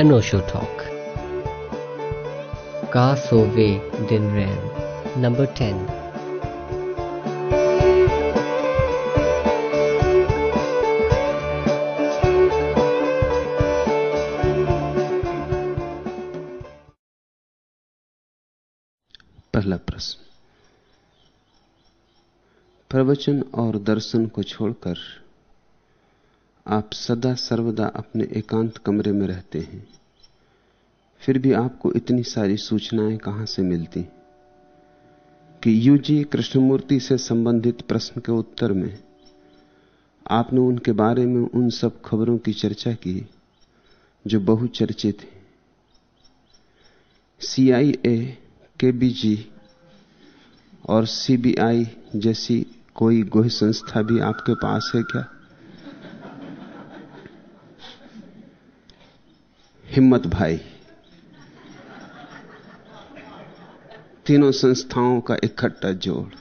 अनोशो talk का सो वे दिन रैन number ten पहला प्रश्न। प्रवचन और दर्शन को छोड़कर आप सदा सर्वदा अपने एकांत कमरे में रहते हैं। फिर भी आपको इतनी सारी सूचनाएँ कहाँ से मिलती? कि यूजी कृष्णमूर्ति से संबंधित प्रश्न के उत्तर में आपने उनके बारे में उन सब खबरों की चर्चा की जो बहुचर्चित हैं। सीआईए केबीजी और सीबीआई जैसी कोई गोह संस्था भी आपके पास है क्या? हिम्मत भाई। तीनों संस्थाओं का इकट्ठा जोड़।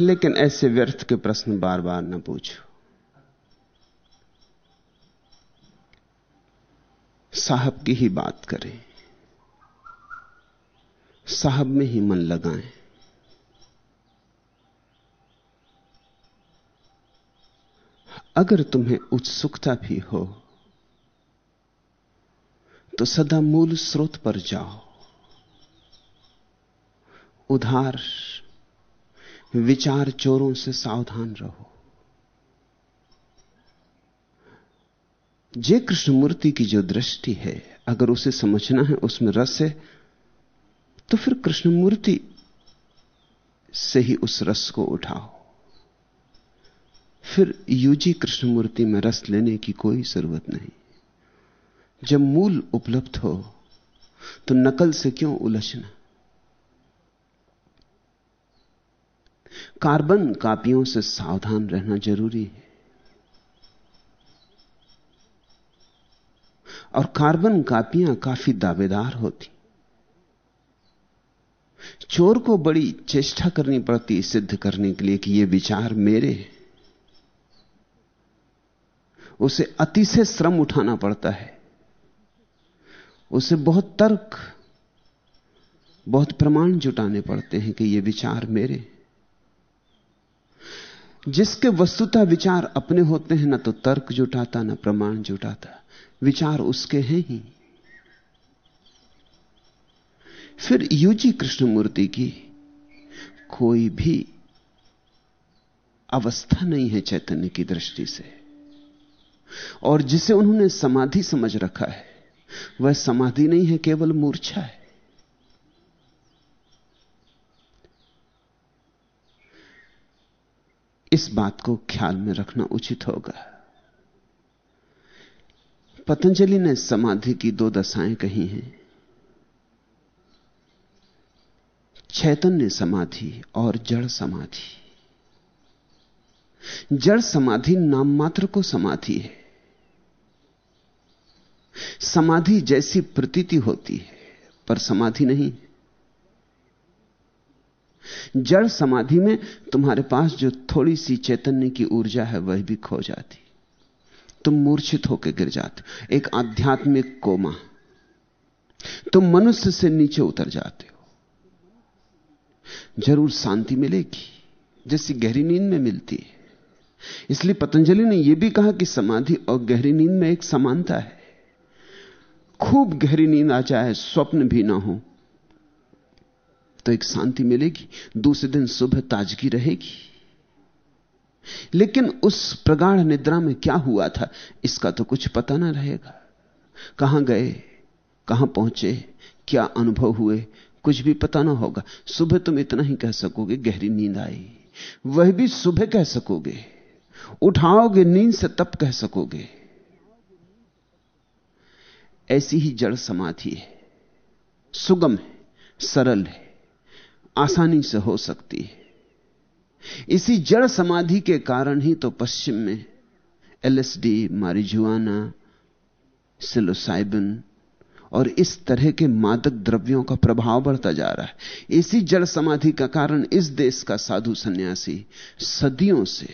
लेकिन ऐसे व्यर्थ के प्रश्न बार बार न पूछो। साहब की ही बात करें। साहब में ही मन लगाएँ। अगर तुम्हें उत्सुकता भी हो तो सदा मूल स्रोत पर जाओ। उधार, विचार चोरों से सावधान रहो। जे कृष्णमूर्ति की जो दृष्टि है, अगर उसे समझना है, उसमें रस है तो फिर कृष्णमूर्ति से ही उस रस को उठाओ। फिर यूजी कृष्णमूर्ति में रस लेने की कोई ज़रूरत नहीं। जब मूल उपलब्ध हो तो नकल से क्यों उलझना? कार्बन कापियों से सावधान रहना ज़रूरी है। और कार्बन कापियाँ काफ़ी दावेदार होती। चोर को बड़ी चेष्टा करनी पड़ती सिद्ध करने के लिए कि यह विचार मेरे उसे अति से श्रम उठाना पड़ता है। उसे बहुत तर्क, बहुत प्रमाण जुटाने पड़ते हैं कि ये विचार मेरे। जिसके वस्तुतः विचार अपने होते हैं, ना तो तर्क जुटाता, ना प्रमाण जुटाता। विचार उसके हैं ही। फिर यूजी कृष्णमूर्ति की कोई भी अवस्था नहीं है चैतन्य की दृष्टि से। और जिसे उन्होंने समाधि समझ रखा है, वह समाधि नहीं है, केवल मूर्छा है। इस बात को ख्याल में रखना उचित होगा। पतंजलि ने समाधि की दो दशाएँ कही हैं। चैतन्य समाधि और जड़ समाधि। जड़ समाधि नाम मात्र को समाधि है। समाधि जैसी प्रतीति होती है, पर समाधि नहीं जड़ समाधि में तुम्हारे पास जो थोड़ी सी चैतन्य की ऊर्जा है, वह भी खो जाती। तुम मूर्छित होकर गिर जाते एक आध्यात्मिक कोमा। तुम मनुष्य से नीचे उतर जाते हो। ज़रूर शांति मिलेगी, जैसी गहरी नींद में मिलती है। इसलिए पतंजलि ने यह भी कहा कि समाधि और गहरी नींद में एक समानता है। खूब गहरी नींद आ जाए, स्वप्न भी ना हो तो एक शांति मिलेगी, दूसरे दिन सुबह ताजगी रहेगी। लेकिन उस प्रगाढ़ निद्रा में क्या हुआ था, इसका तो कुछ पता ना रहेगा। कहाँ गए, कहाँ पहुँचे, क्या अनुभव हुए, कुछ भी पता ना होगा। सुबह तुम इतना ही कह सकोगे, गहरी नींद आई। वह भी सुबह कह सकोगे। उठाओगे, नींद से तब कह सकोगे। ऐसी ही जड़ समाधि है। सुगम है, सरल है, आसानी से हो सकती है। इसी जड़ समाधि के कारण ही तो पश्चिम में एलएसडी, मारिजुआना, सिलोसाइबन और इस तरह के मादक द्रव्यों का प्रभाव बढ़ता जा रहा है। इसी जड़ समाधि का कारण इस देश का साधु सन्यासी सदियों से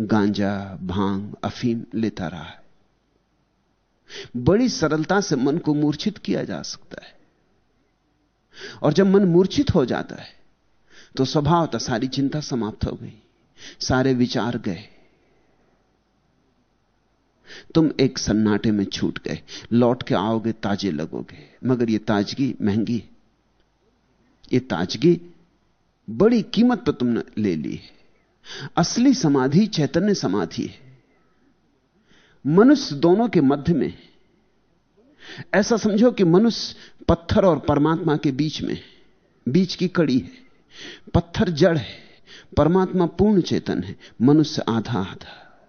गांजा, भाँग, अफीम लेता रहा है। बड़ी सरलता से मन को मूर्छित किया जा सकता है। और जब मन मूर्छित हो जाता है तो स्वभावतः सारी चिंता समाप्त हो गई, सारे विचार गए। तुम एक सन्नाटे में छूट गए, लौट के आओगे, ताजे लगोगे, मगर यह ताजगी महँगी ये ताजगी बड़ी कीमत पर तुमने ले ली है। असली समाधि चैतन्य समाधि है। मनुष्य दोनों के मध्य में ऐसा समझो कि मनुष्य पत्थर और परमात्मा के बीच में बीच की कड़ी है। पत्थर जड़ है। परमात्मा पूर्ण चेतन है। मनुष्य आधा आधा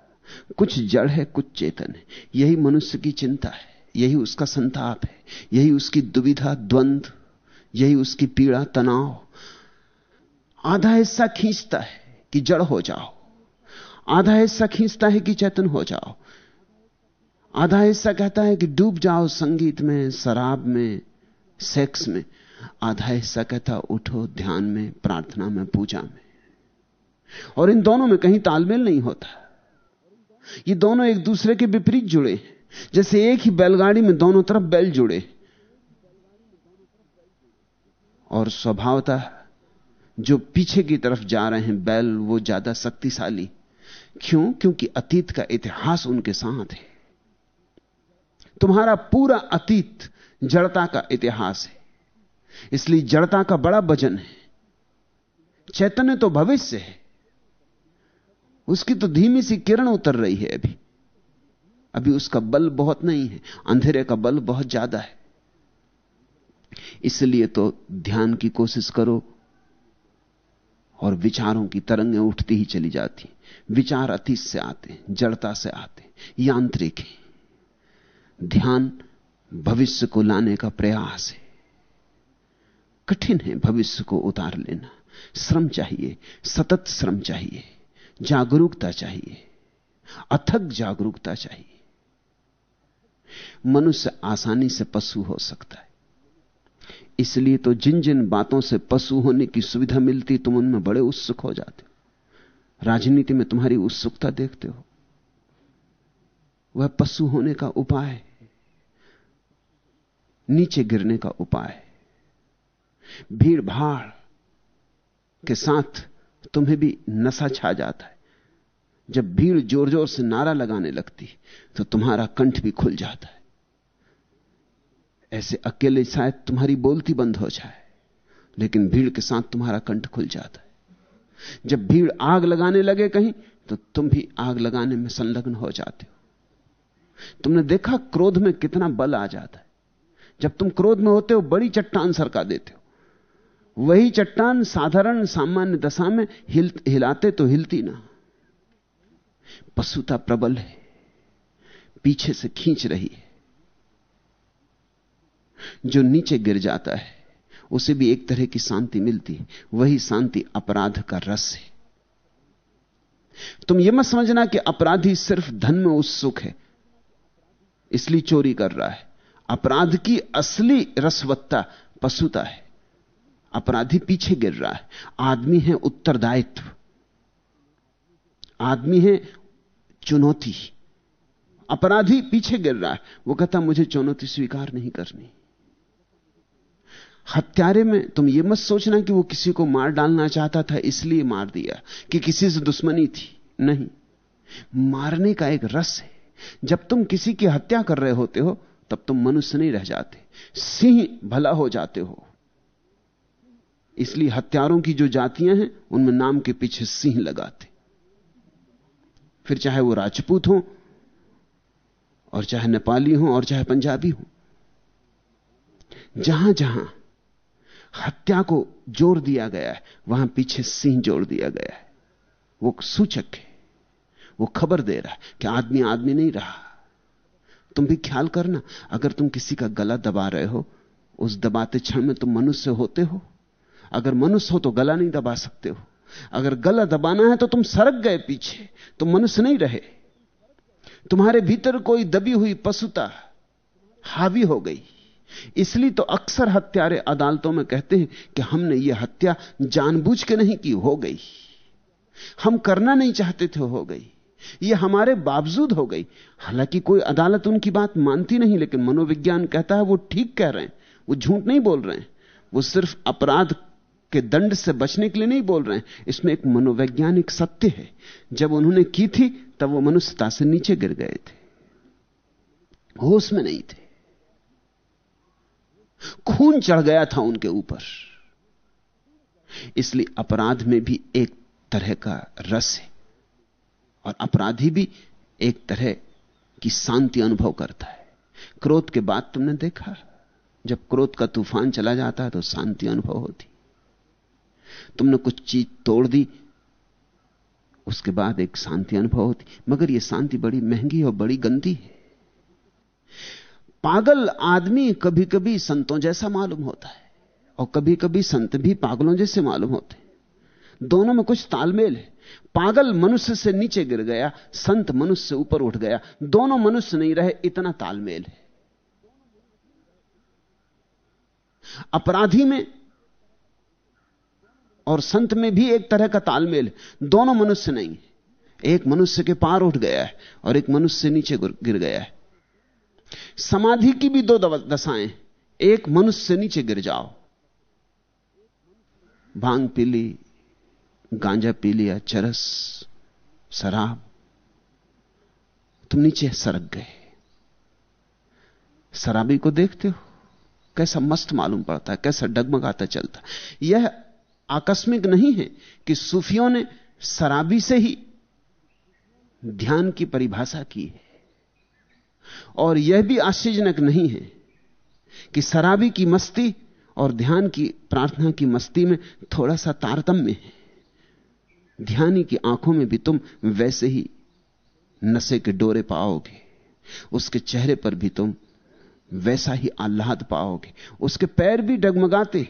कुछ जड़ है, कुछ चेतन है। यही मनुष्य की चिंता है। यही उसका संताप है। यही उसकी दुविधा द्वंद्व यही उसकी पीड़ा, तनाव। आधा हिस्सा खींचता है कि जड़ हो जाओ। आधा हिस्सा खींचता है कि चेतन हो जाओ। आधा हिस्सा कहता है कि डूब जाओ संगीत में, शराब में, सेक्स में। आधा हिस्सा कहता उठो ध्यान में, प्रार्थना में, पूजा में। और इन दोनों में कहीं तालमेल नहीं होता। ये दोनों एक दूसरे के विपरीत जुड़े जैसे एक ही बैलगाड़ी में दोनों तरफ़ बैल जुड़े। और स्वभावतः जो पीछे की तरफ़ जा रहे हैं बैल, वो ज़्यादा शक्तिशाली। क्यों? क्योंकि अतीत का इतिहास उनके साथ है। तुम्हारा पूरा अतीत जड़ता का इतिहास है। इसलिए जड़ता का बड़ा वज़न है। चैतन्य तो भविष्य है। उसकी तो धीमी सी किरण उतर रही है अभी। अभी उसका बल बहुत नहीं है। अंधेरे का बल बहुत ज़्यादा है। इसलिए तो ध्यान की कोशिश करो और विचारों की तरंगें उठती ही चली जाती विचार अतीत से आते जड़ता से आते यांत्रिक है। ध्यान भविष्य को लाने का प्रयास है। कठिन है भविष्य को उतार लेना। श्रम चाहिए, सतत श्रम चाहिए, जागरूकता चाहिए, अथक जागरूकता चाहिए। मनुष्य आसानी से पशु हो सकता है। इसलिए तो जिन जिन बातों से पशु होने की सुविधा मिलती, तुम उनमें बड़े उत्सुक हो जाते हो। राजनीति में तुम्हारी उत्सुकता देखते हो। वह पशु होने का उपाय नीचे गिरने का उपाय भीड़ भाड़ के साथ तुम्हें भी नशा छा जाता है। जब भीड़ ज़ोर ज़ोर से नारा लगाने लगती तो तुम्हारा कंठ भी खुल जाता है। ऐसे अकेले शायद तुम्हारी बोलती बंद हो जाए, लेकिन भीड़ के साथ तुम्हारा कंठ खुल जाता है। जब भीड़ आग लगाने लगे कहीं तो तुम भी आग लगाने में संलग्न हो जाते हो। तुमने देखा क्रोध में कितना बल आ जाता है? जब तुम क्रोध में होते हो, बड़ी चट्टान सरका देते हो। वही चट्टान साधारण सामान्य दशा में हिल, हिलाते तो हिलती ना। पशुता प्रबल है, पीछे से खींच रही है। जो नीचे गिर जाता है, उसे भी एक तरह की शांति मिलती है। वही शांति अपराध का रस है। तुम यह मत समझना कि अपराधी सिर्फ़ धन में उत्सुक है इसलिए चोरी कर रहा है। अपराध की असली रसवत्ता पशुता है। अपराधी पीछे गिर रहा है। आदमी है उत्तरदायित्व। आदमी है चुनौती। अपराधी पीछे गिर रहा है। वो कहता, मुझे चुनौती स्वीकार नहीं करनी। हत्यारे में तुम ये मत सोचना कि वो किसी को मार डालना चाहता था, इसलिए मार दिया कि किसी से दुश्मनी थी। नहीं। मारने का एक रस है। जब तुम किसी की हत्या कर रहे होते हो, तब तुम मनुष्य नहीं रह जाते। सिंह भला हो जाते हो। इसलिए हत्यारों की जो जातियाँ हैं, उनमें नाम के पीछे सिंह लगाते। फिर चाहे वो राजपूत हो, और चाहे नेपाली हो, और चाहे पंजाबी हो। जहाँ जहाँ हत्या को जोड़ दिया गया है, वहाँ पीछे सिंह जोड़ दिया गया है। वो सूचक है। वो खबर दे रहा है कि आदमी आदमी नहीं रहा। तुम भी ख्याल करना, अगर तुम किसी का गला दबा रहे हो, उस दबाते क्षण में तुम मनुष्य होते हो। अगर मनुष्य हो तो गला नहीं दबा सकते हो। अगर गला दबाना है तो तुम सरक गए पीछे तुम मनुष्य नहीं रहे। तुम्हारे भीतर कोई दबी हुई पशुता हावी हो गई। इसलिए तो अक्सर हत्यारे अदालतों में कहते हैं कि हमने यह हत्या जानबूझ के नहीं की, हो गई। हम करना नहीं चाहते थे, हो गई। यह हमारे बावजूद हो गई। हालाँकि कोई अदालत उनकी बात मानती नहीं, लेकिन मनोविज्ञान कहता है वो ठीक कह रहे हैं। वो झूठ नहीं बोल रहे हैं। वो सिर्फ़ अपराध के दंड से बचने के लिए नहीं बोल रहे हैं। इसमें एक मनोवैज्ञानिक सत्य है। जब उन्होंने की थी, तब वो मनुष्यता से नीचे गिर गए थे। होश में नहीं थे। खून चढ़ गया था उनके ऊपर। इसलिए अपराध में भी एक तरह का रस है। और अपराधी भी एक तरह की शांति अनुभव करता है। क्रोध के बाद तुमने देखा, जब क्रोध का तूफ़ान चला जाता है तो शांति अनुभव होती। तुमने कुछ चीज़ तोड़ दी, उसके बाद एक शांति अनुभव होती। मगर यह शांति बड़ी महँगी और बड़ी गंदी है। पागल आदमी कभी कभी संतों जैसा मालूम होता है, और कभी कभी संत भी पागलों जैसे मालूम होते दोनों में कुछ तालमेल है। पागल मनुष्य से नीचे गिर गया, संत मनुष्य से ऊपर उठ गया। दोनों मनुष्य नहीं रहे, इतना तालमेल है। अपराधी में और संत में भी एक तरह का तालमेल दोनों मनुष्य नहीं एक मनुष्य के पार उठ गया है और एक मनुष्य नीचे गिर गया है। समाधि की भी दो दशाएँ एक मनुष्य से नीचे गिर जाओ। भाँग पी ली गांजा पी लिया, चरस, शराब। तुम नीचे सरक गए। शराबी को देखते हो, कैसा मस्त मालूम पड़ता है, कैसा डगमगाता चलता। यह आकस्मिक नहीं है कि सूफियों ने शराबी से ही ध्यान की परिभाषा की है। और यह भी आश्चर्यजनक नहीं है कि शराबी की मस्ती और ध्यान की प्रार्थना की मस्ती में थोड़ा सा तारतम्य है। ध्यानी की आँखों में भी तुम वैसे ही नशे के डोरे पाओगे। उसके चेहरे पर भी तुम वैसा ही आह्लाद पाओगे। उसके पैर भी डगमगाते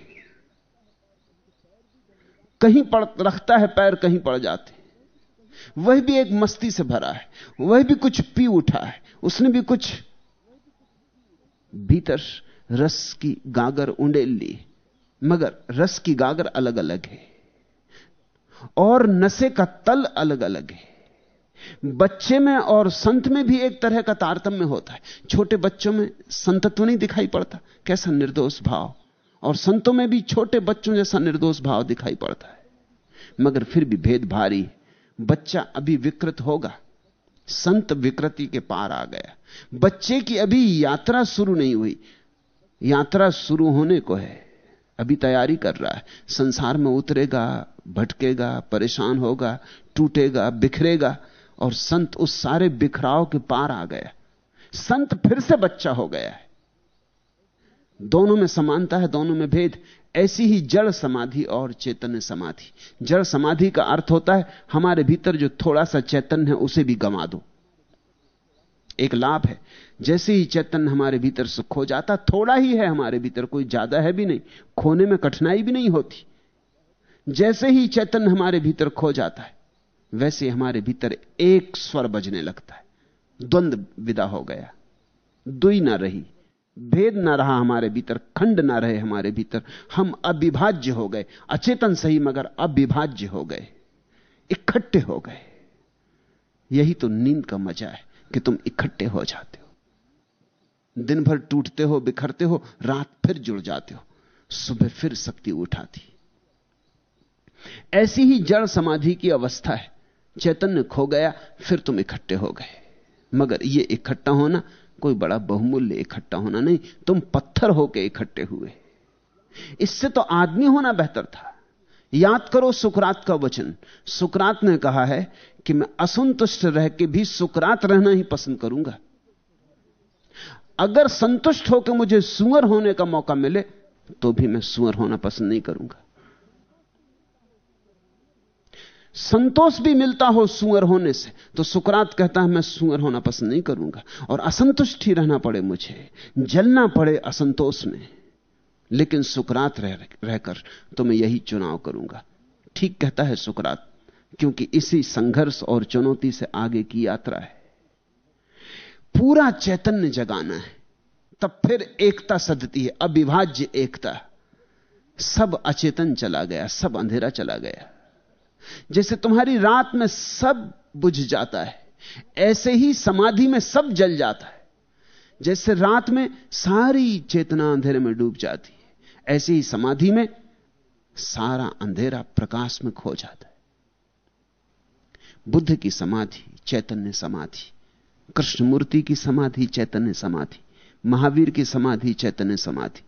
कहीं पड़, रखता है पैर, कहीं पड़ जाते वह भी एक मस्ती से भरा है। वह भी कुछ पी उठा है। उसने भी कुछ भीतर रस की गागर उंडेल। ली मगर रस की गागर अलग अलग है। और नशे का तल अलग अलग है। बच्चे में और संत में भी एक तरह का तारतम्य होता है। छोटे बच्चों में संतत्व नहीं दिखाई पड़ता, कैसा निर्दोष भाव। और संतों में भी छोटे बच्चों जैसा निर्दोष भाव दिखाई पड़ता है। मगर फिर भी भेद भारी। बच्चा अभी विकृत होगा। संत विकृति के पार आ गया। बच्चे की अभी यात्रा शुरू नहीं हुई। यात्रा शुरू होने को है। अभी तैयारी कर रहा है। संसार में उतरेगा, भटकेगा, परेशान होगा, टूटेगा, बिखरेगा, और संत उस सारे बिखराव के पार आ गया। संत फिर से बच्चा हो गया है। दोनों में समानता है, दोनों में भेद। ऐसी ही जड़ समाधि और चैतन्य समाधि। जड़ समाधि का अर्थ होता है, हमारे भीतर जो थोड़ा सा चैतन्य है, उसे भी गमा दो। एक लाभ है। जैसे ही चैतन्य हमारे भीतर से खो जाता, थोड़ा ही है हमारे भीतर, कोई ज़्यादा है भी नहीं, खोने में कठिनाई भी नहीं होती। जैसे ही चैतन्य हमारे भीतर खो जाता है, वैसे हमारे भीतर एक स्वर बजने लगता है। द्वंद विदा हो गया। दुई ना रही, भेद ना रहा हमारे भीतर, खंड ना रहे हमारे भीतर। हम अविभाज्य हो गए, अचेतन सही मगर अविभाज्य हो गए, इकट्ठे हो गए। यही तो नींद का मज़ा है कि तुम इकट्ठे हो जाते हो। दिन भर टूटते हो, बिखरते हो, रात फिर जुड़ जाते हो। सुबह फिर शक्ति उठाती। ऐसी ही जड़ समाधि की अवस्था है। चैतन्य खो गया, फिर तुम इकट्ठे हो गए। मगर यह इकट्ठा होना, कोई बड़ा बहुमूल्य इकट्ठा होना नहीं, तुम पत्थर होके इकट्ठे हुए। इससे तो आदमी होना बेहतर था। याद करो सुकरात का वचन। सुकरात ने कहा है कि मैं असंतुष्ट रह के भी सुकरात रहना ही पसंद करूँगा। अगर संतुष्ट होकर मुझे सुअर होने का मौका मिले तो भी मैं सुअर होना पसंद नहीं करूँगा। संतोष भी मिलता हो सुअर होने से तो सुकरात कहता है, मैं सुअर होना पसंद नहीं करूँगा। और असंतुष्ट ही रहना पड़े मुझे। जलना पड़े असंतोष में। लेकिन सुकरात रह, रहकर तो मैं यही चुनाव करूँगा। ठीक कहता है सुकरात, क्योंकि इसी संघर्ष और चुनौती से आगे की यात्रा है। पूरा चैतन्य जगाना है। तब फिर एकता सदती है, अविभाज्य एकता। सब अचेतन चला गया, सब अंधेरा चला गया। जैसे तुम्हारी रात में सब बुझ जाता है, ऐसे ही समाधि में सब जल जाता है। जैसे रात में सारी चेतना अंधेरे में डूब जाती है, ऐसे ही समाधि में सारा अंधेरा प्रकाश में खो जाता है। बुद्ध की समाधि, चैतन्य समाधि। कृष्णमूर्ति की समाधि, चैतन्य समाधि, महावीर की समाधि, चैतन्य समाधि,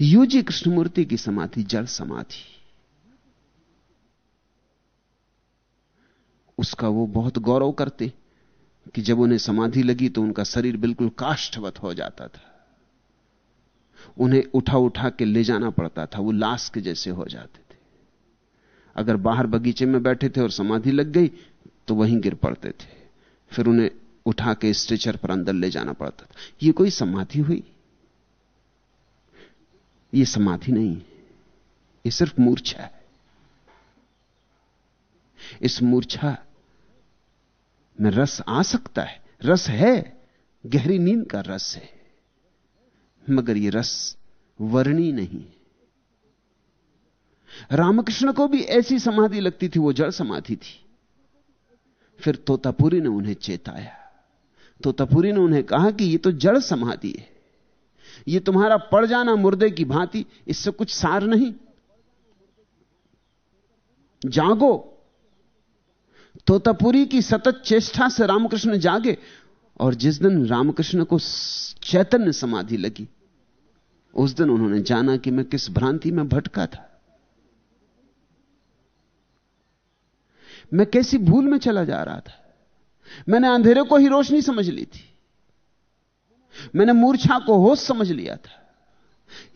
यूजी कृष्णमूर्ति की समाधि, जल समाधि। उसका वो बहुत गौरव करते कि जब उन्हें समाधि लगी तो उनका शरीर बिल्कुल काष्ठवत हो जाता था। उन्हें उठा उठा के ले जाना पड़ता था, वो लाश के जैसे हो जाते थे। अगर बाहर बगीचे में बैठे थे और समाधि लग गई तो वहीं गिर पड़ते थे। फिर उन्हें उठा के स्ट्रेचर पर अंदर ले जाना पड़ता था। ये कोई समाधि हुई? ये समाधि नहीं। है ये सिर्फ़ मूर्छा है। इस मूर्छा में रस आ सकता है। रस है। गहरी नींद का रस है। मगर यह रस वर्णी नहीं। रामकृष्ण को भी ऐसी समाधि लगती थी, वो जड़ समाधि थी। फिर तोतापुरी ने उन्हें चेताया। तोतापुरी ने उन्हें कहा कि यह तो जड़ समाधि है। यह तुम्हारा पड़ जाना मुर्दे की भांति, इससे कुछ सार नहीं। जागो। तोतापुरी की सतत चेष्टा से रामकृष्ण जागे और जिस दिन रामकृष्ण को चैतन्य समाधि लगी, उस दिन उन्होंने जाना कि मैं किस भ्रांति में भटका था। मैं कैसी भूल में चला जा रहा था। मैंने अंधेरे को ही रोशनी समझ ली थी। मैंने मूर्छा को होश समझ लिया था।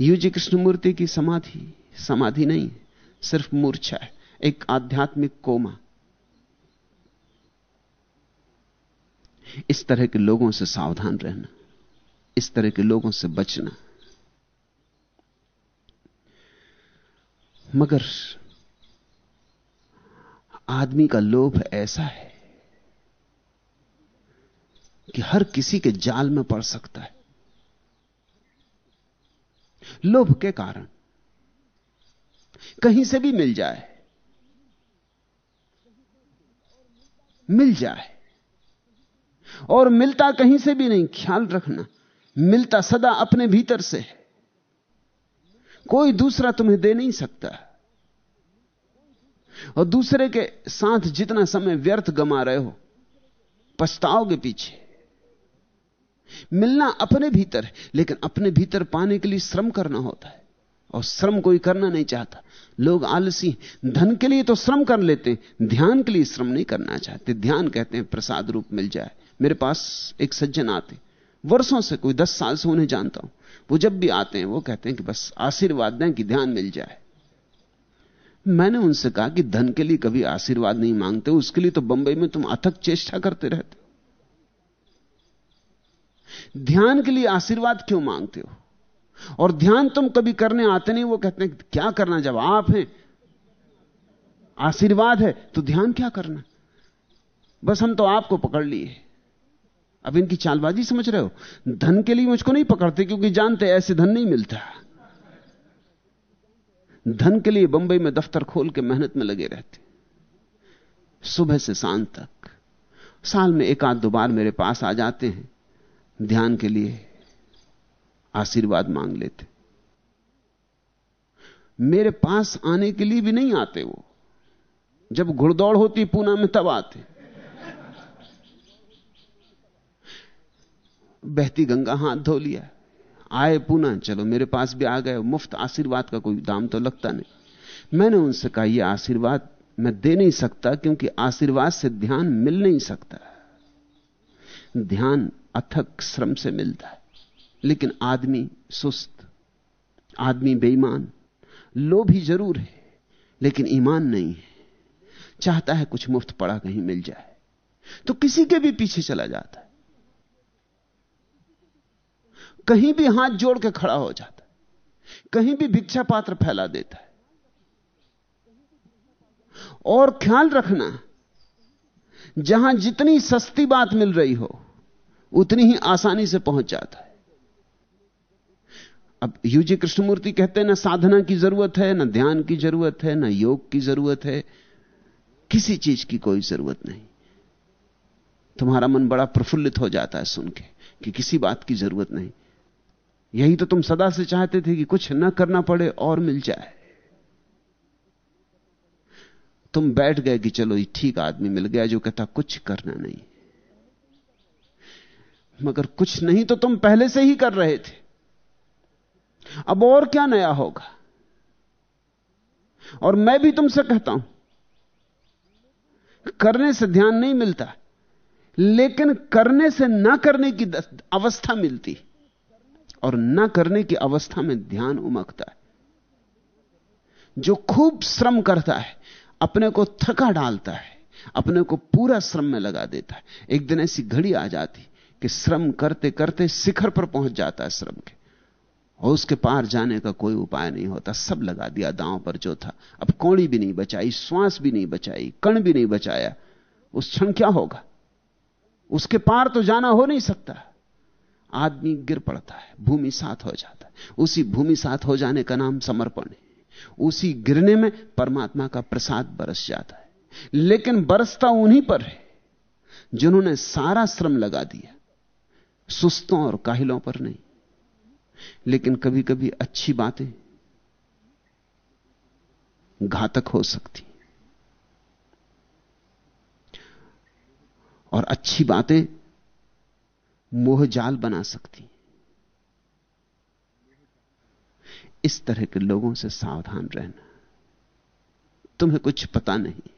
यूजी कृष्णमूर्ति की समाधि समाधि नहीं, सिर्फ़ मूर्छा है, एक आध्यात्मिक कोमा। इस तरह के लोगों से सावधान रहना, इस तरह के लोगों से बचना। मगर आदमी का लोभ ऐसा है कि हर किसी के जाल में पड़ सकता है। लोभ के कारण। कहीं से भी मिल जाए। मिल जाए। और मिलता कहीं से भी नहीं, ख्याल रखना। मिलता सदा अपने भीतर से कोई दूसरा तुम्हें दे नहीं सकता। और दूसरे के साथ जितना समय व्यर्थ गमा रहे हो, पछताओगे पीछे। मिलना अपने भीतर है, लेकिन अपने भीतर पाने के लिए श्रम करना होता है। और श्रम कोई करना नहीं चाहता। लोग आलसी धन के लिए तो श्रम कर लेते हैं। ध्यान के लिए श्रम नहीं करना चाहते। ध्यान कहते हैं, प्रसाद रूप मिल जाए। मेरे पास एक सज्जन आते वर्षों से, कोई दस साल से उन्हें जानता हूँ। वो जब भी आते हैं, वो कहते हैं कि बस आशीर्वाद दें कि ध्यान मिल जाए। मैंने उनसे कहा कि धन के लिए कभी आशीर्वाद नहीं मांगते। उसके लिए तो बंबई में तुम अथक चेष्टा करते रहते ध्यान के लिए आशीर्वाद क्यों मांगते हो? और ध्यान तुम कभी करने आते नहीं, वो कहते हैं, क्या करना जब आप हैं? आशीर्वाद है तो ध्यान क्या करना? बस हम तो आपको पकड़ लिए अब इनकी चालबाजी समझ रहे हो? धन के लिए मुझको नहीं पकड़ते, क्योंकि जानते ऐसे धन नहीं मिलता। धन के लिए बंबई में दफ्तर खोल के मेहनत में लगे रहते। सुबह से शाम तक, साल में एक आध दो बार मेरे पास आ जाते हैं। ध्यान के लिए आशीर्वाद मांग लेते। मेरे पास आने के लिए भी नहीं आते वो। जब घुड़दौड़ होती पूना में तब आते। बहती गंगा हाथ धो लिया। आए पूना, चलो, मेरे पास भी आ गए। मुफ़्त आशीर्वाद का कोई दाम तो लगता नहीं। मैंने उनसे कहा यह आशीर्वाद मैं दे नहीं सकता क्योंकि आशीर्वाद से ध्यान मिल नहीं सकता। ध्यान अथक श्रम से मिलता है। लेकिन आदमी सुस्त, आदमी बेईमान, लोभी ज़रूर है, लेकिन ईमान नहीं है। चाहता है कुछ मुफ़्त पड़ा कहीं मिल जाए तो किसी के भी पीछे चला जाता है। कहीं भी हाथ जोड़ के खड़ा हो जाता है, कहीं भी भिक्षा पात्र फैला देता है। और ख्याल रखना, जहाँ जितनी सस्ती बात मिल रही हो उतनी ही आसानी से पहुँच जाता है। अब यूजी कृष्णमूर्ति कहते हैं, ना साधना की ज़रूरत है, ना ध्यान की ज़रूरत है, ना योग की ज़रूरत है। किसी चीज़ की कोई ज़रूरत नहीं। तुम्हारा मन बड़ा प्रफुल्लित हो जाता है सुन के कि किसी बात की ज़रूरत नहीं। यही तो तुम सदा से चाहते थे कि कुछ न करना पड़े और मिल जाए। तुम बैठ गए कि चलो ठीक आदमी मिल गया जो कहता, कुछ करना नहीं। मगर कुछ नहीं तो तुम पहले से ही कर रहे थे। अब और क्या नया होगा? और मैं भी तुमसे कहता हूँ, करने से ध्यान नहीं मिलता, लेकिन करने से ना करने की अवस्था मिलती, और ना करने की अवस्था में ध्यान उमकता है। जो खूब श्रम करता है, अपने को थका डालता है, अपने को पूरा श्रम में लगा देता है। एक दिन ऐसी घड़ी आ जाती कि श्रम करते करते शिखर पर पहुँच जाता है श्रम के। और उसके पार जाने का कोई उपाय नहीं होता। सब लगा दिया, दांव पर जो था। अब कौड़ी भी नहीं बचाई, श्वास भी नहीं बचाई, कण भी नहीं बचाया। उस क्षण क्या होगा? उसके पार तो जाना हो नहीं सकता। आदमी गिर पड़ता है, भूमि साथ हो जाता है। उसी भूमि साथ हो जाने का नाम समर्पण है। उसी गिरने में परमात्मा का प्रसाद बरस जाता है। लेकिन बरसता उन्हीं पर है, जिन्होंने सारा श्रम लगा दिया। सुस्तों और काहिलों पर नहीं। लेकिन कभी कभी अच्छी बातें घातक हो सकती। और अच्छी बातें मोह जाल बना सकती। इस तरह के लोगों से सावधान रहना। तुम्हें कुछ पता नहीं।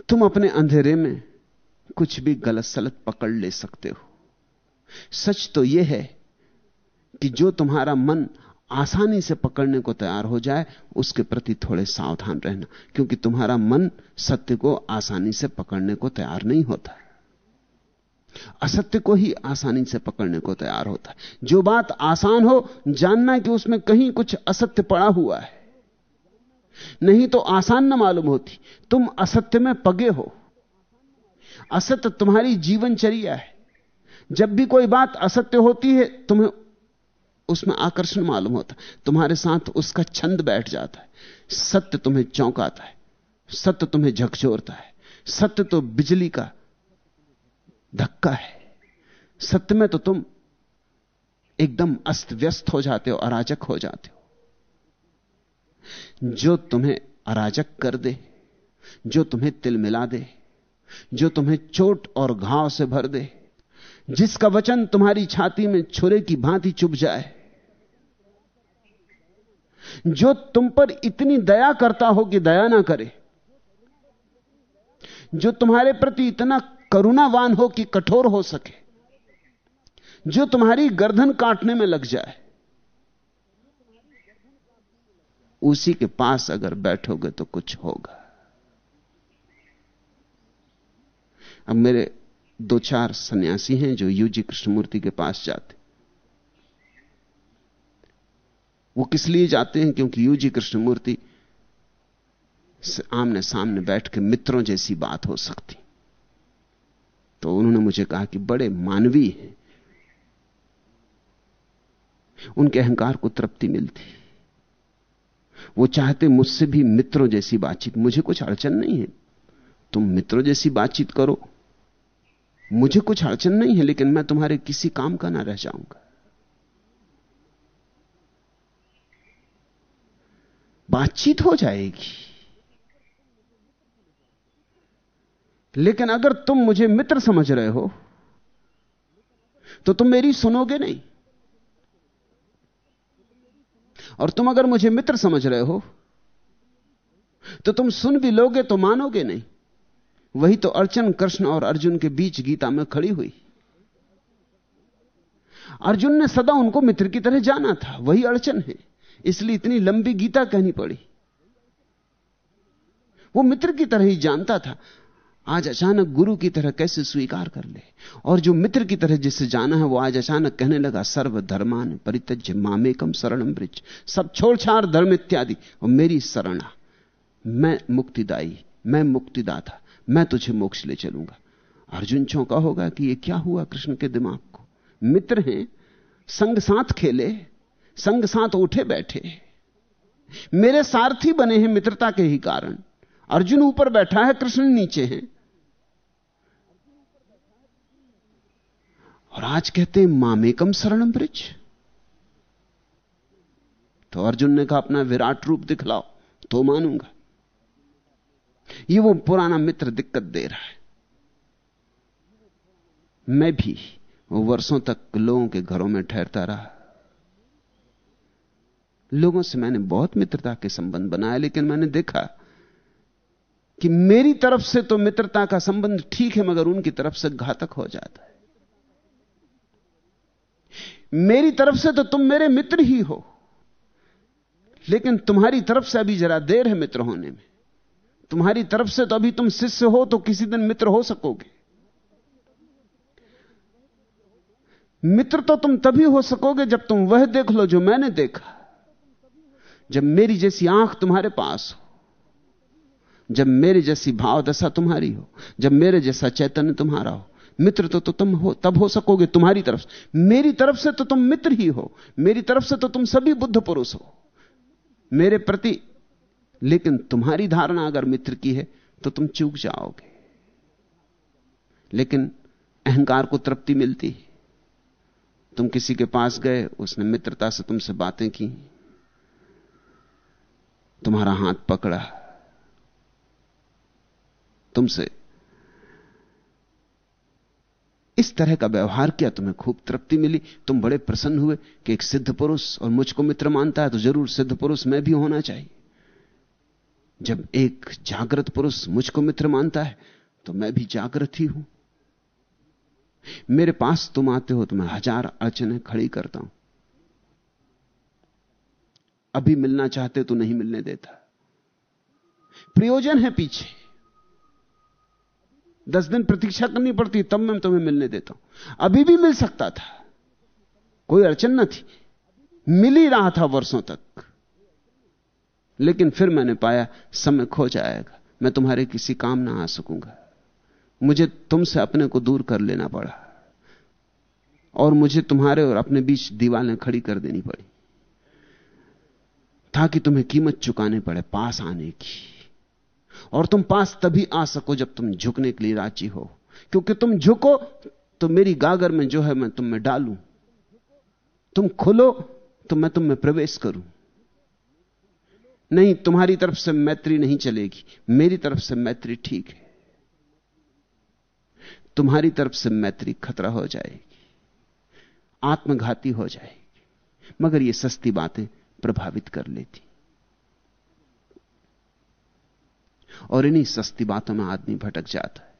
तुम अपने अंधेरे में कुछ भी गलत सलत पकड़ ले सकते हो। सच तो यह है कि जो तुम्हारा मन आसानी से पकड़ने को तैयार हो जाए, उसके प्रति थोड़े सावधान रहना, क्योंकि तुम्हारा मन सत्य को आसानी से पकड़ने को तैयार नहीं होता। असत्य को ही आसानी से पकड़ने को तैयार होता है। जो बात आसान हो, जानना कि उसमें कहीं कुछ असत्य पड़ा हुआ है। नहीं तो आसान न मालूम होती। तुम असत्य में पगे हो। असत्य तुम्हारी जीवनचर्या है। जब भी कोई बात असत्य होती है, तुम्हें उसमें आकर्षण मालूम होता। तुम्हारे साथ उसका छंद बैठ जाता है। सत्य तुम्हें चौंकाता है। सत्य तुम्हें झकझोरता है। सत्य तो बिजली का धक्का है। सत्य में तो तुम एकदम अस्त व्यस्त हो जाते हो, अराजक हो जाते हो। जो तुम्हें अराजक कर दे, जो तुम्हें तिल मिला दे, जो तुम्हें चोट और घाव से भर दे, जिसका वचन तुम्हारी छाती में छुरे की भांति चुभ जाए, जो तुम पर इतनी दया करता हो कि दया ना करे, जो तुम्हारे प्रति इतना करुणावान हो कि कठोर हो सके, जो तुम्हारी गर्दन काटने में लग जाए उसी के पास अगर बैठोगे तो कुछ होगा। अब मेरे दो चार सन्यासी हैं जो यूजी कृष्णमूर्ति के पास जाते। वो किस लिए जाते हैं? क्योंकि यूजी कृष्णमूर्ति आमने सामने बैठ के मित्रों जैसी बात हो सकती। तो उन्होंने मुझे कहा कि बड़े मानवीय हैं। उनके अहंकार को तृप्ति मिलती। वो चाहते मुझसे भी मित्रों जैसी बातचीत। मुझे कुछ अड़चन नहीं है। तुम मित्रों जैसी बातचीत करो। मुझे कुछ अड़चन नहीं है, लेकिन मैं तुम्हारे किसी काम का ना रह जाऊँगा। बातचीत हो जाएगी। लेकिन अगर तुम मुझे मित्र समझ रहे हो तो तुम मेरी सुनोगे नहीं। और तुम अगर मुझे मित्र समझ रहे हो तो तुम सुन भी लोगे तो मानोगे नहीं। वही तो अर्चन, कृष्ण और अर्जुन के बीच गीता में खड़ी हुई। अर्जुन ने सदा उनको मित्र की तरह जाना था, वही अड़चन है। इसलिए इतनी लंबी गीता कहनी पड़ी। वो मित्र की तरह ही जानता था। आज अचानक गुरु की तरह कैसे स्वीकार कर ले? और जो मित्र की तरह जिसे जाना है, वो आज अचानक कहने लगा सर्व धर्मान परितज मामेकम शरणम ब्रिज सब छोड़ छाड़ धर्म इत्यादि। और मेरी शरणा, मैं मुक्तिदायी, मैं मुक्तिदाता, मैं तुझे मोक्ष ले चलूँगा। अर्जुन चौंका होगा कि ये क्या हुआ कृष्ण के दिमाग को? मित्र हैं, संग साथ खेले, संग साथ उठे बैठे। मेरे सारथी बने हैं मित्रता के ही कारण। अर्जुन ऊपर बैठा है, कृष्ण नीचे है। और आज कहते हैं, मामेकम शरणम ब्रिज। तो अर्जुन ने कहा, अपना विराट रूप दिखलाओ तो मानूँगा। ये वो पुराना मित्र दिक्कत दे रहा है। मैं भी वर्षों तक लोगों के घरों में ठहरता रहा। लोगों से मैंने बहुत मित्रता के संबंध बनाए, लेकिन मैंने देखा कि मेरी तरफ़ से तो मित्रता का संबंध ठीक है, मगर उनकी तरफ़ से घातक हो जाता है। मेरी तरफ़ से तो तुम मेरे मित्र ही हो। लेकिन तुम्हारी तरफ़ से अभी जरा देर है मित्र होने में। तुम्हारी तरफ़ से तो अभी तुम शिष्य हो तो किसी दिन मित्र हो सकोगे। मित्र तो तुम तभी हो सकोगे जब तुम वह देख लो जो मैंने देखा। जब मेरी जैसी आँख तुम्हारे पास हो। जब मेरी जैसी भाव दशा तुम्हारी हो। जब मेरे जैसा चैतन्य तुम्हारा हो। मित्र तो, तो तुम हो तब हो सकोगे तुम्हारी तरफ़ मेरी तरफ़ से तो तुम मित्र ही हो। मेरी तरफ़ से तो तुम सभी बुद्ध पुरुष हो। मेरे प्रति लेकिन तुम्हारी धारणा अगर मित्र की है तो तुम चूक जाओगे। लेकिन अहंकार को तृप्ति मिलती है। तुम किसी के पास गए उसने मित्रता से तुमसे बातें की। तुम्हारा हाथ पकड़ा। तुमसे इस तरह का व्यवहार किया, तुम्हें खूब तृप्ति मिली। तुम बड़े प्रसन्न हुए कि एक सिद्ध पुरुष, और मुझको मित्र मानता है तो ज़रूर सिद्ध पुरुष मैं भी होना चाहिए। जब एक जागृत पुरुष मुझको मित्र मानता है तो मैं भी जागृत ही हूँ। मेरे पास तुम आते हो तो मैं हज़ार अड़चने खड़ी करता हूँ। अभी मिलना चाहते तो नहीं मिलने देता। प्रयोजन है पीछे। दस दिन प्रतीक्षा करनी पड़ती, तब मैं तुम्हें मिलने देता हूँ। अभी भी मिल सकता था। कोई अड़चन न थी। मिल ही रहा था वर्षों तक। लेकिन फिर मैंने पाया, समय खो जाएगा मैं तुम्हारे किसी काम ना आ सकूँगा। मुझे तुमसे अपने को दूर कर लेना पड़ा। और मुझे तुम्हारे और अपने बीच दीवारें खड़ी कर देनी पड़ी। ताकि तुम्हें कीमत चुकाने पड़े पास आने की। और तुम पास तभी आ सको जब तुम झुकने के लिए राज़ी हो। क्योंकि तुम झुको तो मेरी गागर में जो है मैं तुम में डालूं। तुम खुलो तो मैं तुम में प्रवेश करूँ। नहीं, तुम्हारी तरफ़ से मैत्री नहीं चलेगी। मेरी तरफ़ से मैत्री ठीक है। तुम्हारी तरफ़ से मैत्री खतरा हो जाएगी। आत्मघाती हो जाएगी। मगर ये सस्ती बातें प्रभावित कर लेती और इन्हीं सस्ती बातों में आदमी भटक जाता है।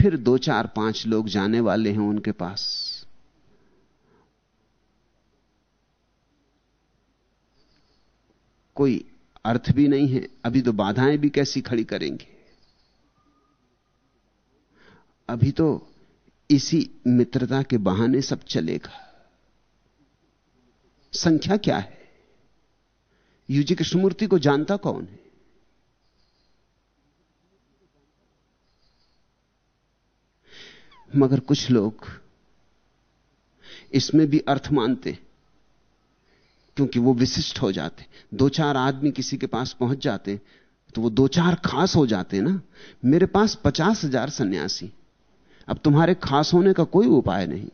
फिर दो चार पाँच लोग जाने वाले हैं उनके पास। कोई अर्थ भी नहीं है। अभी तो बाधाएँ भी कैसी खड़ी करेंगे। अभी तो इसी मित्रता के बहाने सब चलेगा। संख्या क्या है? यूजी कृष्णमूर्ति को जानता कौन है? मगर कुछ लोग इसमें भी अर्थ मानते, क्योंकि वो विशिष्ट हो जाते। दो चार आदमी किसी के पास पहुँच जाते तो वो दो चार खास हो जाते ना। मेरे पास पचास हज़ार सन्यासी, अब तुम्हारे खास होने का कोई उपाय नहीं।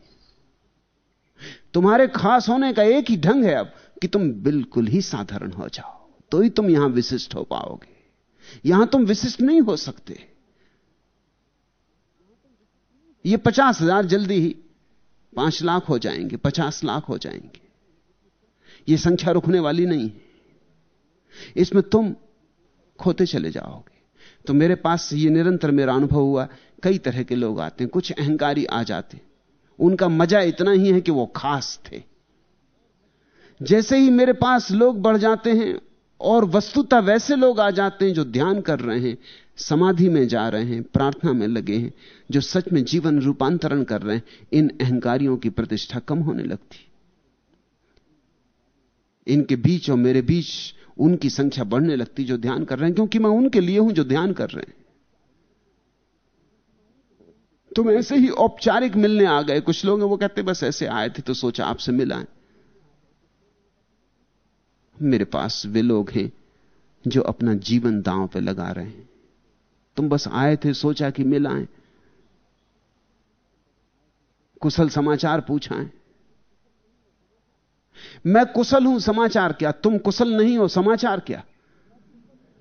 तुम्हारे खास होने का एक ही ढंग है अब, कि तुम बिल्कुल ही साधारण हो जाओ तो ही तुम यहाँ विशिष्ट हो पाओगे। यहाँ तुम विशिष्ट नहीं हो सकते। ये पचास हज़ार जल्दी ही पाँच लाख हो जाएँगे, पचास लाख हो जाएँगे। ये संख्या रुकने वाली नहीं है। इसमें तुम खोते चले जाओगे। तो मेरे पास ये निरंतर मेरा अनुभव हुआ, कई तरह के लोग आते हैं, कुछ अहंकारी आ जाते उनका मज़ा इतना ही है कि वो खास थे। जैसे ही मेरे पास लोग बढ़ जाते हैं और वस्तुतः वैसे लोग आ जाते हैं जो ध्यान कर रहे हैं समाधि में जा रहे हैं, प्रार्थना में लगे हैं, जो सच में जीवन रूपांतरण कर रहे हैं, इन अहंकारियों की प्रतिष्ठा कम होने लगती। इनके बीच और मेरे बीच उनकी संख्या बढ़ने लगती जो ध्यान कर रहे हैं, क्योंकि मैं उनके लिए हूँ जो ध्यान कर रहे हैं। तुम ऐसे ही औपचारिक मिलने आ गए। कुछ लोग हैं, वो कहते, बस ऐसे आए थे तो सोचा आपसे मिलाएँ। मेरे पास वे लोग हैं जो अपना जीवन दांव पे लगा रहे हैं। तुम बस आए थे, सोचा कि मिल आए। कुशल समाचार पूछाएँ। मैं कुशल हूँ, समाचार क्या? तुम कुशल नहीं हो, समाचार क्या?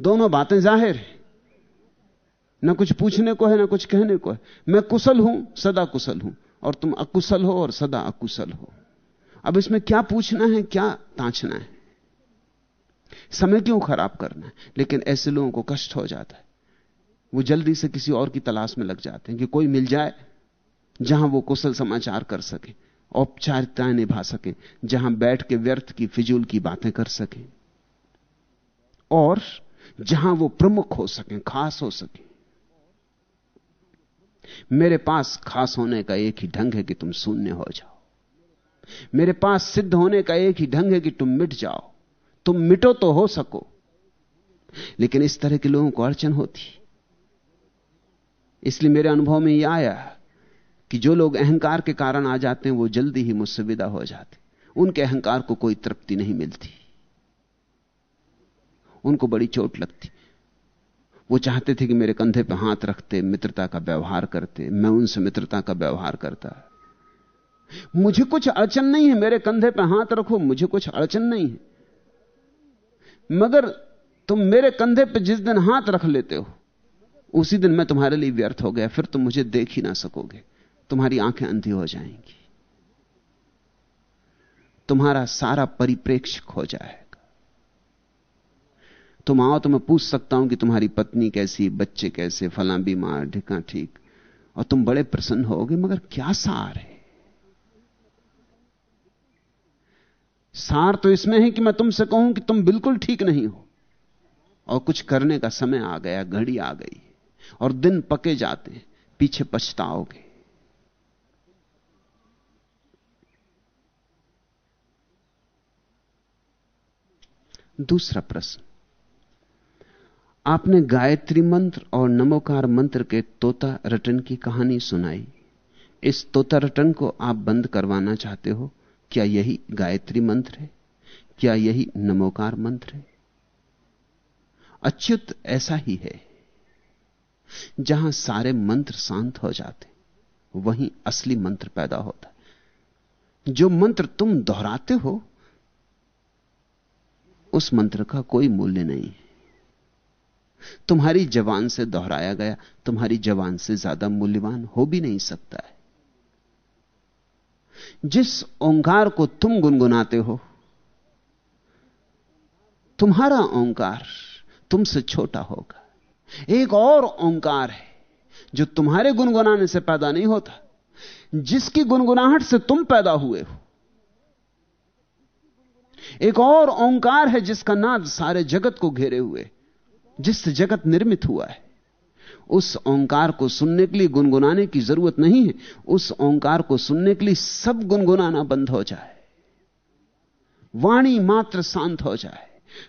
दोनों बातें ज़ाहिर है। ना कुछ पूछने को है, ना कुछ कहने को है। मैं कुशल हूँ, सदा कुशल हूँ, और तुम अकुशल हो और सदा अकुशल हो। अब इसमें क्या पूछना है, क्या तांछना है? समय क्यों खराब करना है? लेकिन ऐसे लोगों को कष्ट हो जाता है। वो जल्दी से किसी और की तलाश में लग जाते हैं कि कोई मिल जाए जहाँ वो कुशल समाचार कर सके औपचारिकताएँ निभा सके, जहाँ बैठ के व्यर्थ की, फिजूल की बातें कर सके। और जहाँ वो प्रमुख हो सके, खास हो सके। मेरे पास खास होने का एक ही ढंग है कि तुम शून्य हो जाओ। मेरे पास सिद्ध होने का एक ही ढंग है कि तुम मिट जाओ। तुम मिटो तो हो सको। लेकिन इस तरह के लोगों को अड़चन होती। इसलिए मेरे अनुभव में यह आया कि जो लोग अहंकार के कारण आ जाते हैं, वो जल्दी ही मुझसे विदा हो जाते उनके अहंकार को कोई तृप्ति नहीं मिलती। उनको बड़ी चोट लगती। वो चाहते थे कि मेरे कंधे पर हाथ रखते, मित्रता का व्यवहार करते। मैं उनसे मित्रता का व्यवहार करता। मुझे कुछ अड़चन नहीं है, मेरे कंधे पर हाथ रखो, मुझे कुछ अड़चन नहीं है। मगर तुम मेरे कंधे पर जिस दिन हाथ रख लेते हो उसी दिन मैं तुम्हारे लिए व्यर्थ हो गया, फिर तुम मुझे देख ही ना सकोगे। तुम्हारी आँखें अंधी हो जाएँगी। तुम्हारा सारा परिप्रेक्ष्य खो जाएगा। तुम आओ तो मैं पूछ सकता हूँ कि तुम्हारी पत्नी कैसी बच्चे कैसे फला बीमार, ढिका ठीक। और तुम बड़े प्रसन्न होगे, मगर क्या सार है? सार तो इसमें है कि मैं तुमसे कहूँ कि तुम बिल्कुल ठीक नहीं हो। और कुछ करने का समय आ गया, घड़ी आ गई। और दिन पके जाते, पीछे पछताओगे। दूसरा प्रश्न। आपने गायत्री मंत्र और नमोकार मंत्र के तोता रटन की कहानी सुनाई। इस तोता रटन को आप बंद करवाना चाहते हो? क्या यही गायत्री मंत्र है? क्या यही नमोकार मंत्र है? अच्युत, ऐसा ही है। जहाँ सारे मंत्र शांत हो जाते, वहीं असली मंत्र पैदा होता है। जो मंत्र तुम दोहराते हो, उस मंत्र का कोई मूल्य नहीं है। तुम्हारी जवान से दोहराया गया, तुम्हारी जवान से ज़्यादा मूल्यवान हो भी नहीं सकता है। जिस ओंकार को तुम गुनगुनाते हो, तुम्हारा ओंकार तुमसे छोटा होगा। एक और ओंकार है, जो तुम्हारे गुनगुनाने से पैदा नहीं होता, जिसकी गुनगुनाहट से तुम पैदा हुए हो। एक और ओंकार है, जिसका नाद सारे जगत को घेरे हुए, जिससे जगत निर्मित हुआ है। उस ओंकार को सुनने के लिए गुनगुनाने की ज़रूरत नहीं है, उस ओंकार को सुनने के लिए सब गुनगुनाना बंद हो जाए। वाणी मात्र शांत हो जाए,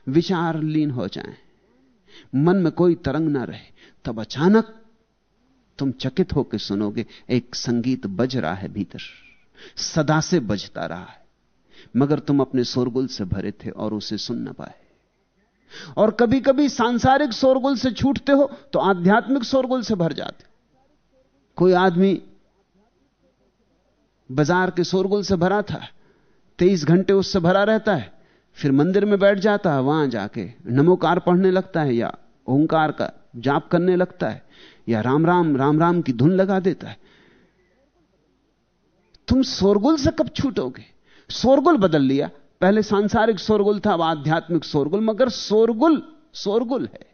विचार लीन हो जाए। मन में कोई तरंग ना रहे, तब अचानक तुम चकित होकर सुनोगे, एक संगीत बज रहा है भीतर, सदा से बजता रहा है, मगर तुम अपने शोरगुल से भरे थे और उसे सुन ना पाए। और कभी कभी सांसारिक शोरगुल से छूटते हो तो आध्यात्मिक शोरगुल से भर जाते कोई आदमी बाज़ार के शोरगुल से भरा था, तेईस घंटे उससे भरा रहता है फिर मंदिर में बैठ जाता है, वहाँ जाके नमोकार पढ़ने लगता है या ओंकार का जाप करने लगता है या राम राम राम राम की धुन लगा देता है। तुम शोरगुल से कब छूटोगे? शोरगुल बदल लिया। पहले सांसारिक शोरगुल था, अब आध्यात्मिक शोरगुल, मगर शोरगुल शोरगुल है।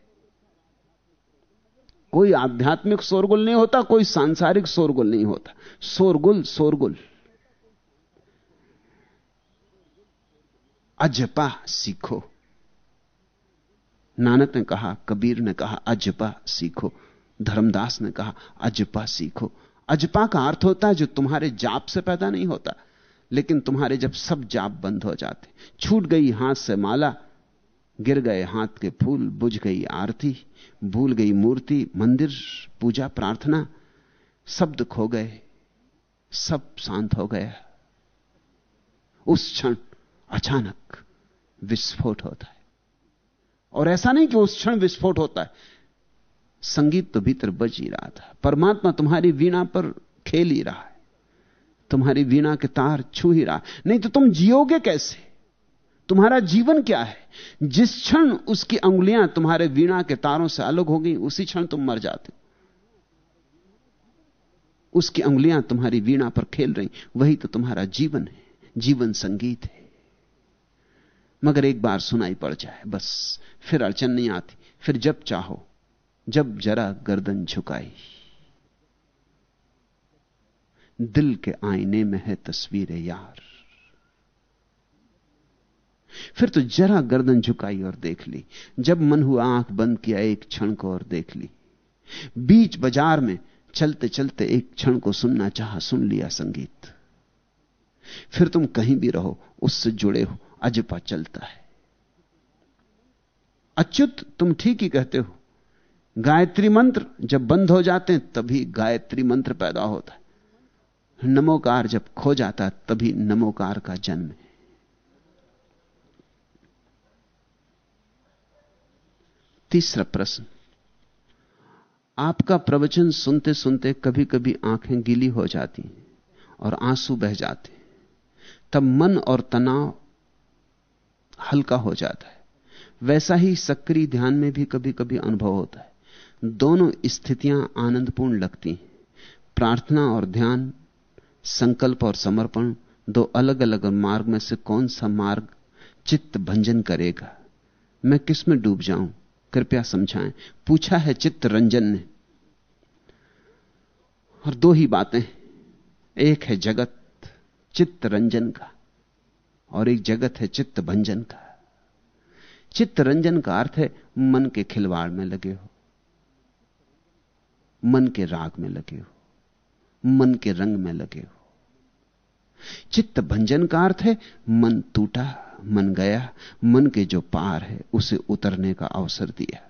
कोई आध्यात्मिक शोरगुल नहीं होता, कोई सांसारिक शोरगुल नहीं होता। शोरगुल शोरगुल। अजपा सीखो। नानक ने कहा, कबीर ने कहा, अजपा सीखो। धर्मदास ने कहा, अजपा सीखो। अजपा का अर्थ होता है जो तुम्हारे जाप से पैदा नहीं होता, लेकिन तुम्हारे जब सब जाप बंद हो जाते। छूट गई हाथ से माला, गिर गए हाथ के फूल, बुझ गई आरती, भूल गई मूर्ति, मंदिर, पूजा, प्रार्थना, शब्द खो गए, सब शांत हो गया उस क्षण अचानक विस्फोट होता है। और ऐसा नहीं कि उस क्षण विस्फोट होता है। संगीत तो भीतर बज ही रहा था। परमात्मा तुम्हारी वीणा पर खेल ही रहा है। तुम्हारी वीणा के तार छू ही रहा नहीं तो तुम जियोगे कैसे? तुम्हारा जीवन क्या है? जिस क्षण उसकी उंगुलियाँ तुम्हारे वीणा के तारों से अलग हो गई, उसी क्षण तुम मर जाते उसकी उंगुलियाँ तुम्हारी वीणा पर खेल रही, वही तो तुम्हारा जीवन है। जीवन संगीत है। मगर एक बार सुनाई पड़ जाए, बस। फिर अड़चन नहीं आती। फिर जब चाहो, जब जरा गर्दन झुकाई। दिल के आईने में है तस्वीर यार। फिर तो जरा गर्दन झुकाई और देख ली। जब मन हुआ आँख बंद किया, एक क्षण को और देख ली। बीच बाज़ार में चलते चलते एक क्षण को सुनना चाहा, सुन लिया संगीत। फिर तुम कहीं भी रहो, उससे जुड़े हो अजपा चलता है। अच्युत, तुम ठीक ही कहते हो। गायत्री मंत्र जब बंद हो जाते हैं, तभी गायत्री मंत्र पैदा होता है। नमोकार जब खो जाता है, तभी नमोकार का जन्म है। तीसरा प्रश्न। आपका प्रवचन सुनते सुनते कभी कभी आँखें गीली हो जाती हैं और आँसू बह जाते हैं। तब मन और तनाव हल्का हो जाता है। वैसा ही सक्रिय ध्यान में भी कभी कभी अनुभव होता है। दोनों स्थितियाँ आनंदपूर्ण लगती हैं। प्रार्थना और ध्यान, संकल्प और समर्पण, दो अलग अलग मार्ग में से कौन सा मार्ग चित्त भंजन करेगा? मैं किसमें डूब जाऊँ? कृपया समझाएँ। पूछा है चित्त रंजन ने। और दो ही बातें एक है जगत, चित्त रंजन का। और एक जगत है चित्त भंजन का। चित्त रंजन का अर्थ है मन के खिलवाड़ में लगे हो। मन के राग में लगे हो। मन के रंग में लगे हो। चित्त भंजन का अर्थ है मन टूटा, मन गया, मन के जो पार है उसे उतरने का अवसर दिया।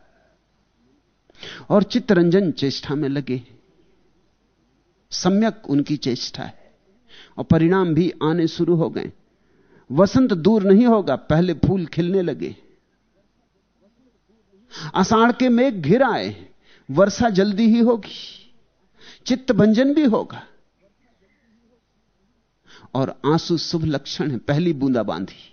और चित्तरंजन चेष्टा में लगे सम्यक उनकी चेष्टा है और परिणाम भी आने शुरू हो गए। वसंत दूर नहीं होगा, पहले फूल खिलने लगे। आषाढ़ के मेघ घिर आए, वर्षा जल्दी ही होगी चित्त भंजन भी होगा। और आँसू शुभ लक्षण है, पहली बूंदा बांधी।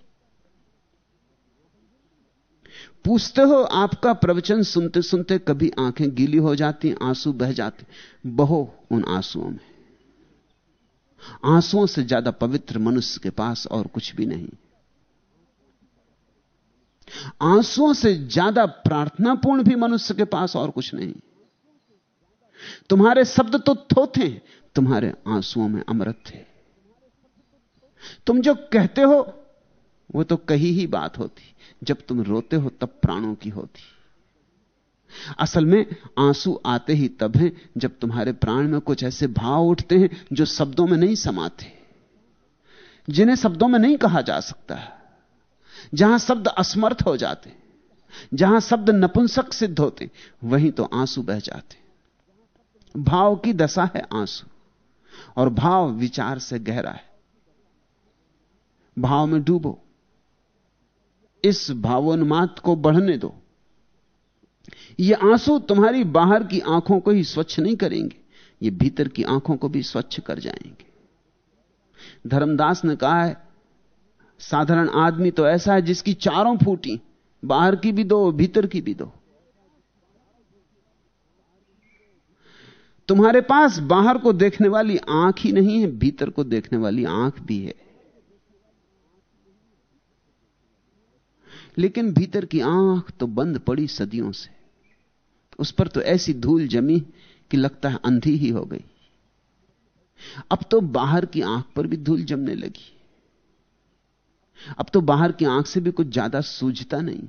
पूछते हो आपका प्रवचन सुनते सुनते कभी आँखें गीली हो जाती, आँसू बह जाते, बहो उन आंसुओं में। आंसुओं से ज़्यादा पवित्र मनुष्य के पास और कुछ भी नहीं। आंसुओं से ज़्यादा प्रार्थनापूर्ण भी मनुष्य के पास और कुछ नहीं। तुम्हारे शब्द तो थोथे तुम्हारे आंसुओं में अमृत थे तुम जो कहते हो, वो तो कही ही बात होती। जब तुम रोते हो, तब प्राणों की होती। असल में आँसू आते ही तब हैं जब तुम्हारे प्राण में कुछ ऐसे भाव उठते हैं जो शब्दों में नहीं समाते, जिन्हें शब्दों में नहीं कहा जा सकता, जहाँ शब्द असमर्थ हो जाते, जहाँ शब्द नपुंसक सिद्ध होते, वहीं तो आँसू बह जाते। भाव की दशा है आँसू, और भाव विचार से गहरा है। भाव में डूबो, इस भावोन्माद को बढ़ने दो ये आँसू तुम्हारी बाहर की आँखों को ही स्वच्छ नहीं करेंगे, ये भीतर की आँखों को भी स्वच्छ कर जाएँगे। धर्मदास ने कहा है, साधारण आदमी तो ऐसा है जिसकी चारों फूटी, बाहर की भी दो, भीतर की भी दो। तुम्हारे पास बाहर को देखने वाली आँख ही नहीं है, भीतर को देखने वाली आँख भी है। लेकिन भीतर की आँख तो बंद पड़ी सदियों से। उस पर तो ऐसी धूल जमी कि लगता है अंधी ही हो गई। अब तो बाहर की आँख पर भी धूल जमने लगी। अब तो बाहर की आँख से भी कुछ ज़्यादा सूझता नहीं।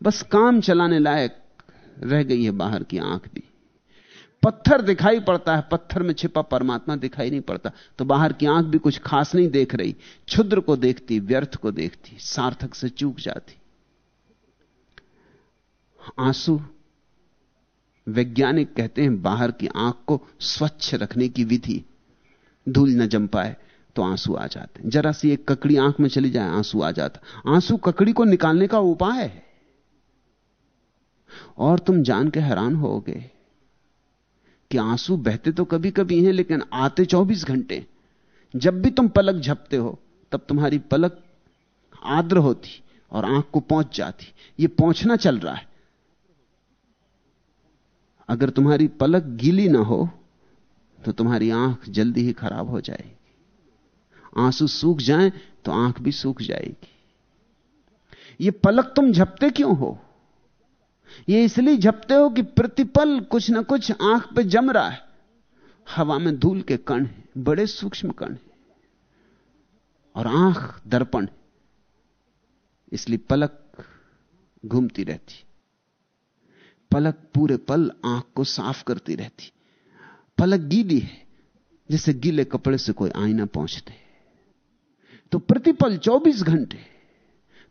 बस काम चलाने लायक रह गई है बाहर की आँख भी। पत्थर दिखाई पड़ता है, पत्थर में छिपा परमात्मा दिखाई नहीं पड़ता। तो बाहर की आँख भी कुछ खास नहीं देख रही। क्षुद्र को देखती, व्यर्थ को देखती, सार्थक से चूक जाती। आँसू वैज्ञानिक कहते हैं बाहर की आँख को स्वच्छ रखने की विधि। धूल न जम पाए तो आँसू आ जाते हैं। जरा सी एक ककड़ी आँख में चली जाए, आँसू आ जाता आँसू ककड़ी को निकालने का उपाय है। और तुम जान के हैरान होगे कि आँसू बहते तो कभी कभी हैं, लेकिन आते 24 घंटे। जब भी तुम पलक झपते हो, तब तुम्हारी पलक आर्द्र होती और आँख को पहुँच जाती। ये पहुँचना चल रहा है। अगर तुम्हारी पलक गीली ना हो तो तुम्हारी आँख जल्दी ही खराब हो जाएगी। आँसू सूख जाएँ तो आँख भी सूख जाएगी। ये पलक तुम झपते क्यों हो? ये इसलिए झपते हो कि प्रतिपल कुछ ना कुछ आँख पे जम रहा है। हवा में धूल के कण हैं, बड़े सूक्ष्म कण हैं, और आँख दर्पण है। इसलिए पलक घूमती रहती। पलक पूरे पल आँख को साफ़ करती रहती। पलक गीली है जैसे गीले कपड़े से कोई आईना पहुँचते। तो प्रतिपल 24 घंटे,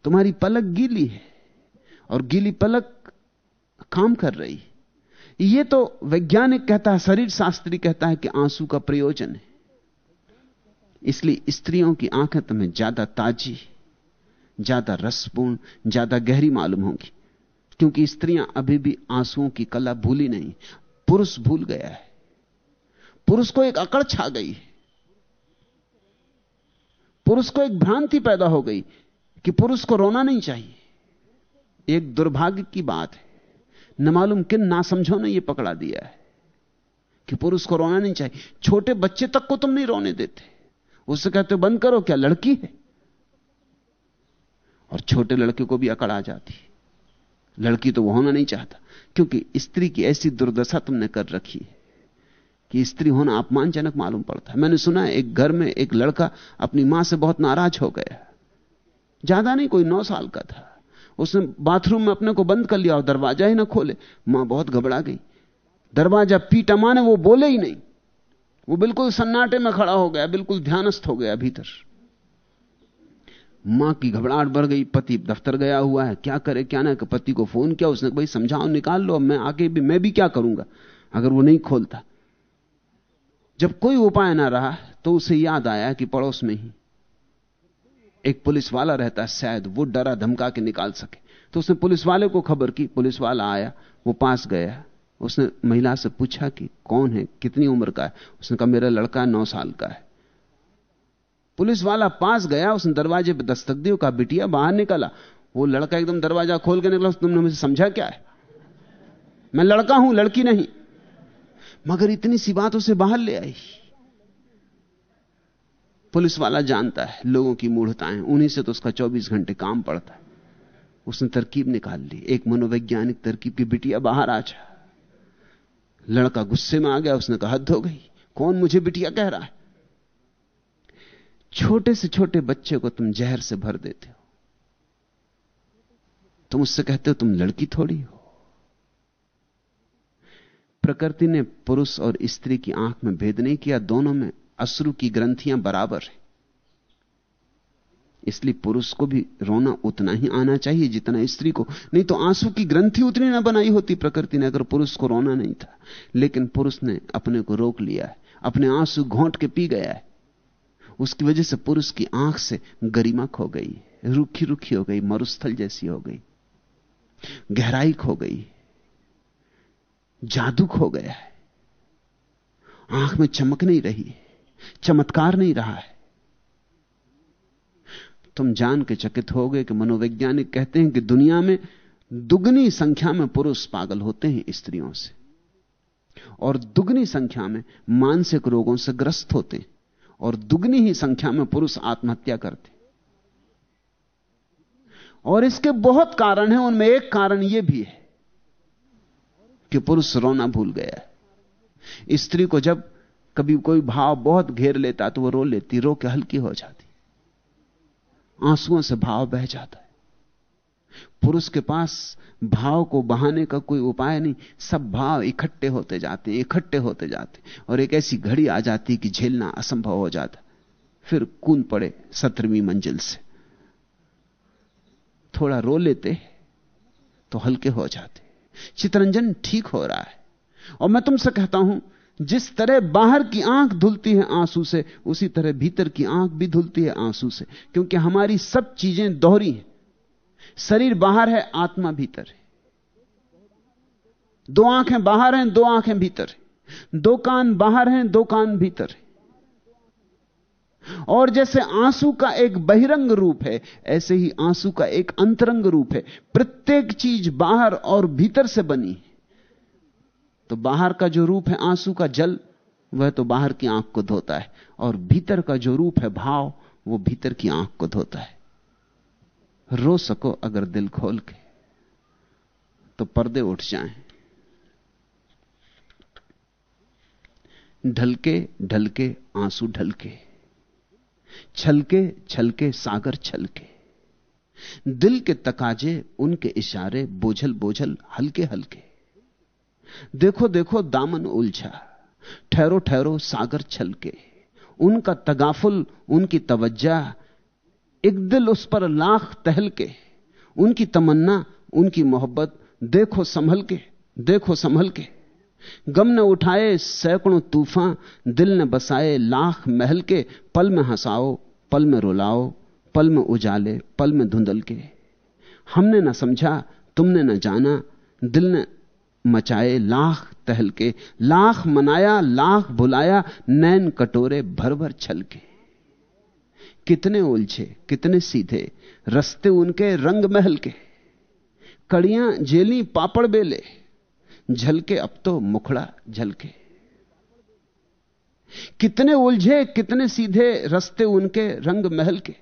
तुम्हारी पलक गीली है, और गीली पलक काम कर रही ये तो वैज्ञानिक कहता है, शरीर शास्त्री कहता है कि आँसू का प्रयोजन है। इसलिए स्त्रियों की आँखें तुम्हें ज़्यादा ताजी, ज़्यादा रसपूर्ण, ज़्यादा गहरी मालूम होंगी। क्योंकि स्त्रियाँ अभी भी आंसुओं की कला भूली नहीं। पुरुष भूल गया है। पुरुष को एक अकड़ छा गई। पुरुष को एक भ्रांति पैदा हो गई कि पुरुष को रोना नहीं चाहिए। एक दुर्भाग्य की बात है। न मालूम किन ना समझो ने यह पकड़ा दिया है कि पुरुष को रोना नहीं चाहिए। छोटे बच्चे तक को तुम नहीं रोने देते। उससे कहते बंद करो, क्या लड़की है? और छोटे लड़के को भी अकड़ आ जाती लड़की तो वो होना नहीं चाहता। क्योंकि स्त्री की ऐसी दुर्दशा तुमने कर रखी है कि स्त्री होना अपमानजनक मालूम पड़ता है। मैंने सुना एक घर में एक लड़का अपनी माँ से बहुत नाराज़ हो गया। ज़्यादा नहीं, कोई नौ साल का था। उसने बाथरूम में अपने को बंद कर लिया और दरवाज़ा ही ना खोले। माँ बहुत घबरा गई। दरवाज़ा पीटा माँ ने, वो बोले ही नहीं। वो बिल्कुल सन्नाटे में खड़ा हो गया, बिल्कुल ध्यानस्थ हो गया भीतर। माँ की घबराहट बढ़ गई, पति दफ्तर गया हुआ है, क्या करे, क्या ना पति को फ़ोन किया, उसने भाई, समझाओ, निकाल लो मैं आगे भी, मैं भी क्या करूँगा? अगर वो नहीं खोलता। जब कोई उपाय ना रहा तो उसे याद आया कि पड़ोस में ही एक पुलिस वाला रहता है, शायद वो डरा, धमका के निकाल सके। तो उसने पुलिस वाले को खबर की पुलिस वाला आया, वो पास गया। उसने महिला से पूछा कि, कौन है? कितनी उम्र का है? उसने कहा, मेरा लड़का नौ साल का है। पुलिस वाला पास गया उसने दरवाजे पर दस्तक दी कहा बिटिया बाहर निकला। वो लड़का एकदम दरवाज़ा खोल के निकला, तुमने मुझे समझा क्या है? मैं लड़का हूँ, लड़की नहीं। मगर इतनी सी बात उसे बाहर ले आई। पुलिस वाला जानता है, लोगों की मूढ़ताएँ, उन्हीं से तो उसका 24 घंटे काम पड़ता है। उसने तरकीब निकाल ली, एक मनोवैज्ञानिक तरकीब की बिटिया बाहर आ जा। लड़का गुस्से में आ गया, उसने कहा, हद हो गई। कौन मुझे बिटिया कह रहा है? छोटे से छोटे बच्चे को तुम जहर से भर देते हो। तुम उससे कहते हो, तुम लड़की थोड़ी हो। प्रकृति ने पुरुष और स्त्री की आँख में भेद नहीं किया, दोनों में अश्रु की ग्रंथियाँ बराबर हैं। इसलिए पुरुष को भी रोना उतना ही आना चाहिए जितना स्त्री को। नहीं तो आँसू की ग्रंथि उतनी ना बनाई होती प्रकृति ने, अगर पुरुष को रोना नहीं था। लेकिन पुरुष ने अपने को रोक लिया है, अपने आँसू घोंट के पी गया है। उसकी वजह से पुरुष की आँख से गरिमा खो गई, रुखी रुखी हो गई, मरुस्थल जैसी हो गई, गहराई खो गई, जादू खो गया है। आँख में चमक नहीं रही, चमत्कार नहीं रहा है। तुम जान के चकित हो गए कि मनोवैज्ञानिक कहते हैं कि दुनिया में दुगनी संख्या में पुरुष पागल होते हैं स्त्रियों से, और दुगनी संख्या में मानसिक रोगों से ग्रस्त होते हैं। और दुगनी ही संख्या में पुरुष आत्महत्या करते। और इसके बहुत कारण हैं, उनमें एक कारण यह भी है कि पुरुष रोना भूल गया है। स्त्री को जब कभी कोई भाव बहुत घेर लेता तो वो रो लेती, रो के हल्की हो जाती। आंसुओं से भाव बह जाता है। पुरुष के पास भाव को बहाने का कोई उपाय नहीं। सब भाव इकट्ठे होते जाते इकट्ठे होते जाते और एक ऐसी घड़ी आ जाती कि झेलना असंभव हो जाता फिर कूद पड़े सत्रहवीं मंजिल से। थोड़ा रो लेते तो हल्के हो जाते। चितरंजन ठीक हो रहा है। और मैं तुमसे कहता हूँ, जिस तरह बाहर की आँख धुलती है आँसू से, उसी तरह भीतर की आँख भी धुलती है आँसू से। क्योंकि हमारी सब चीज़ें दोहरी हैं। शरीर बाहर है, आत्मा भीतर है। दो आँखें बाहर हैं, दो आँखें भीतर हैं। दो कान बाहर हैं, दो कान भीतर हैं। और जैसे आँसू का एक बहिरंग रूप है, ऐसे ही आँसू का एक अंतरंग रूप है। प्रत्येक चीज़ बाहर और भीतर से बनी है। तो बाहर का जो रूप है आँसू का जल, वह तो बाहर की आँख को धोता है। और भीतर का जो रूप है भाव, वो भीतर की आँख को धोता है। रो सको अगर दिल खोल के तो पर्दे उठ जाएँ। ढलके ढलके, आँसू ढलके, छलके छलके, सागर छलके। दिल के तकाजे, उनके इशारे बोझल बोझल, हल्के हल्के। देखो देखो, दामन उलझा, ठहरो ठहरो, सागर छलके। उनका तगाफुल, उनकी तवज्जा एक दिल उस पर लाख तहल के उनकी तमन्ना, उनकी मोहब्बत, देखो संभल के देखो संभल के गम ने उठाए सैकड़ों तूफ़ान, दिल ने बसाए लाख महल के पल में हंसाओ, पल में रुलाओ, पल में उजाले, पल में धुंधल के हमने ना समझा, तुमने ना जाना, दिल ने मचाए लाख तहल के लाख मनाया, लाख भुलाया नैन कटोरे भर भर छल के कितने उलझे, कितने सीधे, रस्ते उनके रंग महल के। कड़ियाँ जेली पापड़ बेले, झलके अब तो मुखड़ा झलके। कितने उलझे, कितने सीधे, रस्ते उनके रंग महल के।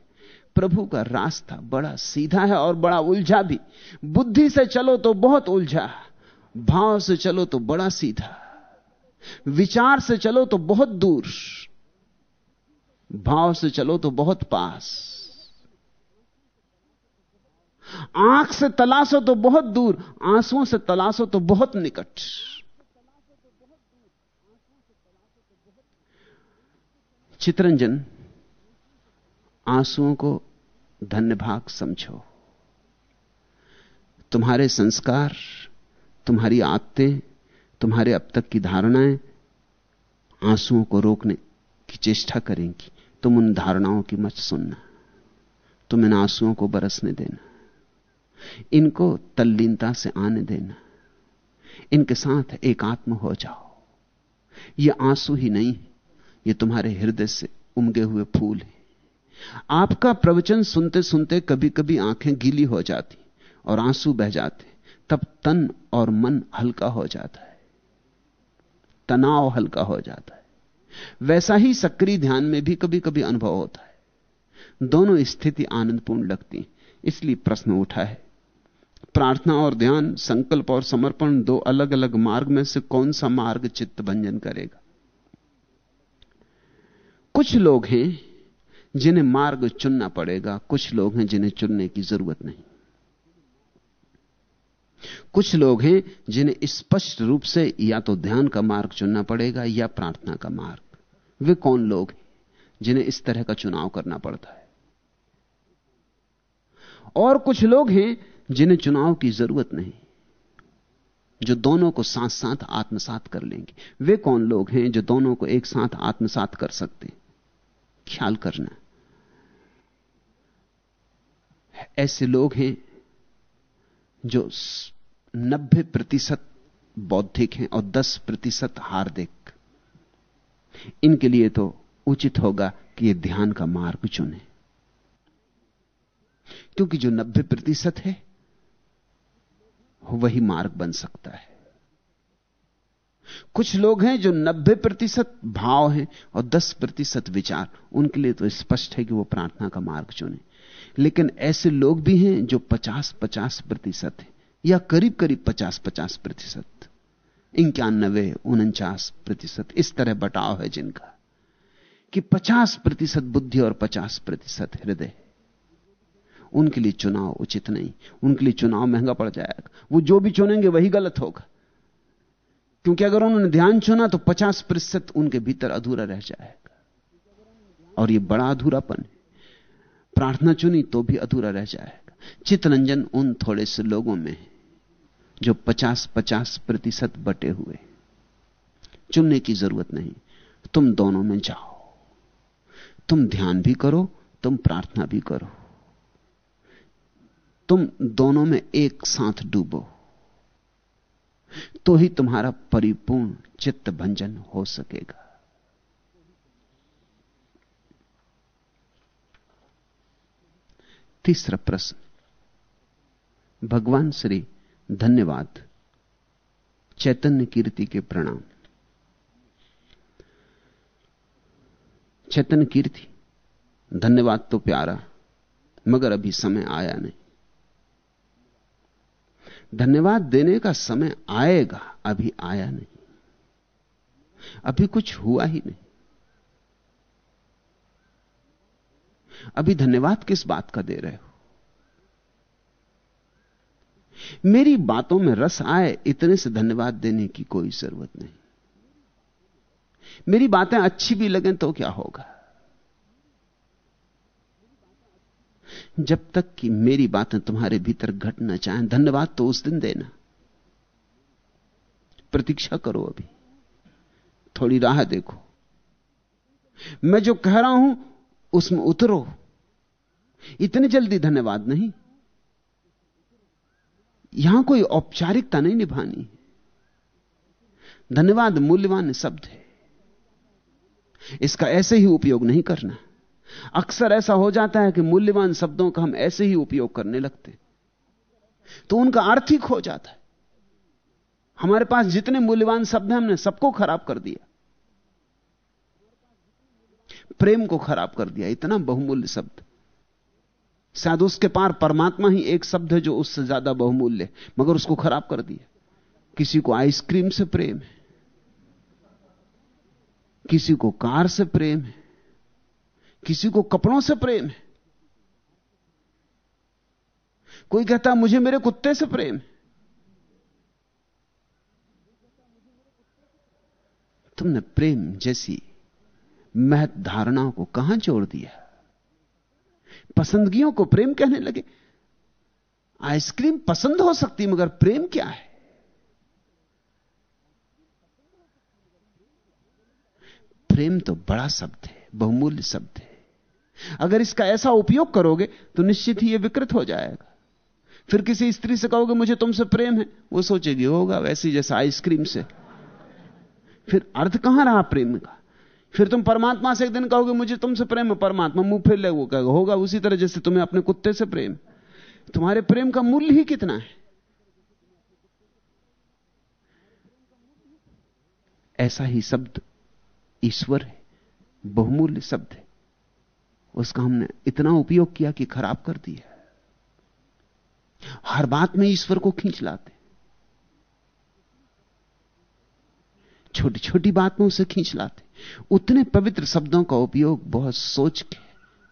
प्रभु का रास्ता बड़ा सीधा है और बड़ा उलझा भी। बुद्धि से चलो तो बहुत उलझा, भाव से चलो तो बड़ा सीधा। विचार से चलो तो बहुत दूर। भाव से चलो तो बहुत पास। आँख से तलाशो तो बहुत दूर, आंसुओं से तलाशो तो बहुत निकट। चित्रंजन, आंसुओं को धन्य भाग समझो। तुम्हारे संस्कार, तुम्हारी आदतें, तुम्हारे अब तक की धारणाएँ, आंसुओं को रोकने की चेष्टा करेंगी। तुम उन धारणाओं की मत सुनना। तुम इन आंसुओं को बरसने देना। इनको तल्लीनता से आने देना। इनके साथ एकात्म हो जाओ। ये आँसू ही नहीं, ये तुम्हारे हृदय से उमगे हुए फूल हैं। आपका प्रवचन सुनते सुनते कभी कभी आँखें गीली हो जाती और आँसू बह जाते। तब तन और मन हल्का हो जाता है। तनाव हल्का हो जाता है। वैसा ही सक्रिय ध्यान में भी कभी कभी अनुभव होता है। दोनों स्थिति आनंदपूर्ण लगती, इसलिए प्रश्न उठा है। प्रार्थना और ध्यान, संकल्प और समर्पण दो अलग अलग मार्ग में से कौन सा मार्ग चित्त भंजन करेगा? कुछ लोग हैं जिन्हें मार्ग चुनना पड़ेगा, कुछ लोग हैं जिन्हें चुनने की ज़रूरत नहीं। कुछ लोग हैं जिन्हें स्पष्ट रूप से या तो ध्यान का मार्ग चुनना पड़ेगा या प्रार्थना का मार्ग। वे कौन लोग हैं जिन्हें इस तरह का चुनाव करना पड़ता है? और कुछ लोग हैं जिन्हें चुनाव की ज़रूरत नहीं, जो दोनों को साथ साथ आत्मसात कर लेंगे। वे कौन लोग हैं जो दोनों को एक साथ आत्मसात कर सकते ख्याल करना। ऐसे लोग हैं जो नब्बे प्रतिशत बौद्धिक हैं और दस प्रतिशत हार्दिक। इनके लिए तो उचित होगा कि ये ध्यान का मार्ग चुने। क्योंकि जो नब्बे प्रतिशत है, वही मार्ग बन सकता है। कुछ लोग हैं जो 90 प्रतिशत भाव हैं और 10 प्रतिशत विचार। उनके लिए तो स्पष्ट है कि वो प्रार्थना का मार्ग चुने। लेकिन ऐसे लोग भी हैं जो 50-50 प्रतिशत हैं या करीब करीब 50-50 प्रतिशत। इक्यानबे उनचास प्रतिशत, इस तरह बटाव है जिनका, कि 50 प्रतिशत बुद्धि और 50 प्रतिशत हृदय उनके लिए चुनाव उचित नहीं, उनके लिए चुनाव महँगा पड़ जाएगा। वो जो भी चुनेंगे वही गलत होगा। क्योंकि अगर उन्होंने ध्यान चुना तो 50 प्रतिशत उनके भीतर अधूरा रह जाएगा। और ये बड़ा अधूरापन है। प्रार्थना चुनी तो भी अधूरा रह जाएगा। चितरंजन उन थोड़े से लोगों में जो 50-50 प्रतिशत बटे हुए। चुनने की ज़रूरत नहीं। तुम दोनों में जाओ। तुम ध्यान भी करो, तुम प्रार्थना भी करो। तुम दोनों में एक साथ डूबो। तो ही तुम्हारा परिपूर्ण चित्त भंजन हो सकेगा। तीसरा प्रश्न। भगवान श्री धन्यवाद। चैतन्य कीर्ति के प्रणाम। चैतन्य कीर्ति, धन्यवाद तो प्यारा, मगर अभी समय आया नहीं। धन्यवाद देने का समय आएगा, अभी आया नहीं। अभी कुछ हुआ ही नहीं। अभी धन्यवाद किस बात का दे रहे हो? मेरी बातों में रस आए, इतने से धन्यवाद देने की कोई ज़रूरत नहीं। मेरी बातें अच्छी भी लगें तो क्या होगा? जब तक कि मेरी बातें तुम्हारे भीतर घटना चाहें धन्यवाद तो उस दिन देना। प्रतीक्षा करो अभी। थोड़ी राह देखो। मैं जो कह रहा हूँ, उसमें उतरो। इतनी जल्दी धन्यवाद नहीं। यहाँ कोई औपचारिकता नहीं निभानी धन्यवाद, मूल्यवान शब्द है। इसका ऐसे ही उपयोग नहीं करना। अक्सर ऐसा हो जाता है कि मूल्यवान शब्दों का हम ऐसे ही उपयोग करने लगते तो उनका अर्थ ही खो जाता है। हमारे पास जितने मूल्यवान शब्द हैं, हमने सबको खराब कर दिया। प्रेम को खराब कर दिया। इतना बहुमूल्य शब्द। शायद उसके पार परमात्मा ही एक शब्द है जो उससे ज़्यादा बहुमूल्य मगर उसको खराब कर दिया। किसी को आइसक्रीम से प्रेम है, किसी को कार से प्रेम है, किसी को कपड़ों से प्रेम है। कोई कहता मुझे मेरे कुत्ते से प्रेम है। तुमने प्रेम जैसी महत धारणाओं को कहाँ जोड़ दिया? पसंदगियों को प्रेम कहने लगे। आइसक्रीम पसंद हो सकती, मगर प्रेम क्या है? प्रेम तो बड़ा शब्द है, बहुमूल्य शब्द है। अगर इसका ऐसा उपयोग करोगे तो निश्चित ही यह विकृत हो जाएगा। फिर किसी स्त्री से कहोगे, मुझे तुमसे प्रेम है। वो सोचेगी, होगा वैसी जैसा आइसक्रीम से। फिर अर्थ कहाँ रहा प्रेम का? फिर तुम परमात्मा से एक दिन कहोगे, मुझे तुमसे प्रेम है, परमात्मा, मुँह फिर ले, वो कहेगा, होगा उसी तरह जैसे तुम्हें अपने कुत्ते से प्रेम। तुम्हारे प्रेम का मूल्य ही कितना है? ऐसा ही शब्द ईश्वर है, बहुमूल्य शब्द है। उसका हमने इतना उपयोग किया कि खराब कर दिया। हर बात में ईश्वर को खींच लाते छोटी छोटी बात में उसे खींच लाते उतने पवित्र शब्दों का उपयोग बहुत सोच के,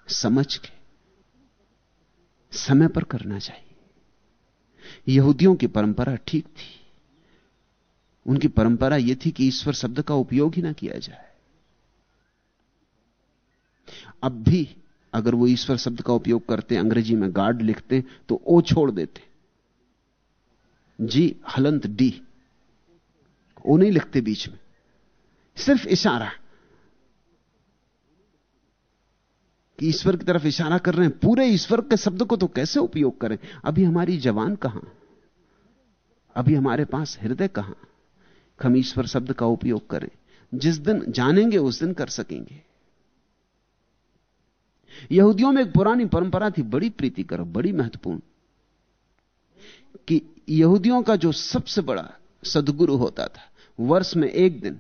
समझ के, समय पर करना चाहिए। यहूदियों की परंपरा ठीक थी। उनकी परंपरा यह थी कि ईश्वर शब्द का उपयोग ही ना किया जाए। अब भी अगर वो ईश्वर शब्द का उपयोग करते, अंग्रेज़ी में गार्ड लिखते तो ओ छोड़ देते। जी, हलंत डी। ओ नहीं लिखते बीच में। सिर्फ़ इशारा। कि ईश्वर की तरफ़ इशारा कर रहे हैं। पूरे ईश्वर के शब्द को तो कैसे उपयोग करें? अभी हमारी जवान कहाँ? अभी हमारे पास हृदय कहाँ? हम ईश्वर शब्द का उपयोग करें। जिस दिन जानेंगे, उस दिन कर सकेंगे। यहूदियों में एक पुरानी परंपरा थी, बड़ी प्रीतिकर, बड़ी महत्वपूर्ण। कि यहूदियों का जो सबसे बड़ा सदगुरु होता था वर्ष में एक दिन,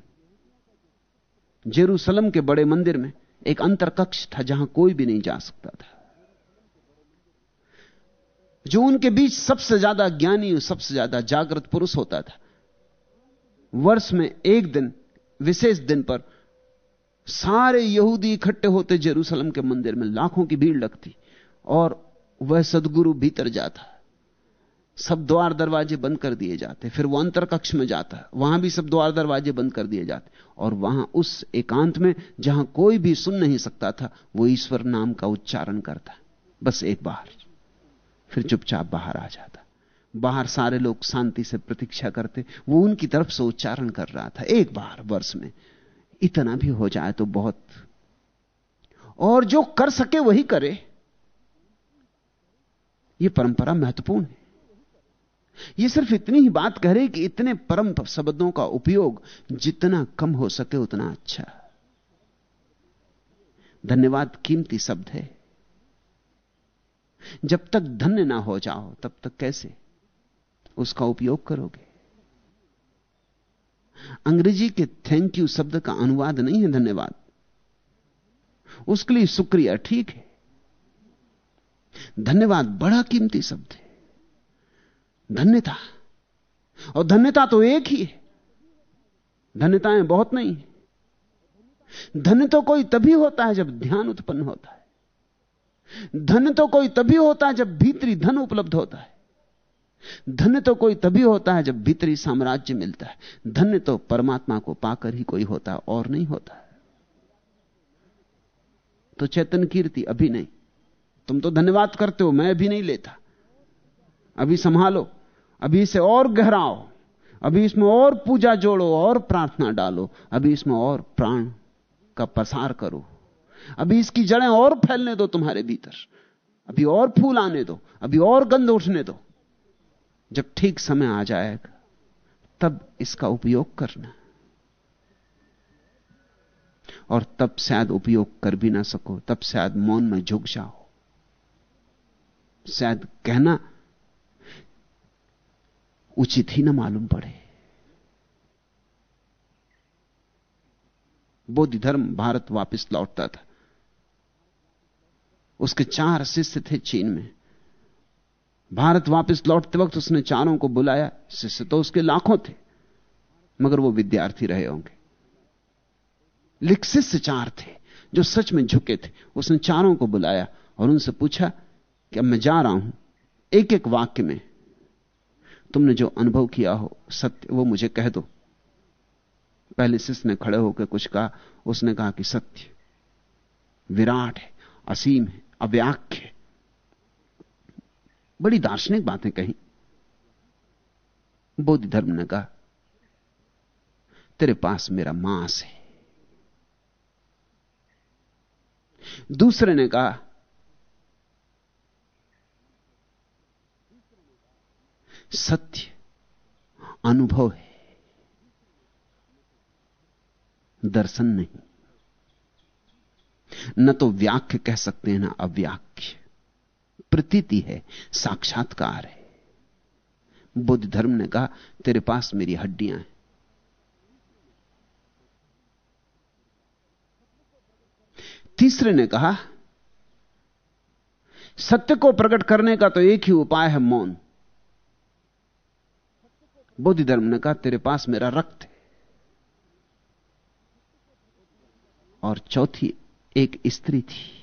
जेरूसलम के बड़े मंदिर में एक अंतर कक्ष था जहाँ कोई भी नहीं जा सकता था। जो उनके बीच सबसे ज़्यादा ज्ञानी और सबसे ज़्यादा जागृत पुरुष होता था, वर्ष में एक दिन, विशेष दिन पर सारे यहूदी इकट्ठे होते जेरूसलम के मंदिर में, लाखों की भीड़ लगती और वह सदगुरु भीतर जाता। सब द्वार दरवाजे बंद कर दिए जाते फिर वो अंतर कक्ष में जाता है। वहाँ भी सब द्वार दरवाजे बंद कर दिए जाते और वहाँ उस एकांत में जहाँ कोई भी सुन नहीं सकता था, वो ईश्वर नाम का उच्चारण करता बस एक बार फिर चुपचाप बाहर आ जाता बाहर सारे लोग शांति से प्रतीक्षा करते वो उनकी तरफ़ से उच्चारण कर रहा था, एक बार वर्ष में। इतना भी हो जाए तो बहुत। और जो कर सके वही करे। यह परंपरा महत्वपूर्ण है। यह सिर्फ़ इतनी ही बात कह रही कि इतने परम शब्दों का उपयोग जितना कम हो सके उतना अच्छा। धन्यवाद, कीमती शब्द है। जब तक धन्य ना हो जाओ, तब तक कैसे उसका उपयोग करोगे? अंग्रेज़ी के थैंक यू शब्द का अनुवाद नहीं है धन्यवाद। उसके लिए शुक्रिया, ठीक है। धन्यवाद, बड़ा कीमती शब्द है। धन्यता। और धन्यता तो एक ही है। धन्यताएँ बहुत नहीं धन्य तो कोई तभी होता है जब ध्यान उत्पन्न होता है। धन्य तो कोई तभी होता है जब भीतरी धन उपलब्ध होता है। धन्य तो कोई तभी होता है जब भीतरी साम्राज्य मिलता है। धन्य तो परमात्मा को पाकर ही कोई होता है और नहीं होता। तो चैतन कीर्ति अभी नहीं। तुम तो धन्यवाद करते हो, मैं अभी नहीं लेता। अभी संभालो। अभी इसे और गहराओ, अभी इसमें और पूजा जोड़ो, और प्रार्थना डालो, अभी इसमें और प्राण का प्रसार करो। अभी इसकी जड़ें और फैलने दो तुम्हारे भीतर, अभी और फूल आने दो, अभी और गंध उठने दो। जब ठीक समय आ जाएगा, तब इसका उपयोग करना। और तब शायद उपयोग कर भी ना सको, तब शायद मौन में झुक जाओ। शायद कहना उचित ही ना मालूम पड़े। बोधि धर्म भारत वापस लौटता था। उसके चार शिष्य थे चीन में। भारत वापस लौटते वक्त उसने चारों को बुलाया। शिष्य तो उसके लाखों थे, मगर वो विद्यार्थी रहे होंगे। लिख शिष्य चार थे, जो सच में झुके थे। उसने चारों को बुलाया और उनसे पूछा कि अब मैं जा रहा हूँ। एक एक वाक्य में तुमने जो अनुभव किया हो, सत्य, वो मुझे कह दो। पहले शिष्य ने खड़े होकर कुछ कहा, उसने कहा कि सत्य, विराट है, असीम है, अव्याख्य है। बड़ी दार्शनिक बातें कही। बौद्ध धर्म ने कहा, तेरे पास मेरा मांस है। दूसरे ने कहा सत्य अनुभव है। दर्शन नहीं। न तो व्याख्य कह सकते हैं, ना अव्याख्य। प्रतीति है, साक्षात्कार है। बुद्ध धर्म ने कहा, तेरे पास मेरी हड्डियाँ हैं। तीसरे ने कहा, सत्य को प्रकट करने का तो एक ही उपाय है, मौन। बुद्ध धर्म ने कहा, तेरे पास मेरा रक्त है। और चौथी एक स्त्री थी।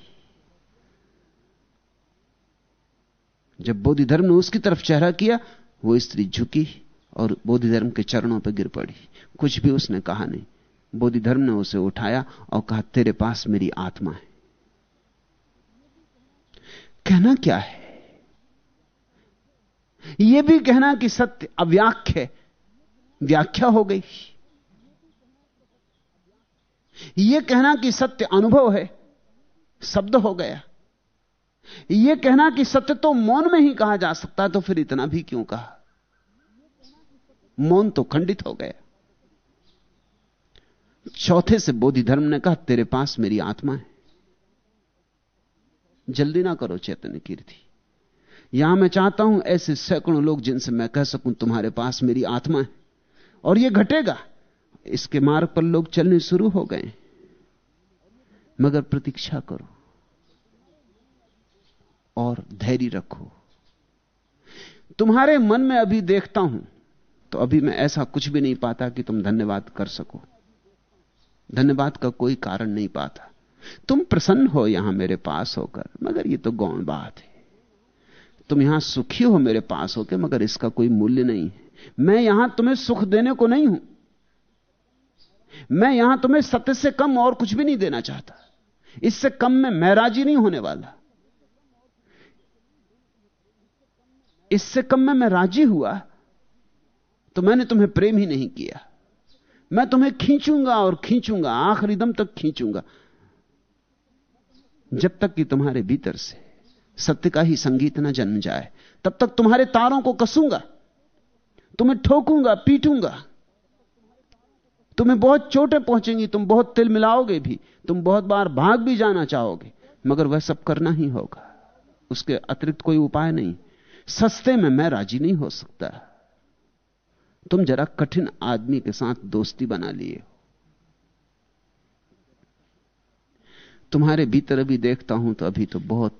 जब बोधि धर्म ने उसकी तरफ़ चेहरा किया, वो स्त्री झुकी और बोधि धर्म के चरणों पर गिर पड़ी। कुछ भी उसने कहा नहीं। बोधि धर्म ने उसे उठाया और कहा, तेरे पास मेरी आत्मा है। कहना क्या है? यह भी कहना कि सत्य अव्याख्य व्याख्या हो। गई। यह कहना कि सत्य अनुभव है, शब्द हो गया। यह कहना कि सत्य तो मौन में ही कहा जा सकता तो फिर इतना भी क्यों कहा? मौन तो खंडित हो गया। चौथे से बोधि धर्म ने कहा, तेरे पास मेरी आत्मा है। जल्दी ना करो चैतन्य कीर्ति। यहाँ मैं चाहता हूँ ऐसे सैकड़ों लोग जिनसे मैं कह सकूँ तुम्हारे पास मेरी आत्मा है, और यह घटेगा। इसके मार्ग पर लोग चलने शुरू हो गए। मगर प्रतीक्षा करो और धैर्य रखो। तुम्हारे मन में अभी देखता हूँ तो अभी मैं ऐसा कुछ भी नहीं पाता कि तुम धन्यवाद कर सको। धन्यवाद का कोई कारण नहीं पाता। तुम प्रसन्न हो यहाँ मेरे पास होकर, मगर यह तो गौण बात है। तुम यहाँ सुखी हो मेरे पास होकर मगर इसका कोई मूल्य नहीं है। मैं यहाँ तुम्हें सुख देने को नहीं हूँ। मैं यहाँ तुम्हें सत्य से कम और कुछ भी नहीं देना चाहता। इससे कम में मैं राज़ी नहीं होने वाला। इससे कम में मैं राज़ी हुआ तो मैंने तुम्हें प्रेम ही नहीं किया। मैं तुम्हें खींचूँगा और खींचूँगा, आखिरी दम तक खींचूँगा, जब तक कि तुम्हारे भीतर से सत्य का ही संगीत ना जन्म जाए, तब तक तुम्हारे तारों को कसूँगा, तुम्हें ठोकूँगा, पीटूँगा। तुम्हें बहुत चोटें पहुंचेंगी, तुम बहुत तिल मिलाओगे भी, तुम बहुत बार भाग भी जाना चाहोगे, मगर वह सब करना ही होगा। उसके अतिरिक्त कोई उपाय नहीं, सस्ते में मैं राज़ी नहीं हो सकता। तुम जरा कठिन आदमी के साथ दोस्ती बना लिए तुम्हारे भीतर अभी देखता हूँ तो अभी तो बहुत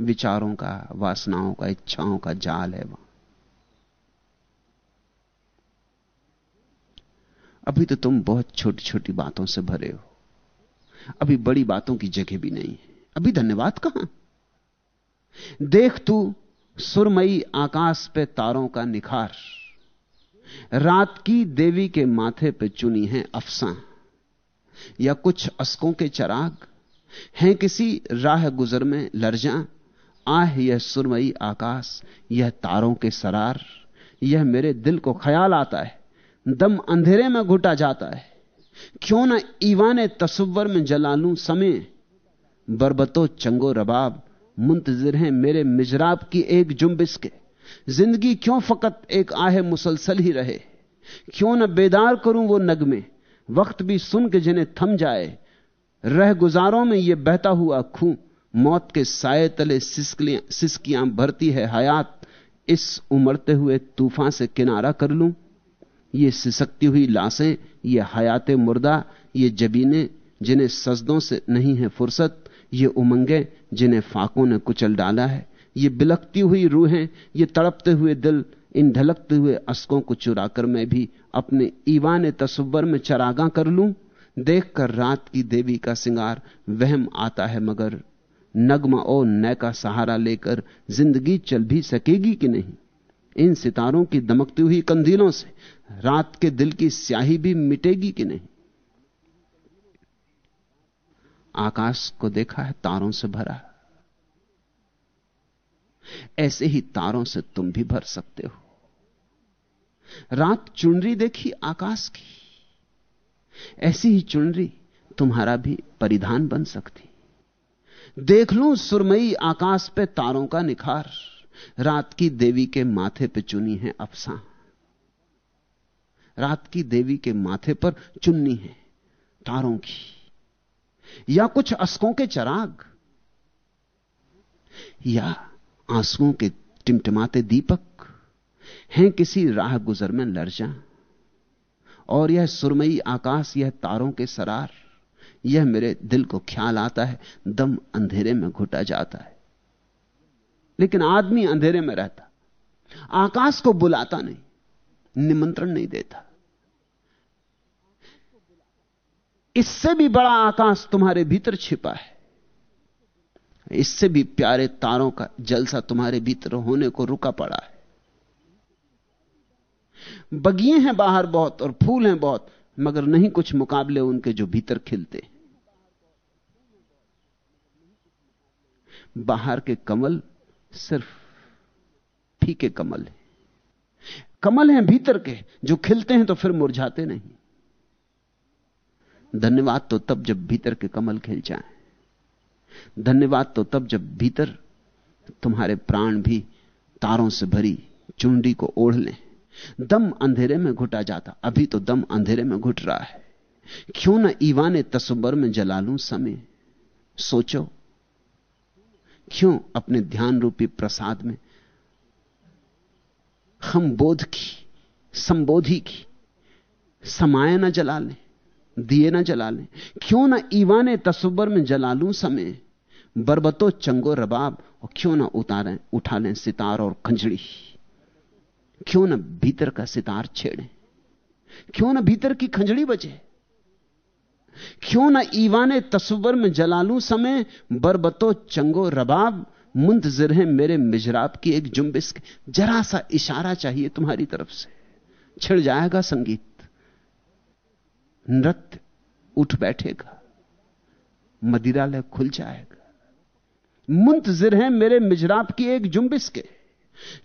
विचारों का, वासनाओं का, इच्छाओं का जाल है वहाँ। अभी तो तुम बहुत छोटी छोटी बातों से भरे हो। अभी बड़ी बातों की जगह भी नहीं है। अभी धन्यवाद कहाँ? देख तू सुरमई आकाश पे तारों का निखार। रात की देवी के माथे पे चुनी है अफसा। या कुछ अस्कों के चराग? हैं किसी राह गुजर में लर्जा? आह यह सुरमई आकाश, यह तारों के सरार, यह मेरे दिल को ख्याल आता है, दम अंधेरे में घुटा जाता है। क्यों ना ईवान तस्वर में जला लूँ समय बरबतो चंगो रबाब, मुंतजर हैं मेरे मिजराब की एक जुम्बिस के। ज़िंदगी क्यों फकत एक आहे मुसलसल ही रहे? क्यों न बेदार करूँ वो नगमे? वक्त भी सुन के जिन्हें थम जाए। रह गुजारों में ये बहता हुआ खूं। मौत के साय तले सिसकियाँ भरती है हयात। इस उमड़ते हुए तूफ़ान से किनारा कर लूँ। ये सिसकती हुई लाशें, ये हयात मुर्दा, ये जबीने, जिन्हें सजदों से नहीं है फुर्सत, ये उमंगे, जिन्हें फाकों ने कुचल डाला है। ये बिलकती हुई रूहें, ये तड़पते हुए दिल, इन ढलकते हुए अस्कों को चुराकर मैं भी अपने ईवान तस्वर में चरागा कर लूँ। देखकर रात की देवी का सिंगार वहम आता है मगर नगमा ओ नय का सहारा लेकर ज़िंदगी चल भी सकेगी कि नहीं? इन सितारों की दमकती हुई कंदीलों से रात के दिल की स्याही भी मिटेगी कि नहीं? आकाश को देखा है तारों से भरा। ऐसे ही तारों से तुम भी भर सकते हो। रात चुनरी देखी आकाश की। ऐसी ही चुनरी तुम्हारा भी परिधान बन सकती। देख लूँ सुरमई आकाश पे तारों का निखार। रात की देवी के माथे पे चुनी है अफसा। रात की देवी के माथे पर चुन्नी है तारों की। या कुछ अस्कों के चराग। या आंसुओं के टिमटिमाते दीपक। हैं किसी राह गुजर में लर्जा। और यह सुरमई आकाश, यह तारों के सरार। यह मेरे दिल को ख्याल आता है, दम अंधेरे में घुटा जाता है। लेकिन आदमी अंधेरे में रहता, आकाश को बुलाता नहीं, निमंत्रण नहीं देता। इससे भी बड़ा आकाश तुम्हारे भीतर छिपा है। इससे भी प्यारे तारों का जलसा तुम्हारे भीतर होने को रुका पड़ा है। बगिए हैं बाहर बहुत और फूल हैं बहुत, मगर नहीं कुछ मुकाबले उनके जो भीतर खिलते। बाहर के कमल सिर्फ़ फीके कमल हैं। कमल हैं भीतर के, जो खिलते हैं तो फिर मुरझाते नहीं। धन्यवाद तो तब जब भीतर के कमल खिल जाएँ। धन्यवाद तो तब जब भीतर तुम्हारे प्राण भी तारों से भरी चुंडी को ओढ़ लें। दम अंधेरे में घुटा जाता, अभी तो दम अंधेरे में घुट रहा है। क्यों ना ईवान तस्बर में जला लूँ समय? सोचो। क्यों अपने ध्यान रूपी प्रसाद में? हम बोध की, संबोधि की, समाय न जला लें, दिए ना जला लें। क्यों ना ईवान तस्वर में जला लूँ समय? बरबतो चंगो रबाब, और क्यों ना उतारें, उठा लें सितार और खंजड़ी? क्यों ना भीतर का सितार छेड़ें? क्यों ना भीतर की खंजड़ी बचे क्यों ना ईवान तस्वर में जलालू समय बरबतो चंगो रबाब, मुंतजिर है मेरे मिजराब की एक जुम्बिस जरा सा इशारा चाहिए तुम्हारी तरफ़ से। छिड़ जाएगा संगीत। नृत्य उठ बैठेगा। मदिरालय खुल जाएगा। मुंतजिर है मेरे मिजराब की एक जुम्बिस के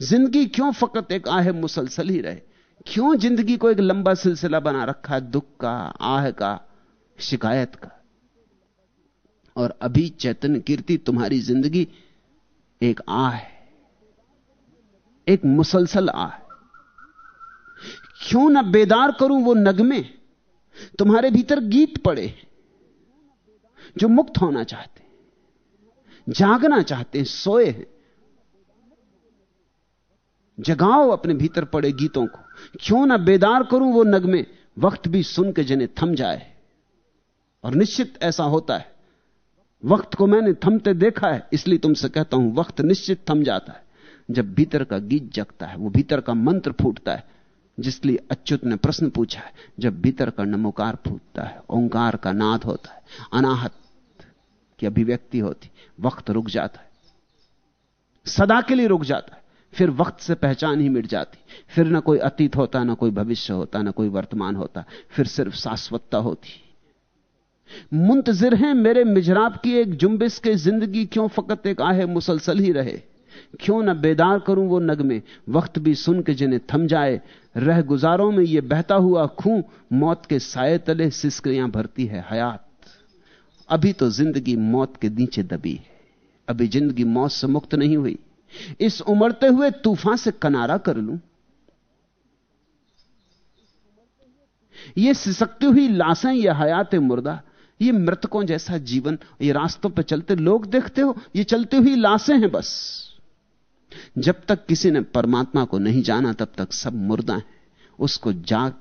ज़िंदगी क्यों फकत एक आह मुसलसल ही रहे? क्यों ज़िंदगी को एक लंबा सिलसिला बना रखा है? दुख का, आह का शिकायत का। और अभी चैतन्य कीर्ति तुम्हारी ज़िंदगी एक आ है, एक मुसलसल आह क्यों ना बेदार करूँ वो नगमे? तुम्हारे भीतर गीत पड़े जो मुक्त होना चाहते जागना चाहते हैं, सोए हैं। जगाओ अपने भीतर पड़े गीतों को। क्यों ना बेदार करूँ वो नगमे? वक्त भी सुन के जने थम जाए। और निश्चित ऐसा होता है। वक्त को मैंने थमते देखा है, इसलिए तुमसे कहता हूँ, वक्त निश्चित थम जाता है। जब भीतर का गीत जगता है, वो भीतर का मंत्र फूटता है, जिसलिए अच्युत ने प्रश्न पूछा है, जब भीतर का नमोकार फूटता है, ओंकार का नाद होता है, अनाहत की अभिव्यक्ति होती, वक्त रुक जाता है। सदा के लिए रुक जाता है, फिर वक्त से पहचान ही मिट जाती, फिर ना कोई अतीत होता, ना कोई भविष्य होता, ना कोई वर्तमान होता, फिर सिर्फ़ शाश्वतता होती। मुंतजिर हैं, मेरे मिजराब की एक जुम्बिस के ज़िंदगी क्यों फकत एक आहे मुसलसल ही रहे? क्यों ना बेदार करूँ वो नगमे? वक्त भी सुन के जिन्हें थम जाए। रह गुजारों में ये बहता हुआ खूं, मौत के साय तले सिस्कियाँ भरती है हयात। अभी तो ज़िंदगी मौत के नीचे दबी है। अभी ज़िंदगी मौत से मुक्त नहीं हुई। इस उमड़ते हुए तूफ़ान से कनारा कर लूँ। ये सिसकती हुई लाशें यह हयात मुर्दा। ये मृतकों जैसा जीवन, ये रास्तों पर चलते, लोग देखते हो, ये चलती हुई लाशें हैं बस। जब तक किसी ने परमात्मा को नहीं जाना, तब तक सब मुर्दा है। उसको जाग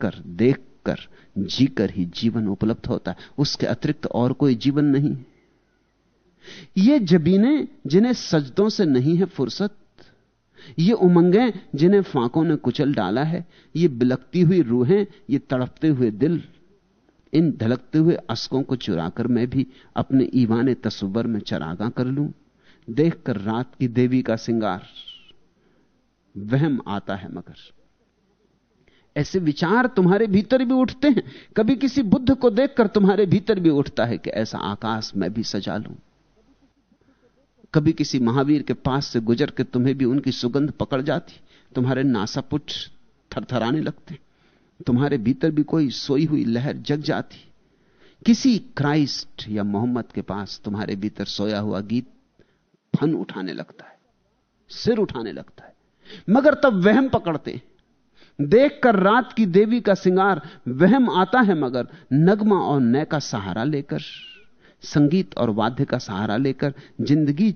कर देख कर जीकर ही जीवन उपलब्ध होता है। उसके अतिरिक्त और कोई जीवन नहीं ये जबीने जिन्हें सजदों से नहीं है फुर्सत, ये उमंगें जिन्हें फांकों ने कुचल डाला है, ये बिलकती हुई रूहें, ये तड़पते हुए दिल इन धलकते हुए अस्कों को चुराकर मैं भी अपने ईवान तस्वर में चरागा कर लूँ। देखकर रात की देवी का सिंगार वहम आता है मगर। ऐसे विचार तुम्हारे भीतर भी उठते हैं। कभी किसी बुद्ध को देखकर तुम्हारे भीतर भी उठता है कि ऐसा आकाश मैं भी सजा लूँ। कभी किसी महावीर के पास से गुजर के तुम्हें भी उनकी सुगंध पकड़ जाती। तुम्हारे नासापुट थरथराने लगते। तुम्हारे भीतर भी कोई सोई हुई लहर जग जाती। किसी क्राइस्ट या मोहम्मद के पास तुम्हारे भीतर सोया हुआ गीत फन उठाने लगता है, सिर उठाने लगता है। मगर तब वहम पकड़ते देखकर रात की देवी का सिंगार वहम आता है, मगर नगमा और नय का सहारा लेकर, संगीत और वाद्य का सहारा लेकर ज़िंदगी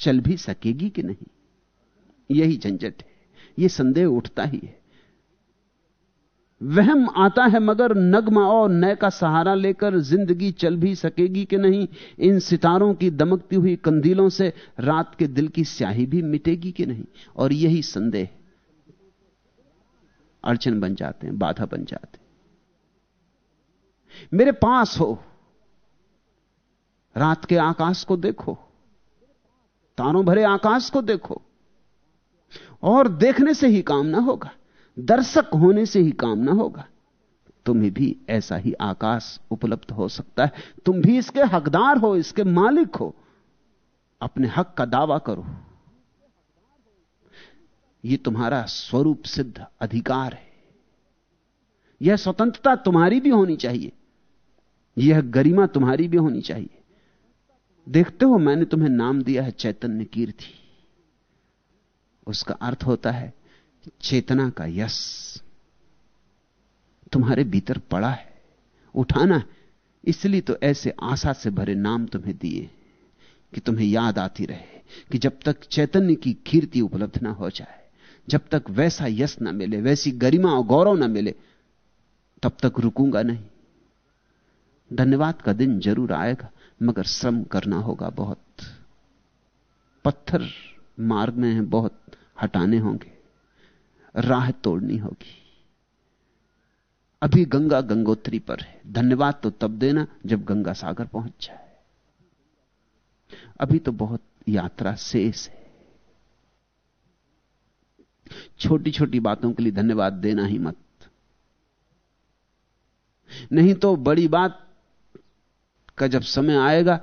चल भी सकेगी कि नहीं? यही झंझट है। यह संदेह उठता ही है। वहम आता है मगर नगमा और नय का सहारा लेकर ज़िंदगी चल भी सकेगी कि नहीं? इन सितारों की दमकती हुई कंदीलों से रात के दिल की स्याही भी मिटेगी कि नहीं? और यही संदेह अड़चन बन जाते हैं, बाधा बन जाते हैं। मेरे पास हो, रात के आकाश को देखो, तारों भरे आकाश को देखो, और देखने से ही काम ना होगा। दर्शक होने से ही काम ना होगा। तुम्हें भी ऐसा ही आकाश उपलब्ध हो सकता है। तुम भी इसके हकदार हो, इसके मालिक हो। अपने हक का दावा करो। यह तुम्हारा स्वरूप सिद्ध अधिकार है। यह स्वतंत्रता तुम्हारी भी होनी चाहिए। यह गरिमा तुम्हारी भी होनी चाहिए। देखते हो, मैंने तुम्हें नाम दिया है चैतन्य कीर्ति। उसका अर्थ होता है चेतना का यश तुम्हारे भीतर पड़ा है, उठाना है। इसलिए तो ऐसे आशा से भरे नाम तुम्हें दिए कि तुम्हें याद आती रहे कि जब तक चैतन्य की कीर्ति उपलब्ध ना हो जाए, जब तक वैसा यश ना मिले, वैसी गरिमा और गौरव ना मिले, तब तक रुकूँगा नहीं। धन्यवाद का दिन ज़रूर आएगा, मगर श्रम करना होगा बहुत। पत्थर मार्ग में हैं, बहुत हटाने होंगे। राह तोड़नी होगी। अभी गंगा गंगोत्री पर है। धन्यवाद तो तब देना जब गंगा सागर पहुँच जाए। अभी तो बहुत यात्रा शेष है। छोटी छोटी बातों के लिए धन्यवाद देना ही मत। नहीं तो बड़ी बात का जब समय आएगा,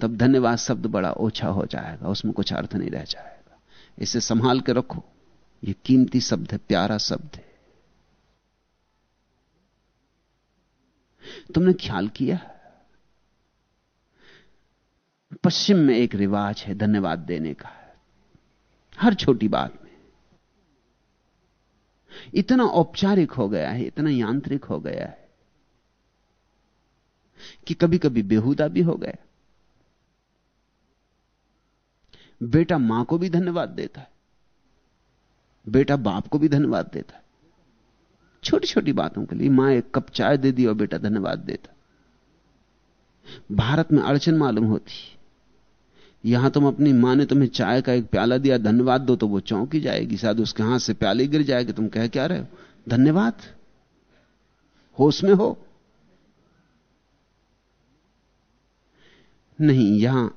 तब धन्यवाद शब्द बड़ा ओछा हो जाएगा, उसमें कुछ अर्थ नहीं रह जाएगा। इसे संभाल के रखो। यह कीमती शब्द है, प्यारा शब्द है। तुमने ख्याल किया? पश्चिम में एक रिवाज है धन्यवाद देने का। हर छोटी बात में। इतना औपचारिक हो गया है, इतना यांत्रिक हो गया है, कि कभी कभी बेहुदा भी हो गया। बेटा माँ को भी धन्यवाद देता है। बेटा बाप को भी धन्यवाद देता छोटी छोटी बातों के लिए माँ एक कप चाय दे दी और बेटा धन्यवाद देता। भारत में अड़चन मालूम होती। यहाँ तुम अपनी माँ ने तुम्हें चाय का एक प्याला दिया, धन्यवाद दो तो वो चौंकी जाएगी, शायद उसके हाथ से प्याले गिर जाएगी, तुम कह क्या रहे हो? धन्यवाद। होश में हो। नहीं, यहाँ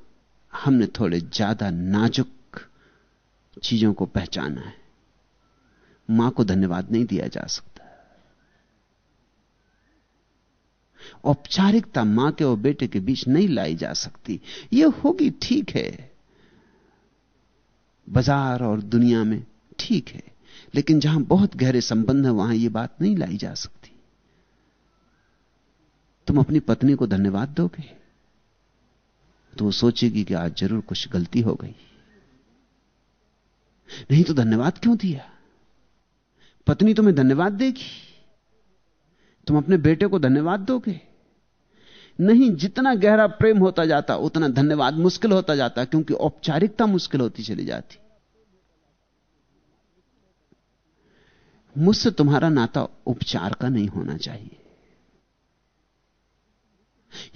हमने थोड़े ज़्यादा नाजुक चीज़ों को पहचाना है। माँ को धन्यवाद नहीं दिया जा सकता। औपचारिकता माँ के और बेटे के बीच नहीं लाई जा सकती। यह होगी ठीक है। बाज़ार और दुनिया में ठीक है, लेकिन जहाँ बहुत गहरे संबंध है, वहाँ यह बात नहीं लाई जा सकती। तुम अपनी पत्नी को धन्यवाद दोगे? तो वो सोचेगी कि आज ज़रूर कुछ गलती हो गई। नहीं तो धन्यवाद क्यों दिया? पत्नी तुम्हें धन्यवाद देगी। तुम अपने बेटे को धन्यवाद दोगे। नहीं, जितना गहरा प्रेम होता जाता, उतना धन्यवाद मुश्किल होता जाता, क्योंकि औपचारिकता मुश्किल होती चली जाती। मुझसे तुम्हारा नाता उपचार का नहीं होना चाहिए।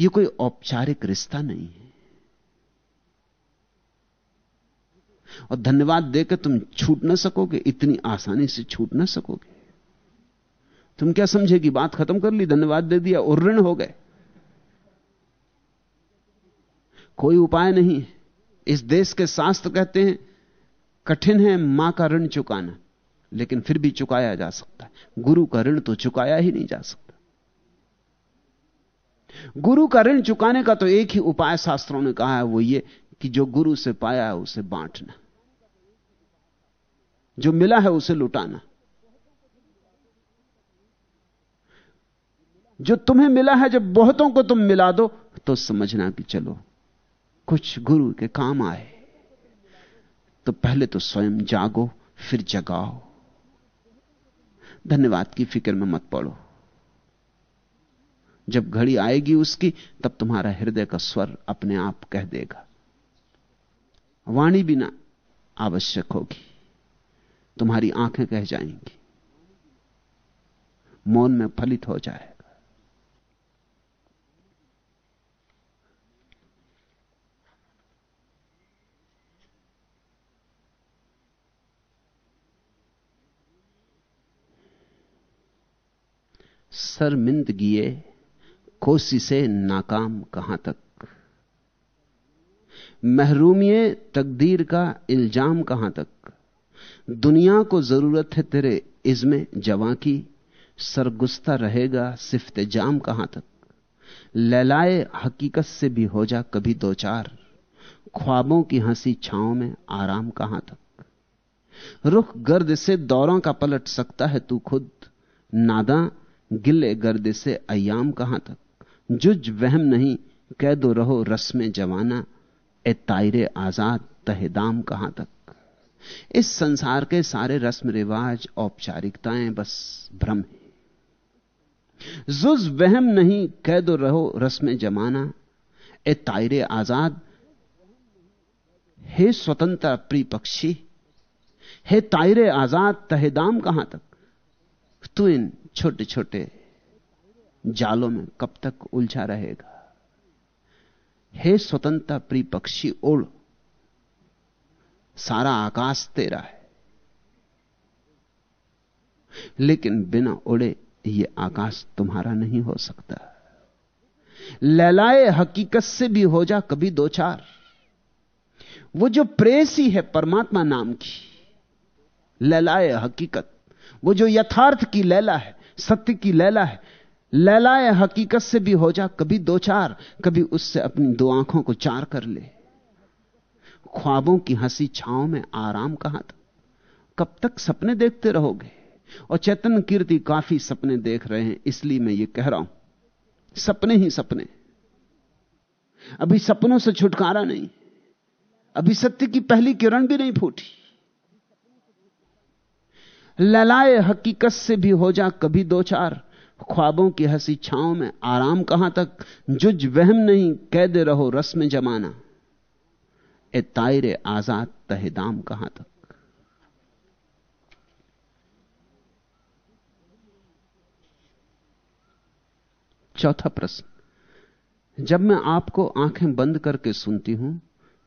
यह कोई औपचारिक रिश्ता नहीं है। और धन्यवाद देकर तुम छूट ना सकोगे, इतनी आसानी से छूट ना सकोगे। तुम क्या समझे कि बात खत्म कर ली, धन्यवाद दे दिया और ऋण हो गए? कोई उपाय नहीं। इस देश के शास्त्र कहते हैं, कठिन है माँ का ऋण चुकाना, लेकिन फिर भी चुकाया जा सकता है। गुरु का ऋण तो चुकाया ही नहीं जा सकता। गुरु का ऋण चुकाने का तो एक ही उपाय शास्त्रों ने कहा है, वो ये कि जो गुरु से पाया है, उसे बांटना। जो मिला है उसे लुटाना। जो तुम्हें मिला है, जब बहुतों को तुम मिला दो तो समझना कि चलो, कुछ गुरु के काम आए। तो पहले तो स्वयं जागो, फिर जगाओ। धन्यवाद की फ़िक्र में मत पड़ो। जब घड़ी आएगी उसकी, तब तुम्हारा हृदय का स्वर अपने आप कह देगा। वाणी बिना आवश्यक होगी। तुम्हारी आँखें कह जाएँगी। मौन में फलित हो जाएगा। शर्मिंदगिए कोशिशे नाकाम कहाँ तक? महरूमिए तकदीर का इल्ज़ाम कहाँ तक? दुनिया को ज़रूरत है तेरे इज्म जवा की। सरगुस्ता रहेगा सिफ्त जाम कहाँ तक। लैलाए हकीकत से भी हो जा कभी दो चार। ख्वाबों की हँसी छाओं में आराम कहाँ तक। रुख गर्द से दौरों का पलट सकता है तू खुद। नादा गिले गर्द से अयाम कहाँ तक। जुज वहम नहीं, कह दो रहो रस्म जवाना। ए तायरे आज़ाद तहेदाम कहाँ तक। इस संसार के सारे रस्म रिवाज औपचारिकताएँ बस भ्रम है। जुज वहम नहीं कह दो रहो रस्म जमाना, ए तायरे आज़ाद। हे स्वतंत्र प्रिय पक्षी हे तायरे आज़ाद तहेदाम कहाँ तक? तू इन छोटे छोटे जालों में कब तक उलझा रहेगा? हे स्वतंत्रता प्रिय पक्षी उड़ सारा आकाश तेरा है। लेकिन बिना उड़े ये आकाश तुम्हारा नहीं हो सकता। लैलाए हकीकत से भी हो जा कभी दो चार। वो जो प्रेसी है परमात्मा नाम की, लैलाए हकीकत। वो जो यथार्थ की लैला है, सत्य की लैला है, लैलाए हकीकत से भी हो जा कभी दो चार। कभी उससे अपनी दो आँखों को चार कर ले। ख्वाबों की हँसी छाओं में आराम कहाँ तक कब तक सपने देखते रहोगे? और चैतन्य कीर्ति काफ़ी सपने देख रहे हैं, इसलिए मैं ये कह रहा हूँ, सपने ही सपने। अभी सपनों से छुटकारा नहीं, अभी सत्य की पहली किरण भी नहीं फूटी। ललाए हकीकत से भी हो जा कभी दो चार, ख्वाबों की हँसी छाओं में आराम कहाँ तक? जुज वहम नहीं, कैदे रहो रस में जमाना। ए तायरे आज़ाद तहेदाम कहाँ तक? चौथा प्रश्न। जब मैं आपको आँखें बंद करके सुनती हूँ,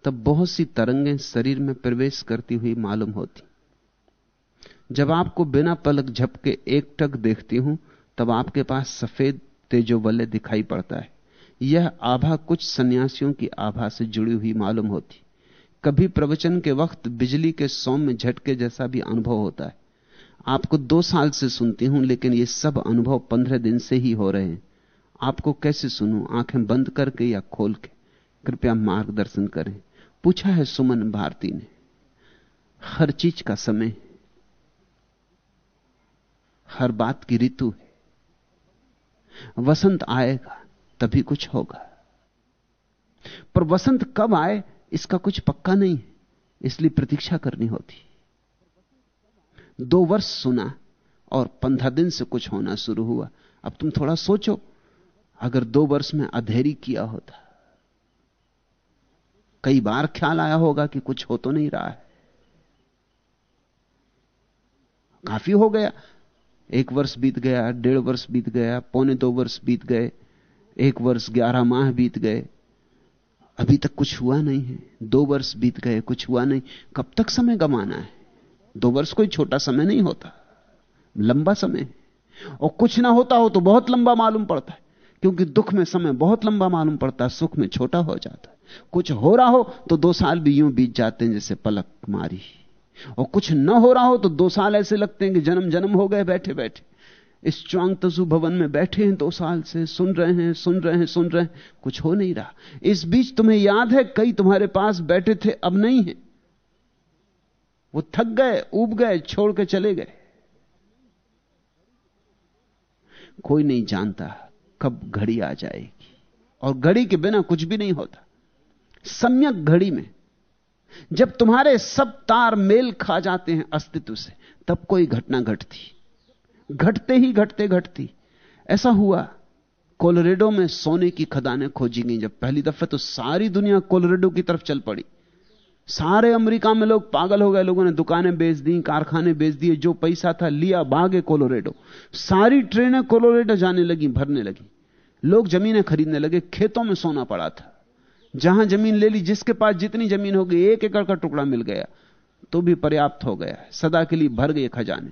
तब बहुत सी तरंगें शरीर में प्रवेश करती हुई मालूम होती। जब आपको बिना पलक झपके एक टक देखती हूँ, तब आपके पास सफ़ेद तेजो वल्य दिखाई पड़ता है। यह आभा कुछ सन्यासियों की आभा से जुड़ी हुई मालूम होती। कभी प्रवचन के वक्त बिजली के सौम्य झटके जैसा भी अनुभव होता है। आपको दो साल से सुनती हूँ, लेकिन ये सब अनुभव पंद्रह दिन से ही हो रहे हैं। आपको कैसे सुनूं, आँखें बंद करके या खोल के? कृपया मार्गदर्शन करें। पूछा है सुमन भारती ने। हर चीज़ का समय हर बात की ऋतु है। वसंत आएगा, तभी कुछ होगा। पर वसंत कब आए इसका कुछ पक्का नहीं, इसलिए प्रतीक्षा करनी होती। दो वर्ष सुना और पंद्रह दिन से कुछ होना शुरू हुआ। अब तुम थोड़ा सोचो, अगर दो वर्ष में अधेरी किया होता, कई बार ख्याल आया होगा कि कुछ हो तो नहीं रहा है। काफ़ी हो गया। एक वर्ष बीत गया, डेढ़ वर्ष बीत गया, पौने दो वर्ष बीत गए, एक वर्ष ग्यारह माह बीत गए। अभी तक कुछ हुआ नहीं है। दो वर्ष बीत गए, कुछ हुआ नहीं। कब तक समय गमाना है? दो वर्ष कोई छोटा समय नहीं होता। लंबा समय और कुछ ना होता हो तो बहुत लंबा मालूम पड़ता है। क्योंकि दुख में समय बहुत लंबा मालूम पड़ता है, सुख में छोटा हो जाता है। कुछ हो रहा हो तो दो साल भी यूँ बीत जाते हैं जैसे पलक मारी। और कुछ न हो रहा हो तो दो साल ऐसे लगते हैं कि जन्म जन्म हो गए बैठे बैठे इस च्वांग तजु भवन में बैठे हैं, दो साल से सुन रहे हैं, सुन रहे हैं, सुन रहे हैं। कुछ हो नहीं रहा। इस बीच तुम्हें याद है, कई तुम्हारे पास बैठे थे, अब नहीं है। वो थक गए उब गए, छोड़ के चले गए। कोई नहीं जानता कब घड़ी आ जाएगी। और घड़ी के बिना कुछ भी नहीं होता। सम्यक घड़ी में जब तुम्हारे सब तार मेल खा जाते हैं अस्तित्व से, तब कोई घटना घटती। घटते ही घटते घटती। ऐसा हुआ, कोलोरेडो में सोने की खदानें खोजी गई। जब पहली दफे तो सारी दुनिया कोलोरेडो की तरफ़ चल पड़ी। सारे अमेरिका में लोग पागल हो गए। लोगों ने दुकानें बेच दी, कारखाने बेच दिए, जो पैसा था लिया भागे कोलोरेडो। सारी ट्रेनें कोलोरेडो जाने लगी, भरने लगी। लोग जमीनें खरीदने लगे। खेतों में सोना पड़ा था। जहाँ ज़मीन ले ली, जिसके पास जितनी ज़मीन हो गई एक एकड़ का टुकड़ा मिल गया तो भी पर्याप्त हो गया। सदा के लिए भर गए खजाने।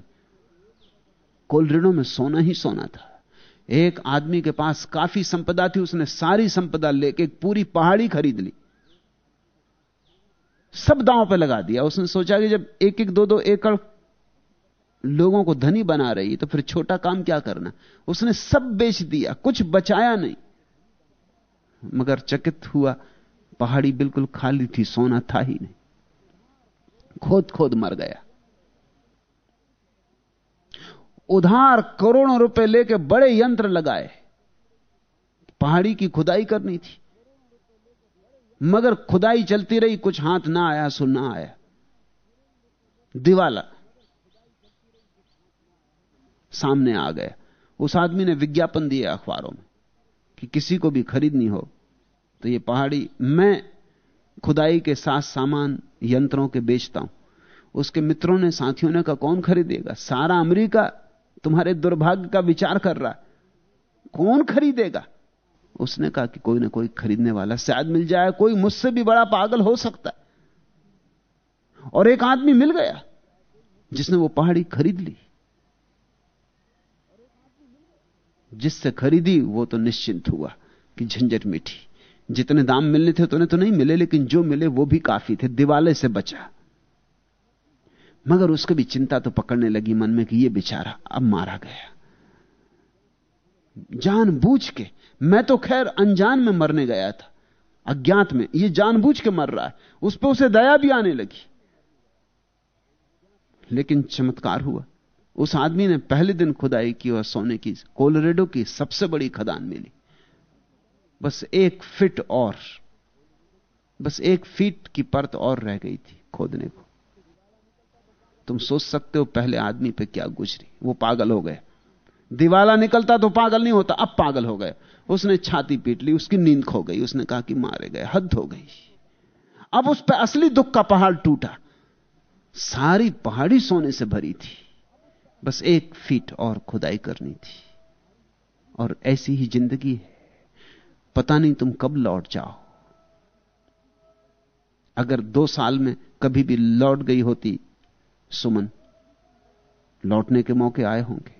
कोलरेडो में सोना ही सोना था। एक आदमी के पास काफ़ी संपदा थी, उसने सारी संपदा लेके एक पूरी पहाड़ी खरीद ली। सब दांव पे लगा दिया। उसने सोचा कि जब एक एक दो दो एकड़ लोगों को धनी बना रही तो फिर छोटा काम क्या करना? उसने सब बेच दिया, कुछ बचाया नहीं। मगर चकित हुआ, पहाड़ी बिल्कुल खाली थी, सोना था ही नहीं। खोद खोद मर गया। उधार करोड़ों रुपए लेके बड़े यंत्र लगाए। पहाड़ी की खुदाई करनी थी। मगर खुदाई चलती रही, कुछ हाथ ना आया, सो ना आया। दिवाला सामने आ गया। उस आदमी ने विज्ञापन दिया अखबारों में कि किसी को भी खरीदनी हो तो ये पहाड़ी, मैं खुदाई के साथ सामान, यंत्रों के बेचता हूँ। उसके मित्रों ने, साथियों ने कहा, कौन खरीदेगा? सारा अमेरिका तुम्हारे दुर्भाग्य का विचार कर रहा कौन खरीदेगा? उसने कहा कि कोई ना कोई खरीदने वाला शायद मिल जाए, कोई मुझसे भी बड़ा पागल हो सकता है। और एक आदमी मिल गया, जिसने वो पहाड़ी खरीद ली। जिससे खरीदी, वो तो निश्चिंत हुआ कि झंझट मिठी। जितने दाम मिलने थे उतने तो नहीं मिले, लेकिन जो मिले वो भी काफ़ी थे, दिवाले से बचा। मगर उसको भी चिंता तो पकड़ने लगी मन में कि ये बेचारा अब मारा गया। जानबूझ के, मैं तो खैर अनजान में मरने गया था। अज्ञात में, ये जानबूझ के मर रहा है। उस पर उसे दया भी आने लगी। लेकिन चमत्कार हुआ। उस आदमी ने पहले दिन खुदाई की और सोने की, कोलोरेडो की सबसे बड़ी खदान मिली। बस एक फिट और, बस एक फीट की परत और रह गई थी खोदने को। तुम सोच सकते हो पहले आदमी पे क्या गुजरी। वो पागल हो गए। दिवाला निकलता तो पागल नहीं होता, अब पागल हो गए। उसने छाती पीट ली, उसकी नींद खो गई, उसने कहा कि मारे गए, हद हो गई। अब उस पर असली दुख का पहाड़ टूटा। सारी पहाड़ी सोने से भरी थी। बस एक फीट और खुदाई करनी थी। और ऐसी ही ज़िंदगी है। पता नहीं तुम कब लौट जाओ। अगर दो साल में कभी भी लौट गई होती सुमन, लौटने के मौके आए होंगे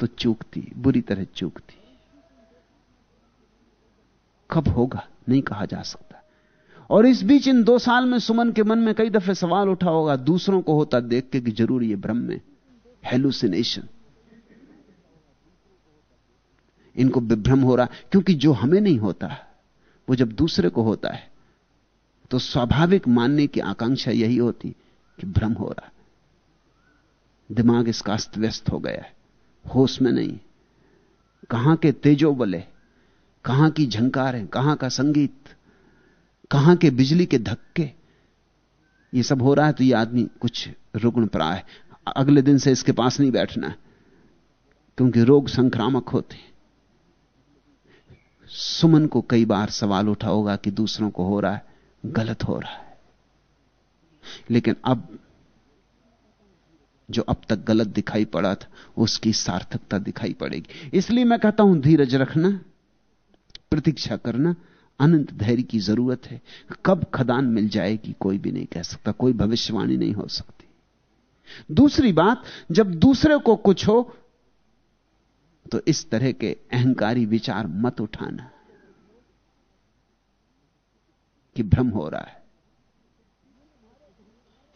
तो चूकती, बुरी तरह चूकती। कब होगा? नहीं कहा जा सकता। और इस बीच इन दो साल में सुमन के मन में कई दफे सवाल उठा होगा, दूसरों को होता देख के कि ज़रूर ये भ्रम में हेलुसिनेशन इनको विभ्रम हो रहा, क्योंकि जो हमें नहीं होता, वो जब दूसरे को होता है तो स्वाभाविक मानने की आकांक्षा यही होती कि भ्रम हो रहा। दिमाग इसका अस्त व्यस्त हो गया है। होश में नहीं। कहाँ के तेजो बले, कहाँ की झंकारें, कहाँ का संगीत, कहाँ के बिजली के धक्के। ये सब हो रहा है तो ये आदमी कुछ रुग्ण प्राय अगले दिन से इसके पास नहीं बैठना क्योंकि रोग संक्रामक होते सुमन को कई बार सवाल उठा होगा कि दूसरों को हो रहा है, गलत हो रहा है। लेकिन अब जो अब तक गलत दिखाई पड़ा था, उसकी सार्थकता दिखाई पड़ेगी। इसलिए मैं कहता हूँ, धीरज रखना, प्रतीक्षा करना, अनंत धैर्य की ज़रूरत है। कब खदान मिल जाएगी, कोई भी नहीं कह सकता, कोई भविष्यवाणी नहीं हो सकती। दूसरी बात, जब दूसरे को कुछ हो तो इस तरह के अहंकारी विचार मत उठाना कि भ्रम हो रहा है।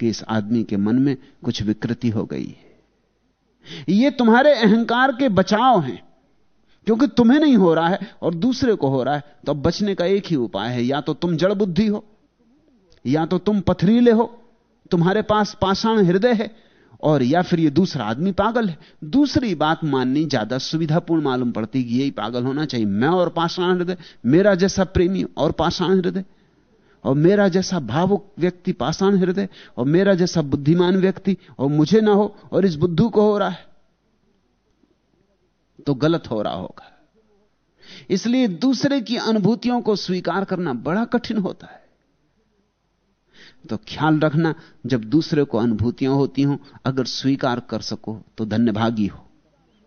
कि इस आदमी के मन में कुछ विकृति हो गई है। ये तुम्हारे अहंकार के बचाव हैं, क्योंकि तुम्हें नहीं हो रहा है और दूसरे को हो रहा है तो अब बचने का एक ही उपाय है, या तो तुम जड़ बुद्धि हो, या तो तुम पथरीले हो, तुम्हारे पास पाषाण हृदय है, और या फिर ये दूसरा आदमी पागल है। दूसरी बात माननी ज़्यादा सुविधापूर्ण मालूम पड़ती कि यही पागल होना चाहिए। मैं और पाषाण हृदय, मेरा जैसा प्रेमी और पाषाण हृदय। और मेरा जैसा भावुक व्यक्ति पाषाण हृदय, और मेरा जैसा बुद्धिमान व्यक्ति, और मुझे ना हो, और इस बुद्धू को हो रहा है तो गलत हो रहा होगा। इसलिए दूसरे की अनुभूतियों को स्वीकार करना बड़ा कठिन होता है। तो ख्याल रखना, जब दूसरे को अनुभूतियाँ होती हों, अगर स्वीकार कर सको तो धन्यभागी हो,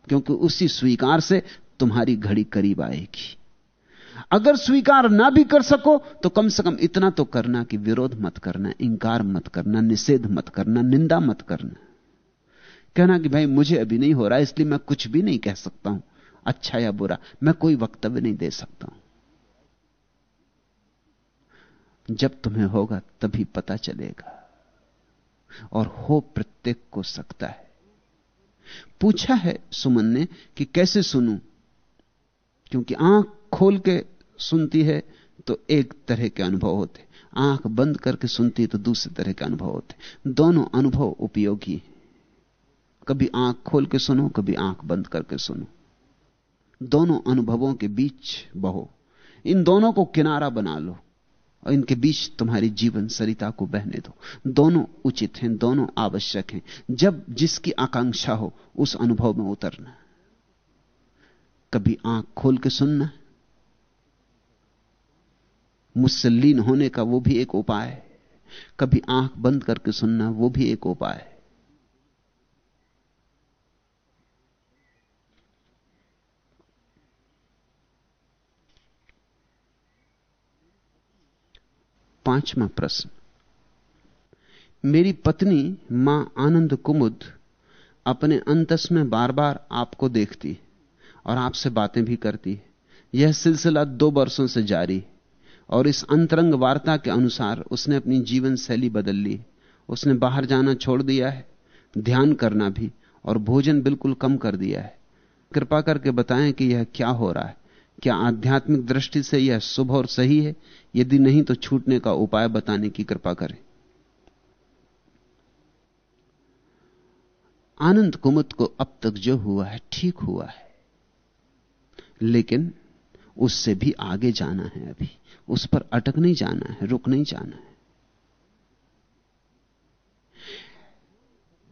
क्योंकि उसी स्वीकार से तुम्हारी घड़ी करीब आएगी। अगर स्वीकार ना भी कर सको तो कम से कम इतना तो करना कि विरोध मत करना इंकार मत करना, निषेध मत करना, निंदा मत करना। कहना कि भाई, मुझे अभी नहीं हो रहा, इसलिए मैं कुछ भी नहीं कह सकता हूँ अच्छा या बुरा, मैं कोई वक्तव्य नहीं दे सकता हूँ। जब तुम्हें होगा, तभी पता चलेगा। और हो प्रत्येक को सकता है। पूछा है सुमन ने कि कैसे सुनूं? क्योंकि आँख खोल के सुनती है तो एक तरह के अनुभव होते आँख बंद करके सुनती है तो दूसरे तरह के अनुभव होते दोनों अनुभव उपयोगी कभी आँख खोल के सुनो, कभी आँख बंद करके सुनो। दोनों अनुभवों के बीच बहो। इन दोनों को किनारा बना लो, और इनके बीच तुम्हारी जीवन सरिता को बहने दो। दोनों उचित हैं, दोनों आवश्यक हैं। जब जिसकी आकांक्षा हो, उस अनुभव में उतरना। कभी आँख खोल के सुनना मुझसे लीन होने का वो भी एक उपाय है। कभी आँख बंद करके सुनना वो भी एक उपाय है। पांचवा प्रश्न। मेरी पत्नी माँ आनंद कुमुद अपने अंतस में बार बार आपको देखती और आपसे बातें भी करती है। यह सिलसिला दो वर्षों से जारी और इस अंतरंग वार्ता के अनुसार उसने अपनी जीवन शैली बदल ली। उसने बाहर जाना छोड़ दिया है, ध्यान करना भी, और भोजन बिल्कुल कम कर दिया है। कृपा करके बताएँ कि यह क्या हो रहा है। क्या आध्यात्मिक दृष्टि से यह शुभ और सही है? यदि नहीं तो छूटने का उपाय बताने की कृपा करें। आनंद कुमुद को अब तक जो हुआ है, ठीक हुआ है। लेकिन उससे भी आगे जाना है अभी। उस पर अटक नहीं जाना है, रुक नहीं जाना है।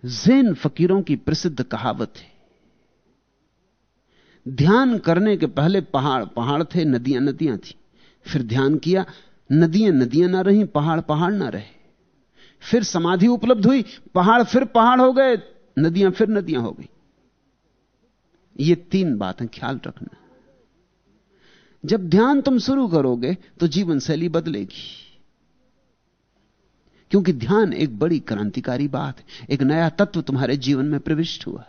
जैन फकीरों की प्रसिद्ध कहावत है, ध्यान करने के पहले पहाड़ पहाड़ थे, नदियाँ नदियाँ थी। फिर ध्यान किया, नदियाँ नदियाँ ना रही, पहाड़ पहाड़ ना रहे। फिर समाधि उपलब्ध हुई, पहाड़ फिर पहाड़ हो गए, नदियाँ फिर नदियाँ हो गई। ये तीन बातें ख्याल रखना। जब ध्यान तुम शुरू करोगे तो जीवन शैली बदलेगी। क्योंकि ध्यान एक बड़ी क्रांतिकारी बात है। एक नया तत्व तुम्हारे जीवन में प्रविष्ट हुआ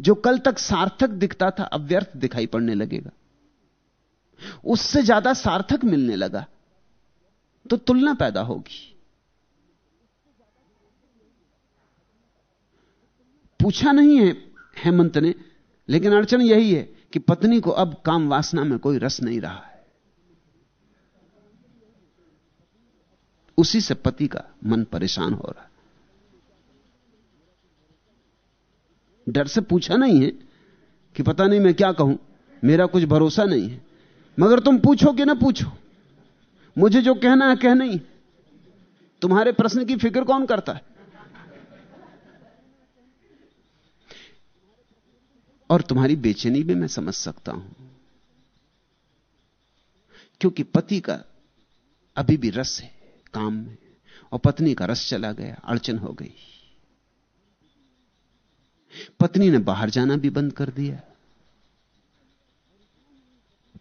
जो कल तक सार्थक दिखता था, अब व्यर्थ दिखाई पड़ने लगेगा। उससे ज़्यादा सार्थक मिलने लगा तो तुलना पैदा होगी। पूछा नहीं है, हेमंत ने, लेकिन अड़चन यही है कि पत्नी को अब काम वासना में कोई रस नहीं रहा है। उसी से पति का मन परेशान हो रहा है। डर से पूछा नहीं है कि पता नहीं मैं क्या कहूँ, मेरा कुछ भरोसा नहीं है। मगर तुम पूछो कि ना पूछो। मुझे जो कहना है, कह नहीं। तुम्हारे प्रश्न की फ़िक्र कौन करता है? और तुम्हारी बेचैनी भी मैं समझ सकता हूँ। क्योंकि पति का अभी भी रस है, काम में और पत्नी का रस चला गया, अड़चन हो गई। पत्नी ने बाहर जाना भी बंद कर दिया।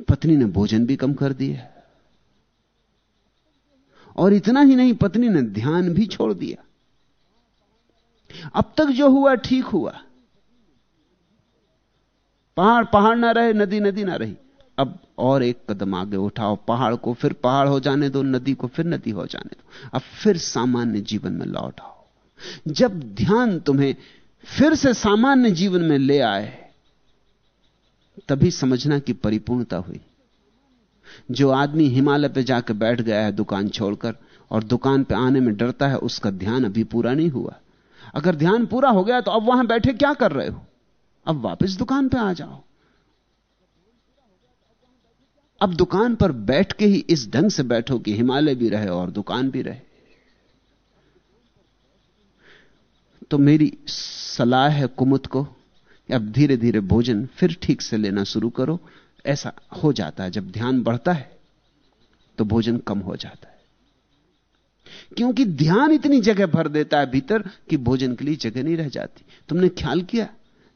पत्नी ने भोजन भी कम कर दिया। और इतना ही नहीं, पत्नी ने ध्यान भी छोड़ दिया। अब तक जो हुआ, ठीक हुआ। पहाड़ पहाड़ ना रहे, नदी नदी ना रही। अब और एक कदम आगे उठाओ, पहाड़ को फिर पहाड़ हो जाने दो, नदी को फिर नदी हो जाने दो। अब फिर सामान्य जीवन में लौट आओ। जब ध्यान तुम्हें फिर से सामान्य जीवन में ले आए, तभी समझना की परिपूर्णता हुई। जो आदमी हिमालय पे जाकर बैठ गया है दुकान छोड़कर और दुकान पे आने में डरता है, उसका ध्यान अभी पूरा नहीं हुआ। अगर ध्यान पूरा हो गया तो अब वहाँ बैठे क्या कर रहे हो? अब वापस दुकान पर आ जाओ। अब दुकान पर बैठ के ही इस ढंग से बैठो कि हिमालय भी रहे और दुकान भी रहे। तो मेरी सलाह है कुमुद को अब धीरे धीरे भोजन फिर ठीक से लेना शुरू करो। ऐसा हो जाता है, जब ध्यान बढ़ता है तो भोजन कम हो जाता है। क्योंकि ध्यान इतनी जगह भर देता है भीतर कि भोजन के लिए जगह नहीं रह जाती। तुमने ख्याल किया?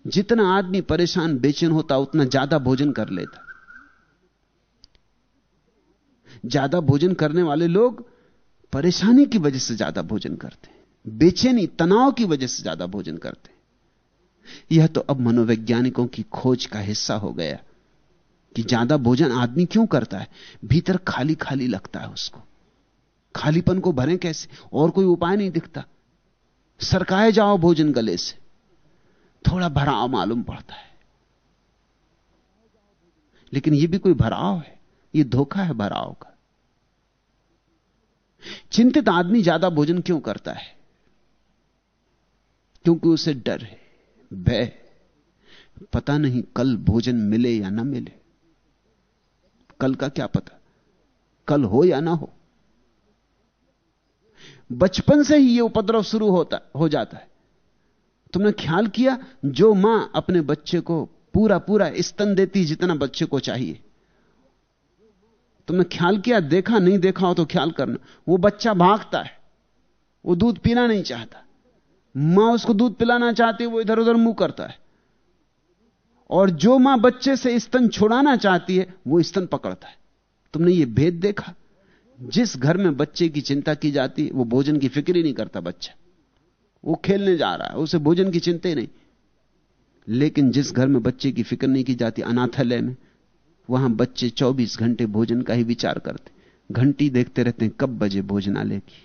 जितना आदमी परेशान, बेचैन होता, उतना ज़्यादा भोजन कर लेता। ज़्यादा भोजन करने वाले लोग परेशानी की वजह से ज़्यादा भोजन करते हैं। बेचैनी, तनाव की वजह से ज़्यादा भोजन करते यह तो अब मनोवैज्ञानिकों की खोज का हिस्सा हो गया कि ज़्यादा भोजन आदमी क्यों करता है? भीतर खाली खाली लगता है उसको। खालीपन को भरें कैसे? और कोई उपाय नहीं दिखता। सरकाए जाओ भोजन गले से। थोड़ा भराव मालूम पड़ता है। लेकिन यह भी कोई भराव है। यह धोखा है भराव का। चिंतित आदमी ज़्यादा भोजन क्यों करता है? क्योंकि उसे डर है, भय पता नहीं कल भोजन मिले या ना मिले। कल का क्या पता? कल हो या ना हो। बचपन से ही यह उपद्रव शुरू होता, हो जाता है। तुमने ख्याल किया? जो माँ अपने बच्चे को पूरा पूरा स्तन देती जितना बच्चे को चाहिए। तुमने ख्याल किया? देखा? नहीं देखा हो तो ख्याल करना। वो बच्चा भागता है। वो दूध पीना नहीं चाहता। माँ उसको दूध पिलाना चाहती वो इधर उधर मुँह करता है। और जो माँ बच्चे से स्तन छुड़ाना चाहती है, वो स्तन पकड़ता है। तुमने ये भेद देखा? जिस घर में बच्चे की चिंता की जाती है, वो भोजन की फ़िक्र ही नहीं करता बच्चा। वो खेलने जा रहा है, उसे भोजन की चिंता ही नहीं। लेकिन जिस घर में बच्चे की फ़िक्र नहीं की जाती, अनाथालय में, वहाँ बच्चे 24 घंटे भोजन का ही विचार करते। घंटी देखते रहते हैं, कब बजे भोजनालय की?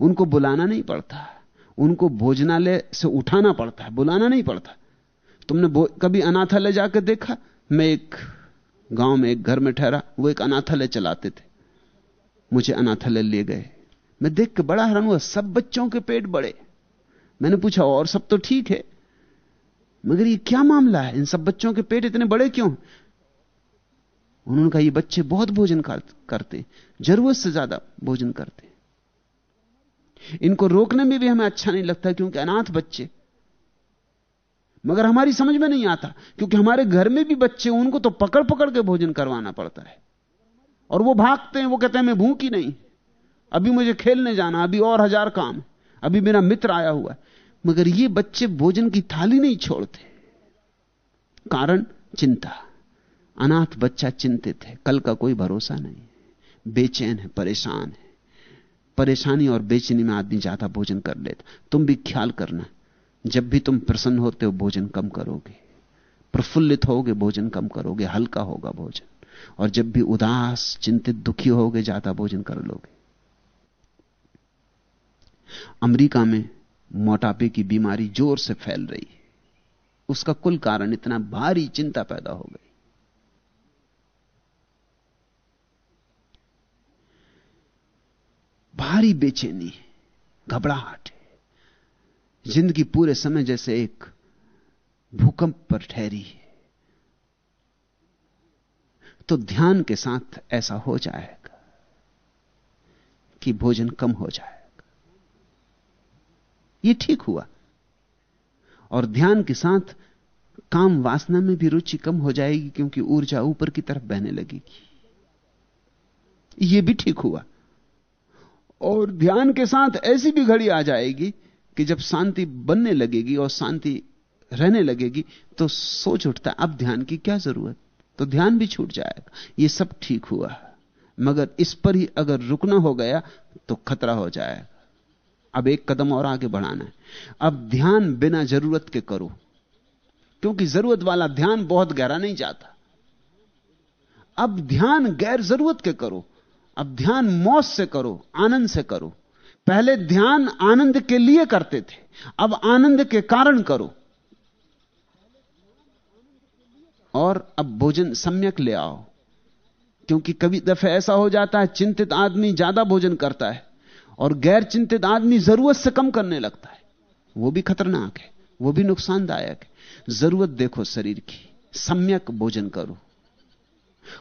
उनको बुलाना नहीं पड़ता। उनको भोजनालय से उठाना पड़ता है, बुलाना नहीं पड़ता। तुमने कभी अनाथालय जाकर देखा? मैं एक गाँव में एक घर में ठहरा, वो एक अनाथालय चलाते थे। मुझे अनाथालय ले गए। मैं देख के बड़ा हैरान हुआ, सब बच्चों के पेट बड़े। मैंने पूछा, और सब तो ठीक है? मगर ये क्या मामला है? इन सब बच्चों के पेट इतने बड़े क्यों? उन्होंने कहा, ये बच्चे बहुत भोजन करते, ज़रूरत से ज़्यादा भोजन करते। इनको रोकने में भी हमें अच्छा नहीं लगता क्योंकि अनाथ बच्चे। मगर हमारी समझ में नहीं आता, क्योंकि हमारे घर में भी बच्चे, उनको तो पकड़ पकड़ के भोजन करवाना पड़ता है। और वो भागते हैं, वो कहते हैं, मैं भूखी नहीं अभी मुझे खेलने जाना, अभी और हज़ार काम अभी मेरा मित्र आया हुआ है। मगर ये बच्चे भोजन की थाली नहीं छोड़ते। कारण चिंता। अनाथ बच्चा चिंतित है, कल का कोई भरोसा नहीं बेचैन है, परेशान है। परेशानी और बेचैनी में आदमी ज़्यादा भोजन कर लेता। तुम भी ख्याल करना, जब भी तुम प्रसन्न होते हो, भोजन कम करोगे। प्रफुल्लित होगे, भोजन कम करोगे, हल्का होगा भोजन। और जब भी उदास, चिंतित, दुखी होगे, ज़्यादा भोजन कर लोगे। अमेरिका में मोटापे की बीमारी ज़ोर से फैल रही। है उसका कुल कारण इतना भारी चिंता पैदा हो गई। भारी बेचैनी, घबराहट, ज़िंदगी पूरे समय जैसे एक भूकंप पर ठहरी है। तो ध्यान के साथ ऐसा हो जाएगा कि भोजन कम हो जाएगा यह ठीक हुआ। और ध्यान के साथ काम वासना में भी रुचि कम हो जाएगी क्योंकि ऊर्जा ऊपर की तरफ़ बहने लगेगी। यह भी ठीक हुआ। और ध्यान के साथ ऐसी भी घड़ी आ जाएगी कि जब शांति बनने लगेगी और शांति रहने लगेगी तो सोच उठता अब ध्यान की क्या ज़रूरत? तो ध्यान भी छूट जाएगा। ये सब ठीक हुआ। मगर इस पर ही अगर रुकना हो गया तो खतरा हो जाएगा। अब एक कदम और आगे बढ़ाना है। अब ध्यान बिना ज़रूरत के करो। क्योंकि ज़रूरत वाला ध्यान बहुत गहरा नहीं जाता। अब ध्यान गैर ज़रूरत के करो। अब ध्यान मौत से करो, आनंद से करो। पहले ध्यान आनंद के लिए करते थे। अब आनंद के कारण करो। और अब भोजन सम्यक ले आओ। क्योंकि कभी दफे ऐसा हो जाता है, चिंतित आदमी ज़्यादा भोजन करता है। और गैर चिंतित आदमी ज़रूरत से कम करने लगता है। वो भी खतरनाक है, वो भी नुकसानदायक है। ज़रूरत देखो शरीर की, सम्यक भोजन करो।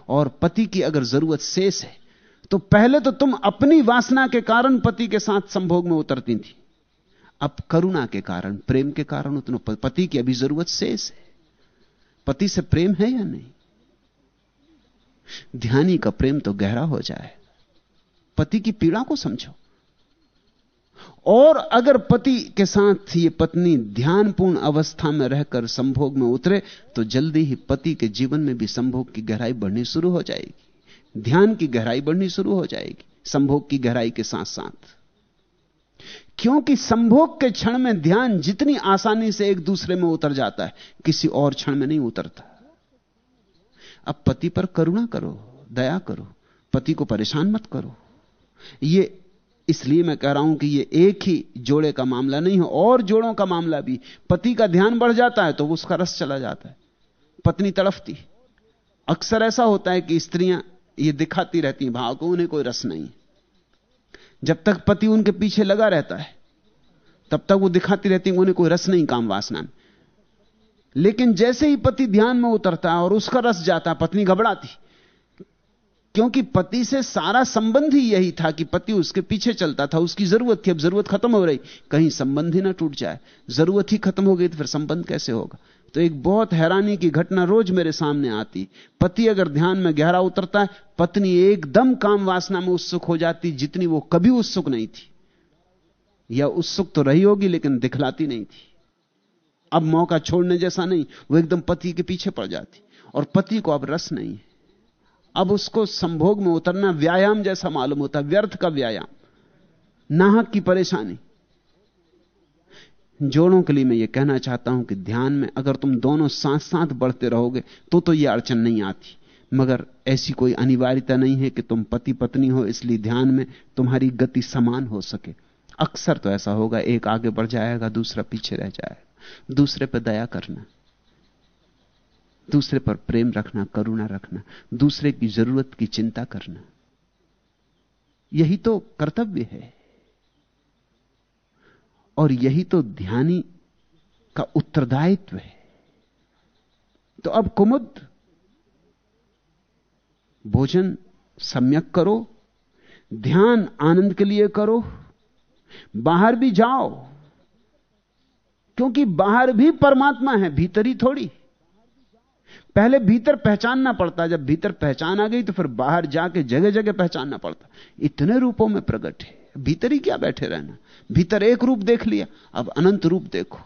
और पति की अगर ज़रूरत शेष है तो पहले तो तुम अपनी वासना के कारण पति के साथ संभोग में उतरती थी। अब करुणा के कारण, प्रेम के कारण उतना। पति की अभी ज़रूरत शेष है। पति से प्रेम है या नहीं? ध्यानी का प्रेम तो गहरा हो जाए। पति की पीड़ा को समझो। और अगर पति के साथ ये पत्नी ध्यानपूर्ण अवस्था में रहकर संभोग में उतरे तो जल्दी ही पति के जीवन में भी संभोग की गहराई बढ़नी शुरू हो जाएगी। ध्यान की गहराई बढ़नी शुरू हो जाएगी, संभोग की गहराई के साथ साथ क्योंकि संभोग के क्षण में ध्यान जितनी आसानी से एक दूसरे में उतर जाता है, किसी और क्षण में नहीं उतरता। अब पति पर करुणा करो, दया करो, पति को परेशान मत करो। ये इसलिए मैं कह रहा हूँ कि ये एक ही जोड़े का मामला नहीं है, और जोड़ों का मामला भी। पति का ध्यान बढ़ जाता है तो उसका रस चला जाता है। पत्नी तड़फती। अक्सर ऐसा होता है कि स्त्रियाँ ये दिखाती रहती हैं, भाव को उन्हें कोई रस नहीं जब तक पति उनके पीछे लगा रहता है, तब तक वो दिखाती रहती उन्हें कोई रस नहीं काम वासना में। लेकिन जैसे ही पति ध्यान में उतरता है और उसका रस जाता है, पत्नी घबराती। क्योंकि पति से सारा संबंध ही यही था कि पति उसके पीछे चलता था, उसकी ज़रूरत थी, अब ज़रूरत खत्म हो रही। कहीं संबंध ही ना टूट जाए। ज़रूरत ही खत्म हो गई तो फिर संबंध कैसे होगा? तो एक बहुत हैरानी की घटना रोज मेरे सामने आती। पति अगर ध्यान में गहरा उतरता है, पत्नी एकदम काम वासना में उत्सुक हो जाती, जितनी वो कभी उत्सुक नहीं थी। या उत्सुक तो रही होगी, लेकिन दिखलाती नहीं थी। अब मौका छोड़ने जैसा नहीं, वो एकदम पति के पीछे पड़ जाती। और पति को अब रस नहीं है। अब उसको संभोग में उतरना व्यायाम जैसा मालूम होता, व्यर्थ का व्यायाम। नाहक की परेशानी। जोड़ों के लिए मैं ये कहना चाहता हूँ कि ध्यान में अगर तुम दोनों साथ साथ बढ़ते रहोगे तो तो ये अड़चन नहीं आती। मगर ऐसी कोई अनिवार्यता नहीं है कि तुम पति पत्नी हो, इसलिए ध्यान में तुम्हारी गति समान हो सके। अक्सर तो ऐसा होगा, एक आगे बढ़ जाएगा, दूसरा पीछे रह जाएगा। दूसरे पर दया करना। दूसरे पर प्रेम रखना, करुणा रखना, दूसरे की ज़रूरत की चिंता करना। यही तो कर्तव्य है। और यही तो ध्यानी का उत्तरदायित्व है। तो अब कुमुद, भोजन सम्यक करो, ध्यान आनंद के लिए करो, बाहर भी जाओ, क्योंकि बाहर भी परमात्मा है, भीतर थोड़ी। पहले भीतर पहचानना पड़ता, जब भीतर पहचान आ गई तो फिर बाहर जाके जगह जगह पहचानना पड़ता। इतने रूपों में प्रकट है। भीतर ही क्या बैठे रहना? भीतर एक रूप देख लिया, अब अनंत रूप देखो।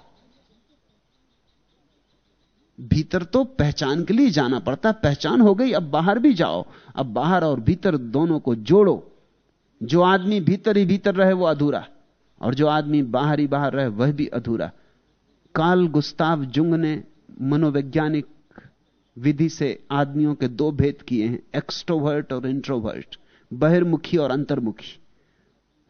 भीतर तो पहचान के लिए जाना पड़ता, पहचान हो गई, अब बाहर भी जाओ। अब बाहर और भीतर दोनों को जोड़ो। जो आदमी भीतर ही भीतर रहे, वो अधूरा। और जो आदमी बाहर ही बाहर रहे, वह भी अधूरा। काल, गुस्ताव जुंग ने मनोवैज्ञानिक विधि से आदमियों के दो भेद किए हैं एक्सट्रोवर्ट और इंट्रोवर्ट बहिर्मुखी और अंतर्मुखी।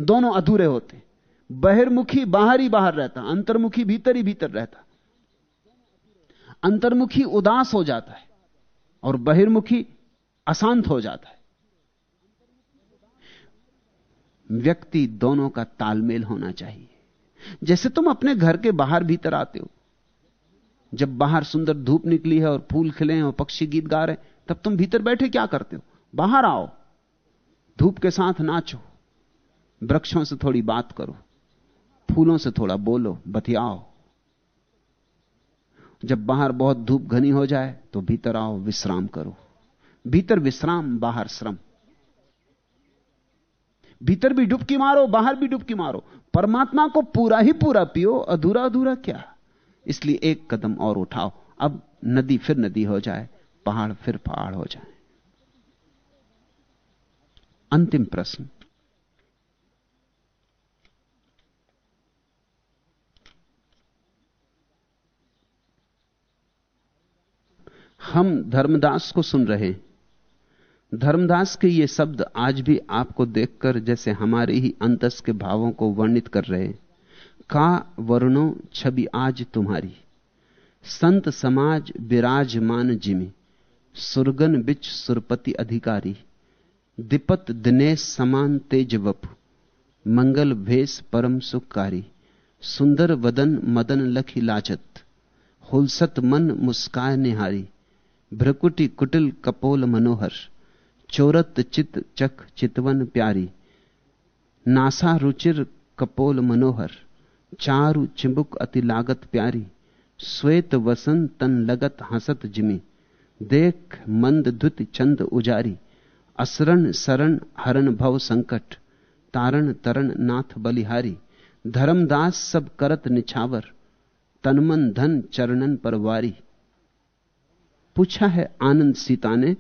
दोनों अधूरे होते बहिर्मुखी बाहर ही बाहर रहता, अंतर्मुखी भीतर ही भीतर रहता। अंतर्मुखी उदास हो जाता है और बहिर्मुखी अशांत हो जाता है। व्यक्ति दोनों का तालमेल होना चाहिए। जैसे तुम अपने घर के बाहर भीतर आते हो जब बाहर सुंदर धूप निकली है और फूल खिले हैं और पक्षी गीत गा रहे हैं, तब तुम भीतर बैठे क्या करते हो? बाहर आओ। धूप के साथ नाचो। वृक्षों से थोड़ी बात करो। फूलों से थोड़ा बोलो, बतियाओ। जब बाहर बहुत धूप घनी हो जाए तो भीतर आओ, विश्राम करो। भीतर विश्राम, बाहर श्रम। भीतर भी डुबकी मारो, बाहर भी डुबकी मारो। परमात्मा को पूरा ही पूरा पियो अधूरा अधूरा क्या? इसलिए एक कदम और उठाओ। अब नदी फिर नदी हो जाए, पहाड़ फिर पहाड़ हो जाए। अंतिम प्रश्न। हम धर्मदास को सुन रहे हैं। धर्मदास के ये शब्द आज भी आपको देखकर जैसे हमारे ही अंतस के भावों को वर्णित कर रहे हैं। का वर्णो छवि आज तुम्हारी। संत समाज विराजमान जिमी, सुरगन बिच सुरपति अधिकारी। दिपत दिनेश समान तेज वपु, मंगल भेष परम सुखकारी सुंदर वदन मदन लखी लाजत, हुलसत मन मुस्काय निहारी। भ्रकुटी कुटिल कपोल मनोहर, चोरत चित चक चितवन प्यारी। नासा रुचिर कपोल मनोहर। चारु चिंबुक अति लागत प्यारी, श्वेत वसन तन लगत हसत जिमी। देख मंद धुत चंद उजारी, असरण शरण हरण भव संकट, तारण तरण नाथ बलिहारी। धर्मदास सब करत निछावर, तनमन धन चरणन पर वारी। पूछा है आनंद सीता ने,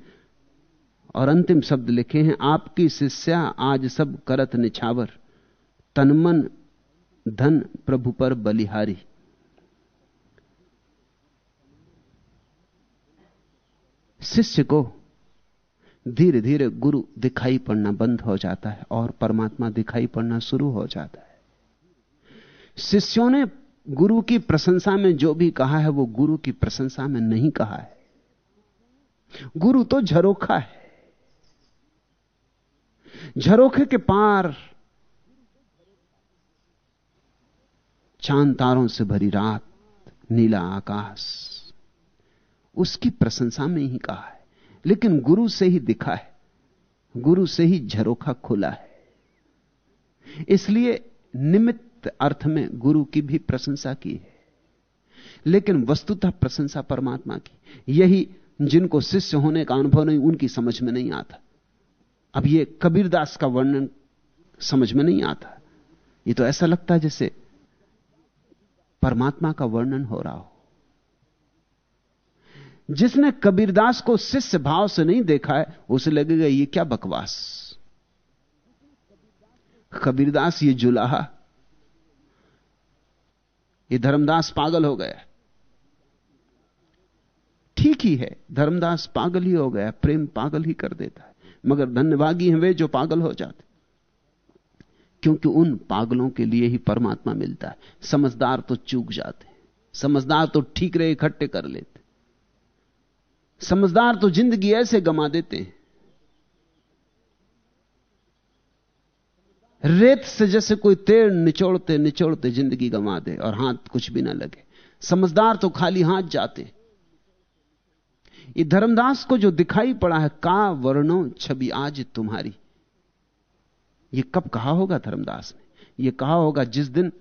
और अंतिम शब्द लिखे हैं, आपकी शिष्या आज सब करत निछावर, तनमन धन प्रभु पर बलिहारी। शिष्य को धीरे धीरे गुरु दिखाई पड़ना बंद हो जाता है और परमात्मा दिखाई पड़ना शुरू हो जाता है। शिष्यों ने गुरु की प्रशंसा में जो भी कहा है, वो गुरु की प्रशंसा में नहीं कहा है। गुरु तो झरोखा है। झरोखे के पार चाँद तारों से भरी रात, नीला आकाश। उसकी प्रशंसा में ही कहा है, लेकिन गुरु से ही दिखा है। गुरु से ही झरोखा खुला है। इसलिए निमित्त अर्थ में गुरु की भी प्रशंसा की है। लेकिन वस्तुतः प्रशंसा परमात्मा की। यही जिनको शिष्य होने का अनुभव नहीं, उनकी समझ में नहीं आता। अब यह कबीरदास का वर्णन समझ में नहीं आता। ये तो ऐसा लगता है जैसे परमात्मा का वर्णन हो रहा हो। जिसने कबीरदास को शिष्य भाव से नहीं देखा है, उसे लगेगा, ये क्या बकवास? कबीरदास, ये जुलाहा। ये धर्मदास पागल हो गया ठीक ही है, धर्मदास पागल ही हो गया प्रेम पागल ही कर देता है। मगर धन्यवागी हैं वे जो पागल हो जाते। क्योंकि उन पागलों के लिए ही परमात्मा मिलता है। समझदार तो चूक जाते समझदार तो ठीक रहे इकट्ठे कर लेते समझदार तो ज़िंदगी ऐसे गमा देते हैं। रेत से जैसे कोई तेड़ निचोड़ते निचोड़ते ज़िंदगी गमा दे और हाथ कुछ भी ना लगे। समझदार तो खाली हाथ जाते ये धर्मदास को जो दिखाई पड़ा है, का वर्णो छवि आज तुम्हारी? ये कब कहा होगा धर्मदास ने? यह कहा होगा जिस दिन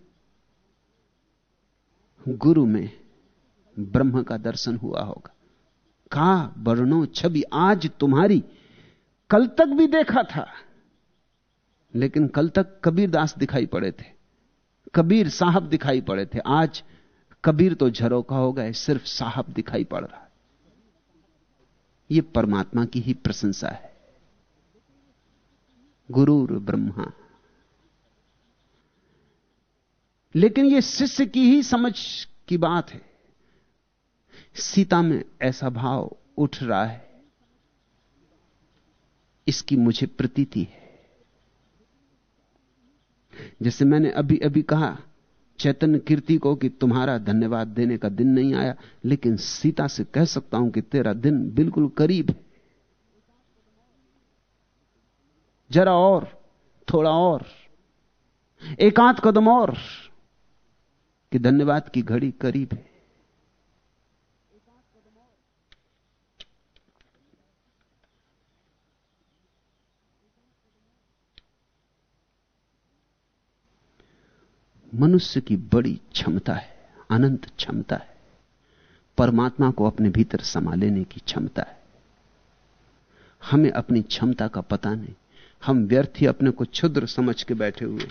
गुरु में ब्रह्म का दर्शन हुआ होगा। कहा वर्णो छवि? आज तुम्हारी कल तक भी देखा था, लेकिन कल तक कबीर दास दिखाई पड़े थे, कबीर साहब दिखाई पड़े थे। आज कबीर तो झरोका हो गए, सिर्फ़ साहब दिखाई पड़ रहा है। यह परमात्मा की ही प्रशंसा है। गुरुर ब्रह्मा। लेकिन यह शिष्य की ही समझ की बात है। सीता में ऐसा भाव उठ रहा है। इसकी मुझे प्रतीति है। जैसे मैंने अभी अभी कहा, चैतन्य कीर्ति को कि तुम्हारा धन्यवाद देने का दिन नहीं आया, लेकिन सीता से कह सकता हूँ कि तेरा दिन बिल्कुल करीब है। जरा और, थोड़ा और एकांत कदम और, कि धन्यवाद की घड़ी करीब है। मनुष्य की बड़ी क्षमता है, अनंत क्षमता है। परमात्मा को अपने भीतर समा लेने की क्षमता है। हमें अपनी क्षमता का पता नहीं। हम व्यर्थ ही अपने को क्षुद्र समझ के बैठे हुए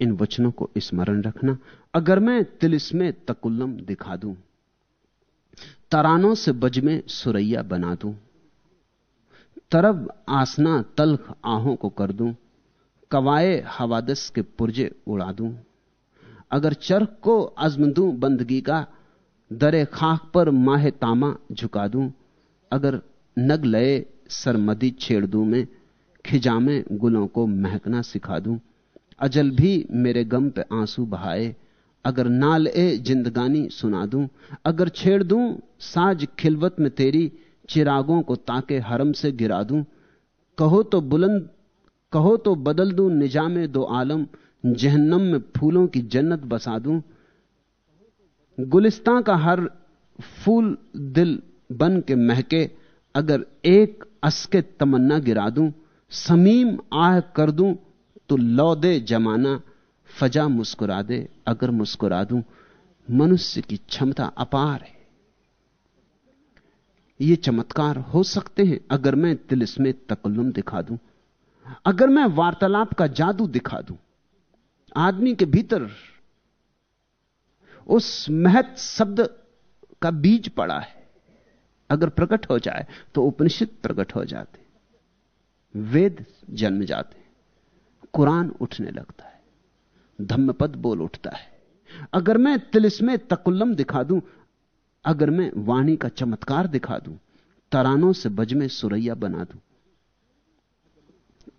इन वचनों को स्मरण रखना। अगर मैं तिलिस में तकुल्लम दिखा दूँ, तरानों से बज में सुरैया बना दूँ, तरब आसना तलख आहों को कर दूँ कवाए हवादस के पुर्जे उड़ा दूँ। अगर चरख को अजम दूँ बंदगी का, दरे खाक पर माहे तामा झुका दूँ। अगर नग लए सरमदी छेड़ दूँ मैं, खिजामे गुलों को महकना सिखा दूँ। अजल भी मेरे गम पे आँसू बहाए, अगर नाल ए जिंदगानी सुना दूँ। अगर छेड़ दूँ साज खिलवत में तेरी, चिरागों को ताके हरम से गिरा दूँ। कहो तो बुलंद कहो तो बदल दूँ, निजामे दो आलम, जहन्नम में फूलों की जन्नत बसा दूँ। गुलिस्तां का हर फूल दिल बन के महके, अगर एक असके तमन्ना गिरा दूँ, समीम आह कर दूँ तो लौ दे जमाना, फजा मुस्कुरा दे, अगर मुस्कुरा दूँ, मनुष्य की क्षमता अपार है। ये चमत्कार हो सकते हैं, अगर मैं तिलिस्मे तकल्लुम दिखा दूँ। अगर मैं वार्तालाप का जादू दिखा दूँ, आदमी के भीतर उस महत शब्द का बीज पड़ा है, अगर प्रकट हो जाए तो उपनिषद प्रकट हो जाते, वेद जन्म जाते, कुरान उठने लगता है, धम्मपद बोल उठता है। अगर मैं तिलिस्मे तकुल्लम दिखा दूँ, अगर मैं वाणी का चमत्कार दिखा दूँ, तरानों से बज में सुरैया बना दूँ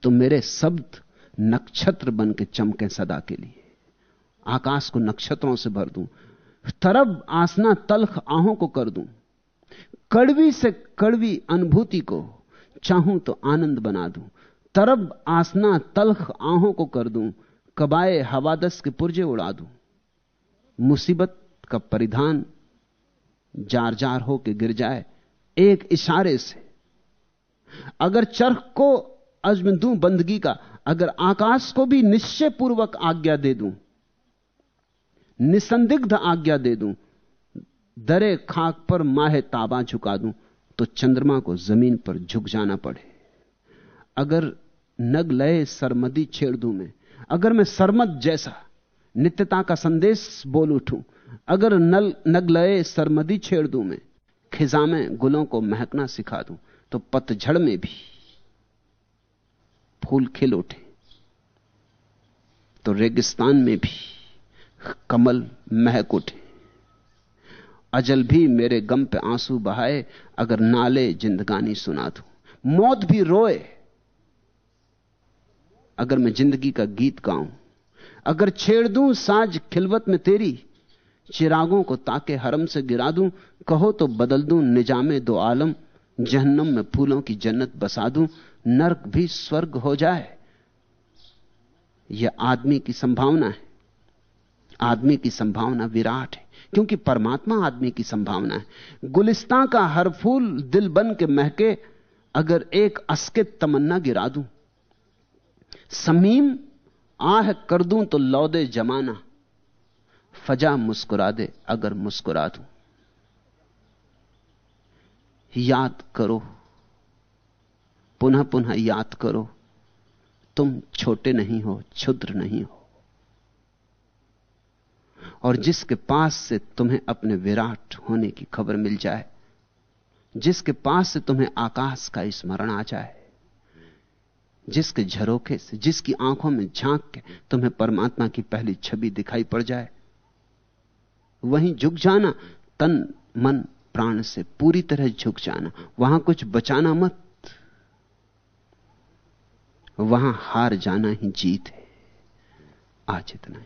तो मेरे शब्द नक्षत्र बन के चमके सदा के लिए। आकाश को नक्षत्रों से भर दूँ, तरब आसना तलख आहों को कर दूँ, कड़वी से कड़वी अनुभूति को चाहूँ तो आनंद बना दूँ, तरब आसना तलख आहों को कर दूँ, कबाए हवादस के पुर्जे उड़ा दूँ। मुसीबत का परिधान जार जार होके गिर जाए, एक इशारे से। अगर चरख को अजम दू बंदगी का, अगर आकाश को भी निश्चय पूर्वक आज्ञा दे दूँ, निसंदिग्ध आज्ञा दे दूँ, दरे खाक पर माहे ताबा झुका दूँ तो चंद्रमा को ज़मीन पर झुक जाना पड़े। अगर नग लय सरमदी छेड़ दूँ मैं, अगर मैं सरमद जैसा नित्यता का संदेश बोल उठूं, अगर नल, नग लय सरमदी छेड़ दूँ मैं, खिजामे गुलों को महकना सिखा दूँ तो पतझड़ में भी फूल खिल उठे। तो रेगिस्तान में भी कमल महक उठे। अजल भी मेरे गम पे आँसू बहाए, अगर नाले जिंदगानी सुना दू। मौत भी रोए, अगर मैं ज़िंदगी का गीत गाऊं। अगर छेड़ दूँ साज खिलवत में तेरी, चिरागों को ताके हरम से गिरा दूँ। कहो तो बदल दूँ निजामे दो आलम जहन्नम में फूलों की जन्नत बसा दूँ, नरक भी स्वर्ग हो जाए। यह आदमी की संभावना है। आदमी की संभावना विराट है, क्योंकि परमात्मा आदमी की संभावना है। गुलिस्तां का हर फूल दिल बन के महके, अगर एक अस्कित तमन्ना गिरा दूँ। समीम, आह कर दूँ तो लौदे जमाना, फजा मुस्कुरा दे, अगर मुस्कुरा दूँ। याद करो। पुनः पुनः याद करो। तुम छोटे नहीं हो, क्षुद्र नहीं हो। और जिसके पास से तुम्हें अपने विराट होने की खबर मिल जाए, जिसके पास से तुम्हें आकाश का स्मरण आ जाए, जिसके झरोखे से, जिसकी आँखों में झाँक के तुम्हें परमात्मा की पहली छवि दिखाई पड़ जाए, वहीं झुक जाना तन, मन प्राण से पूरी तरह झुक जाना, वहाँ कुछ बचाना मत। वहाँ हार जाना ही जीत है। आज इतना ही।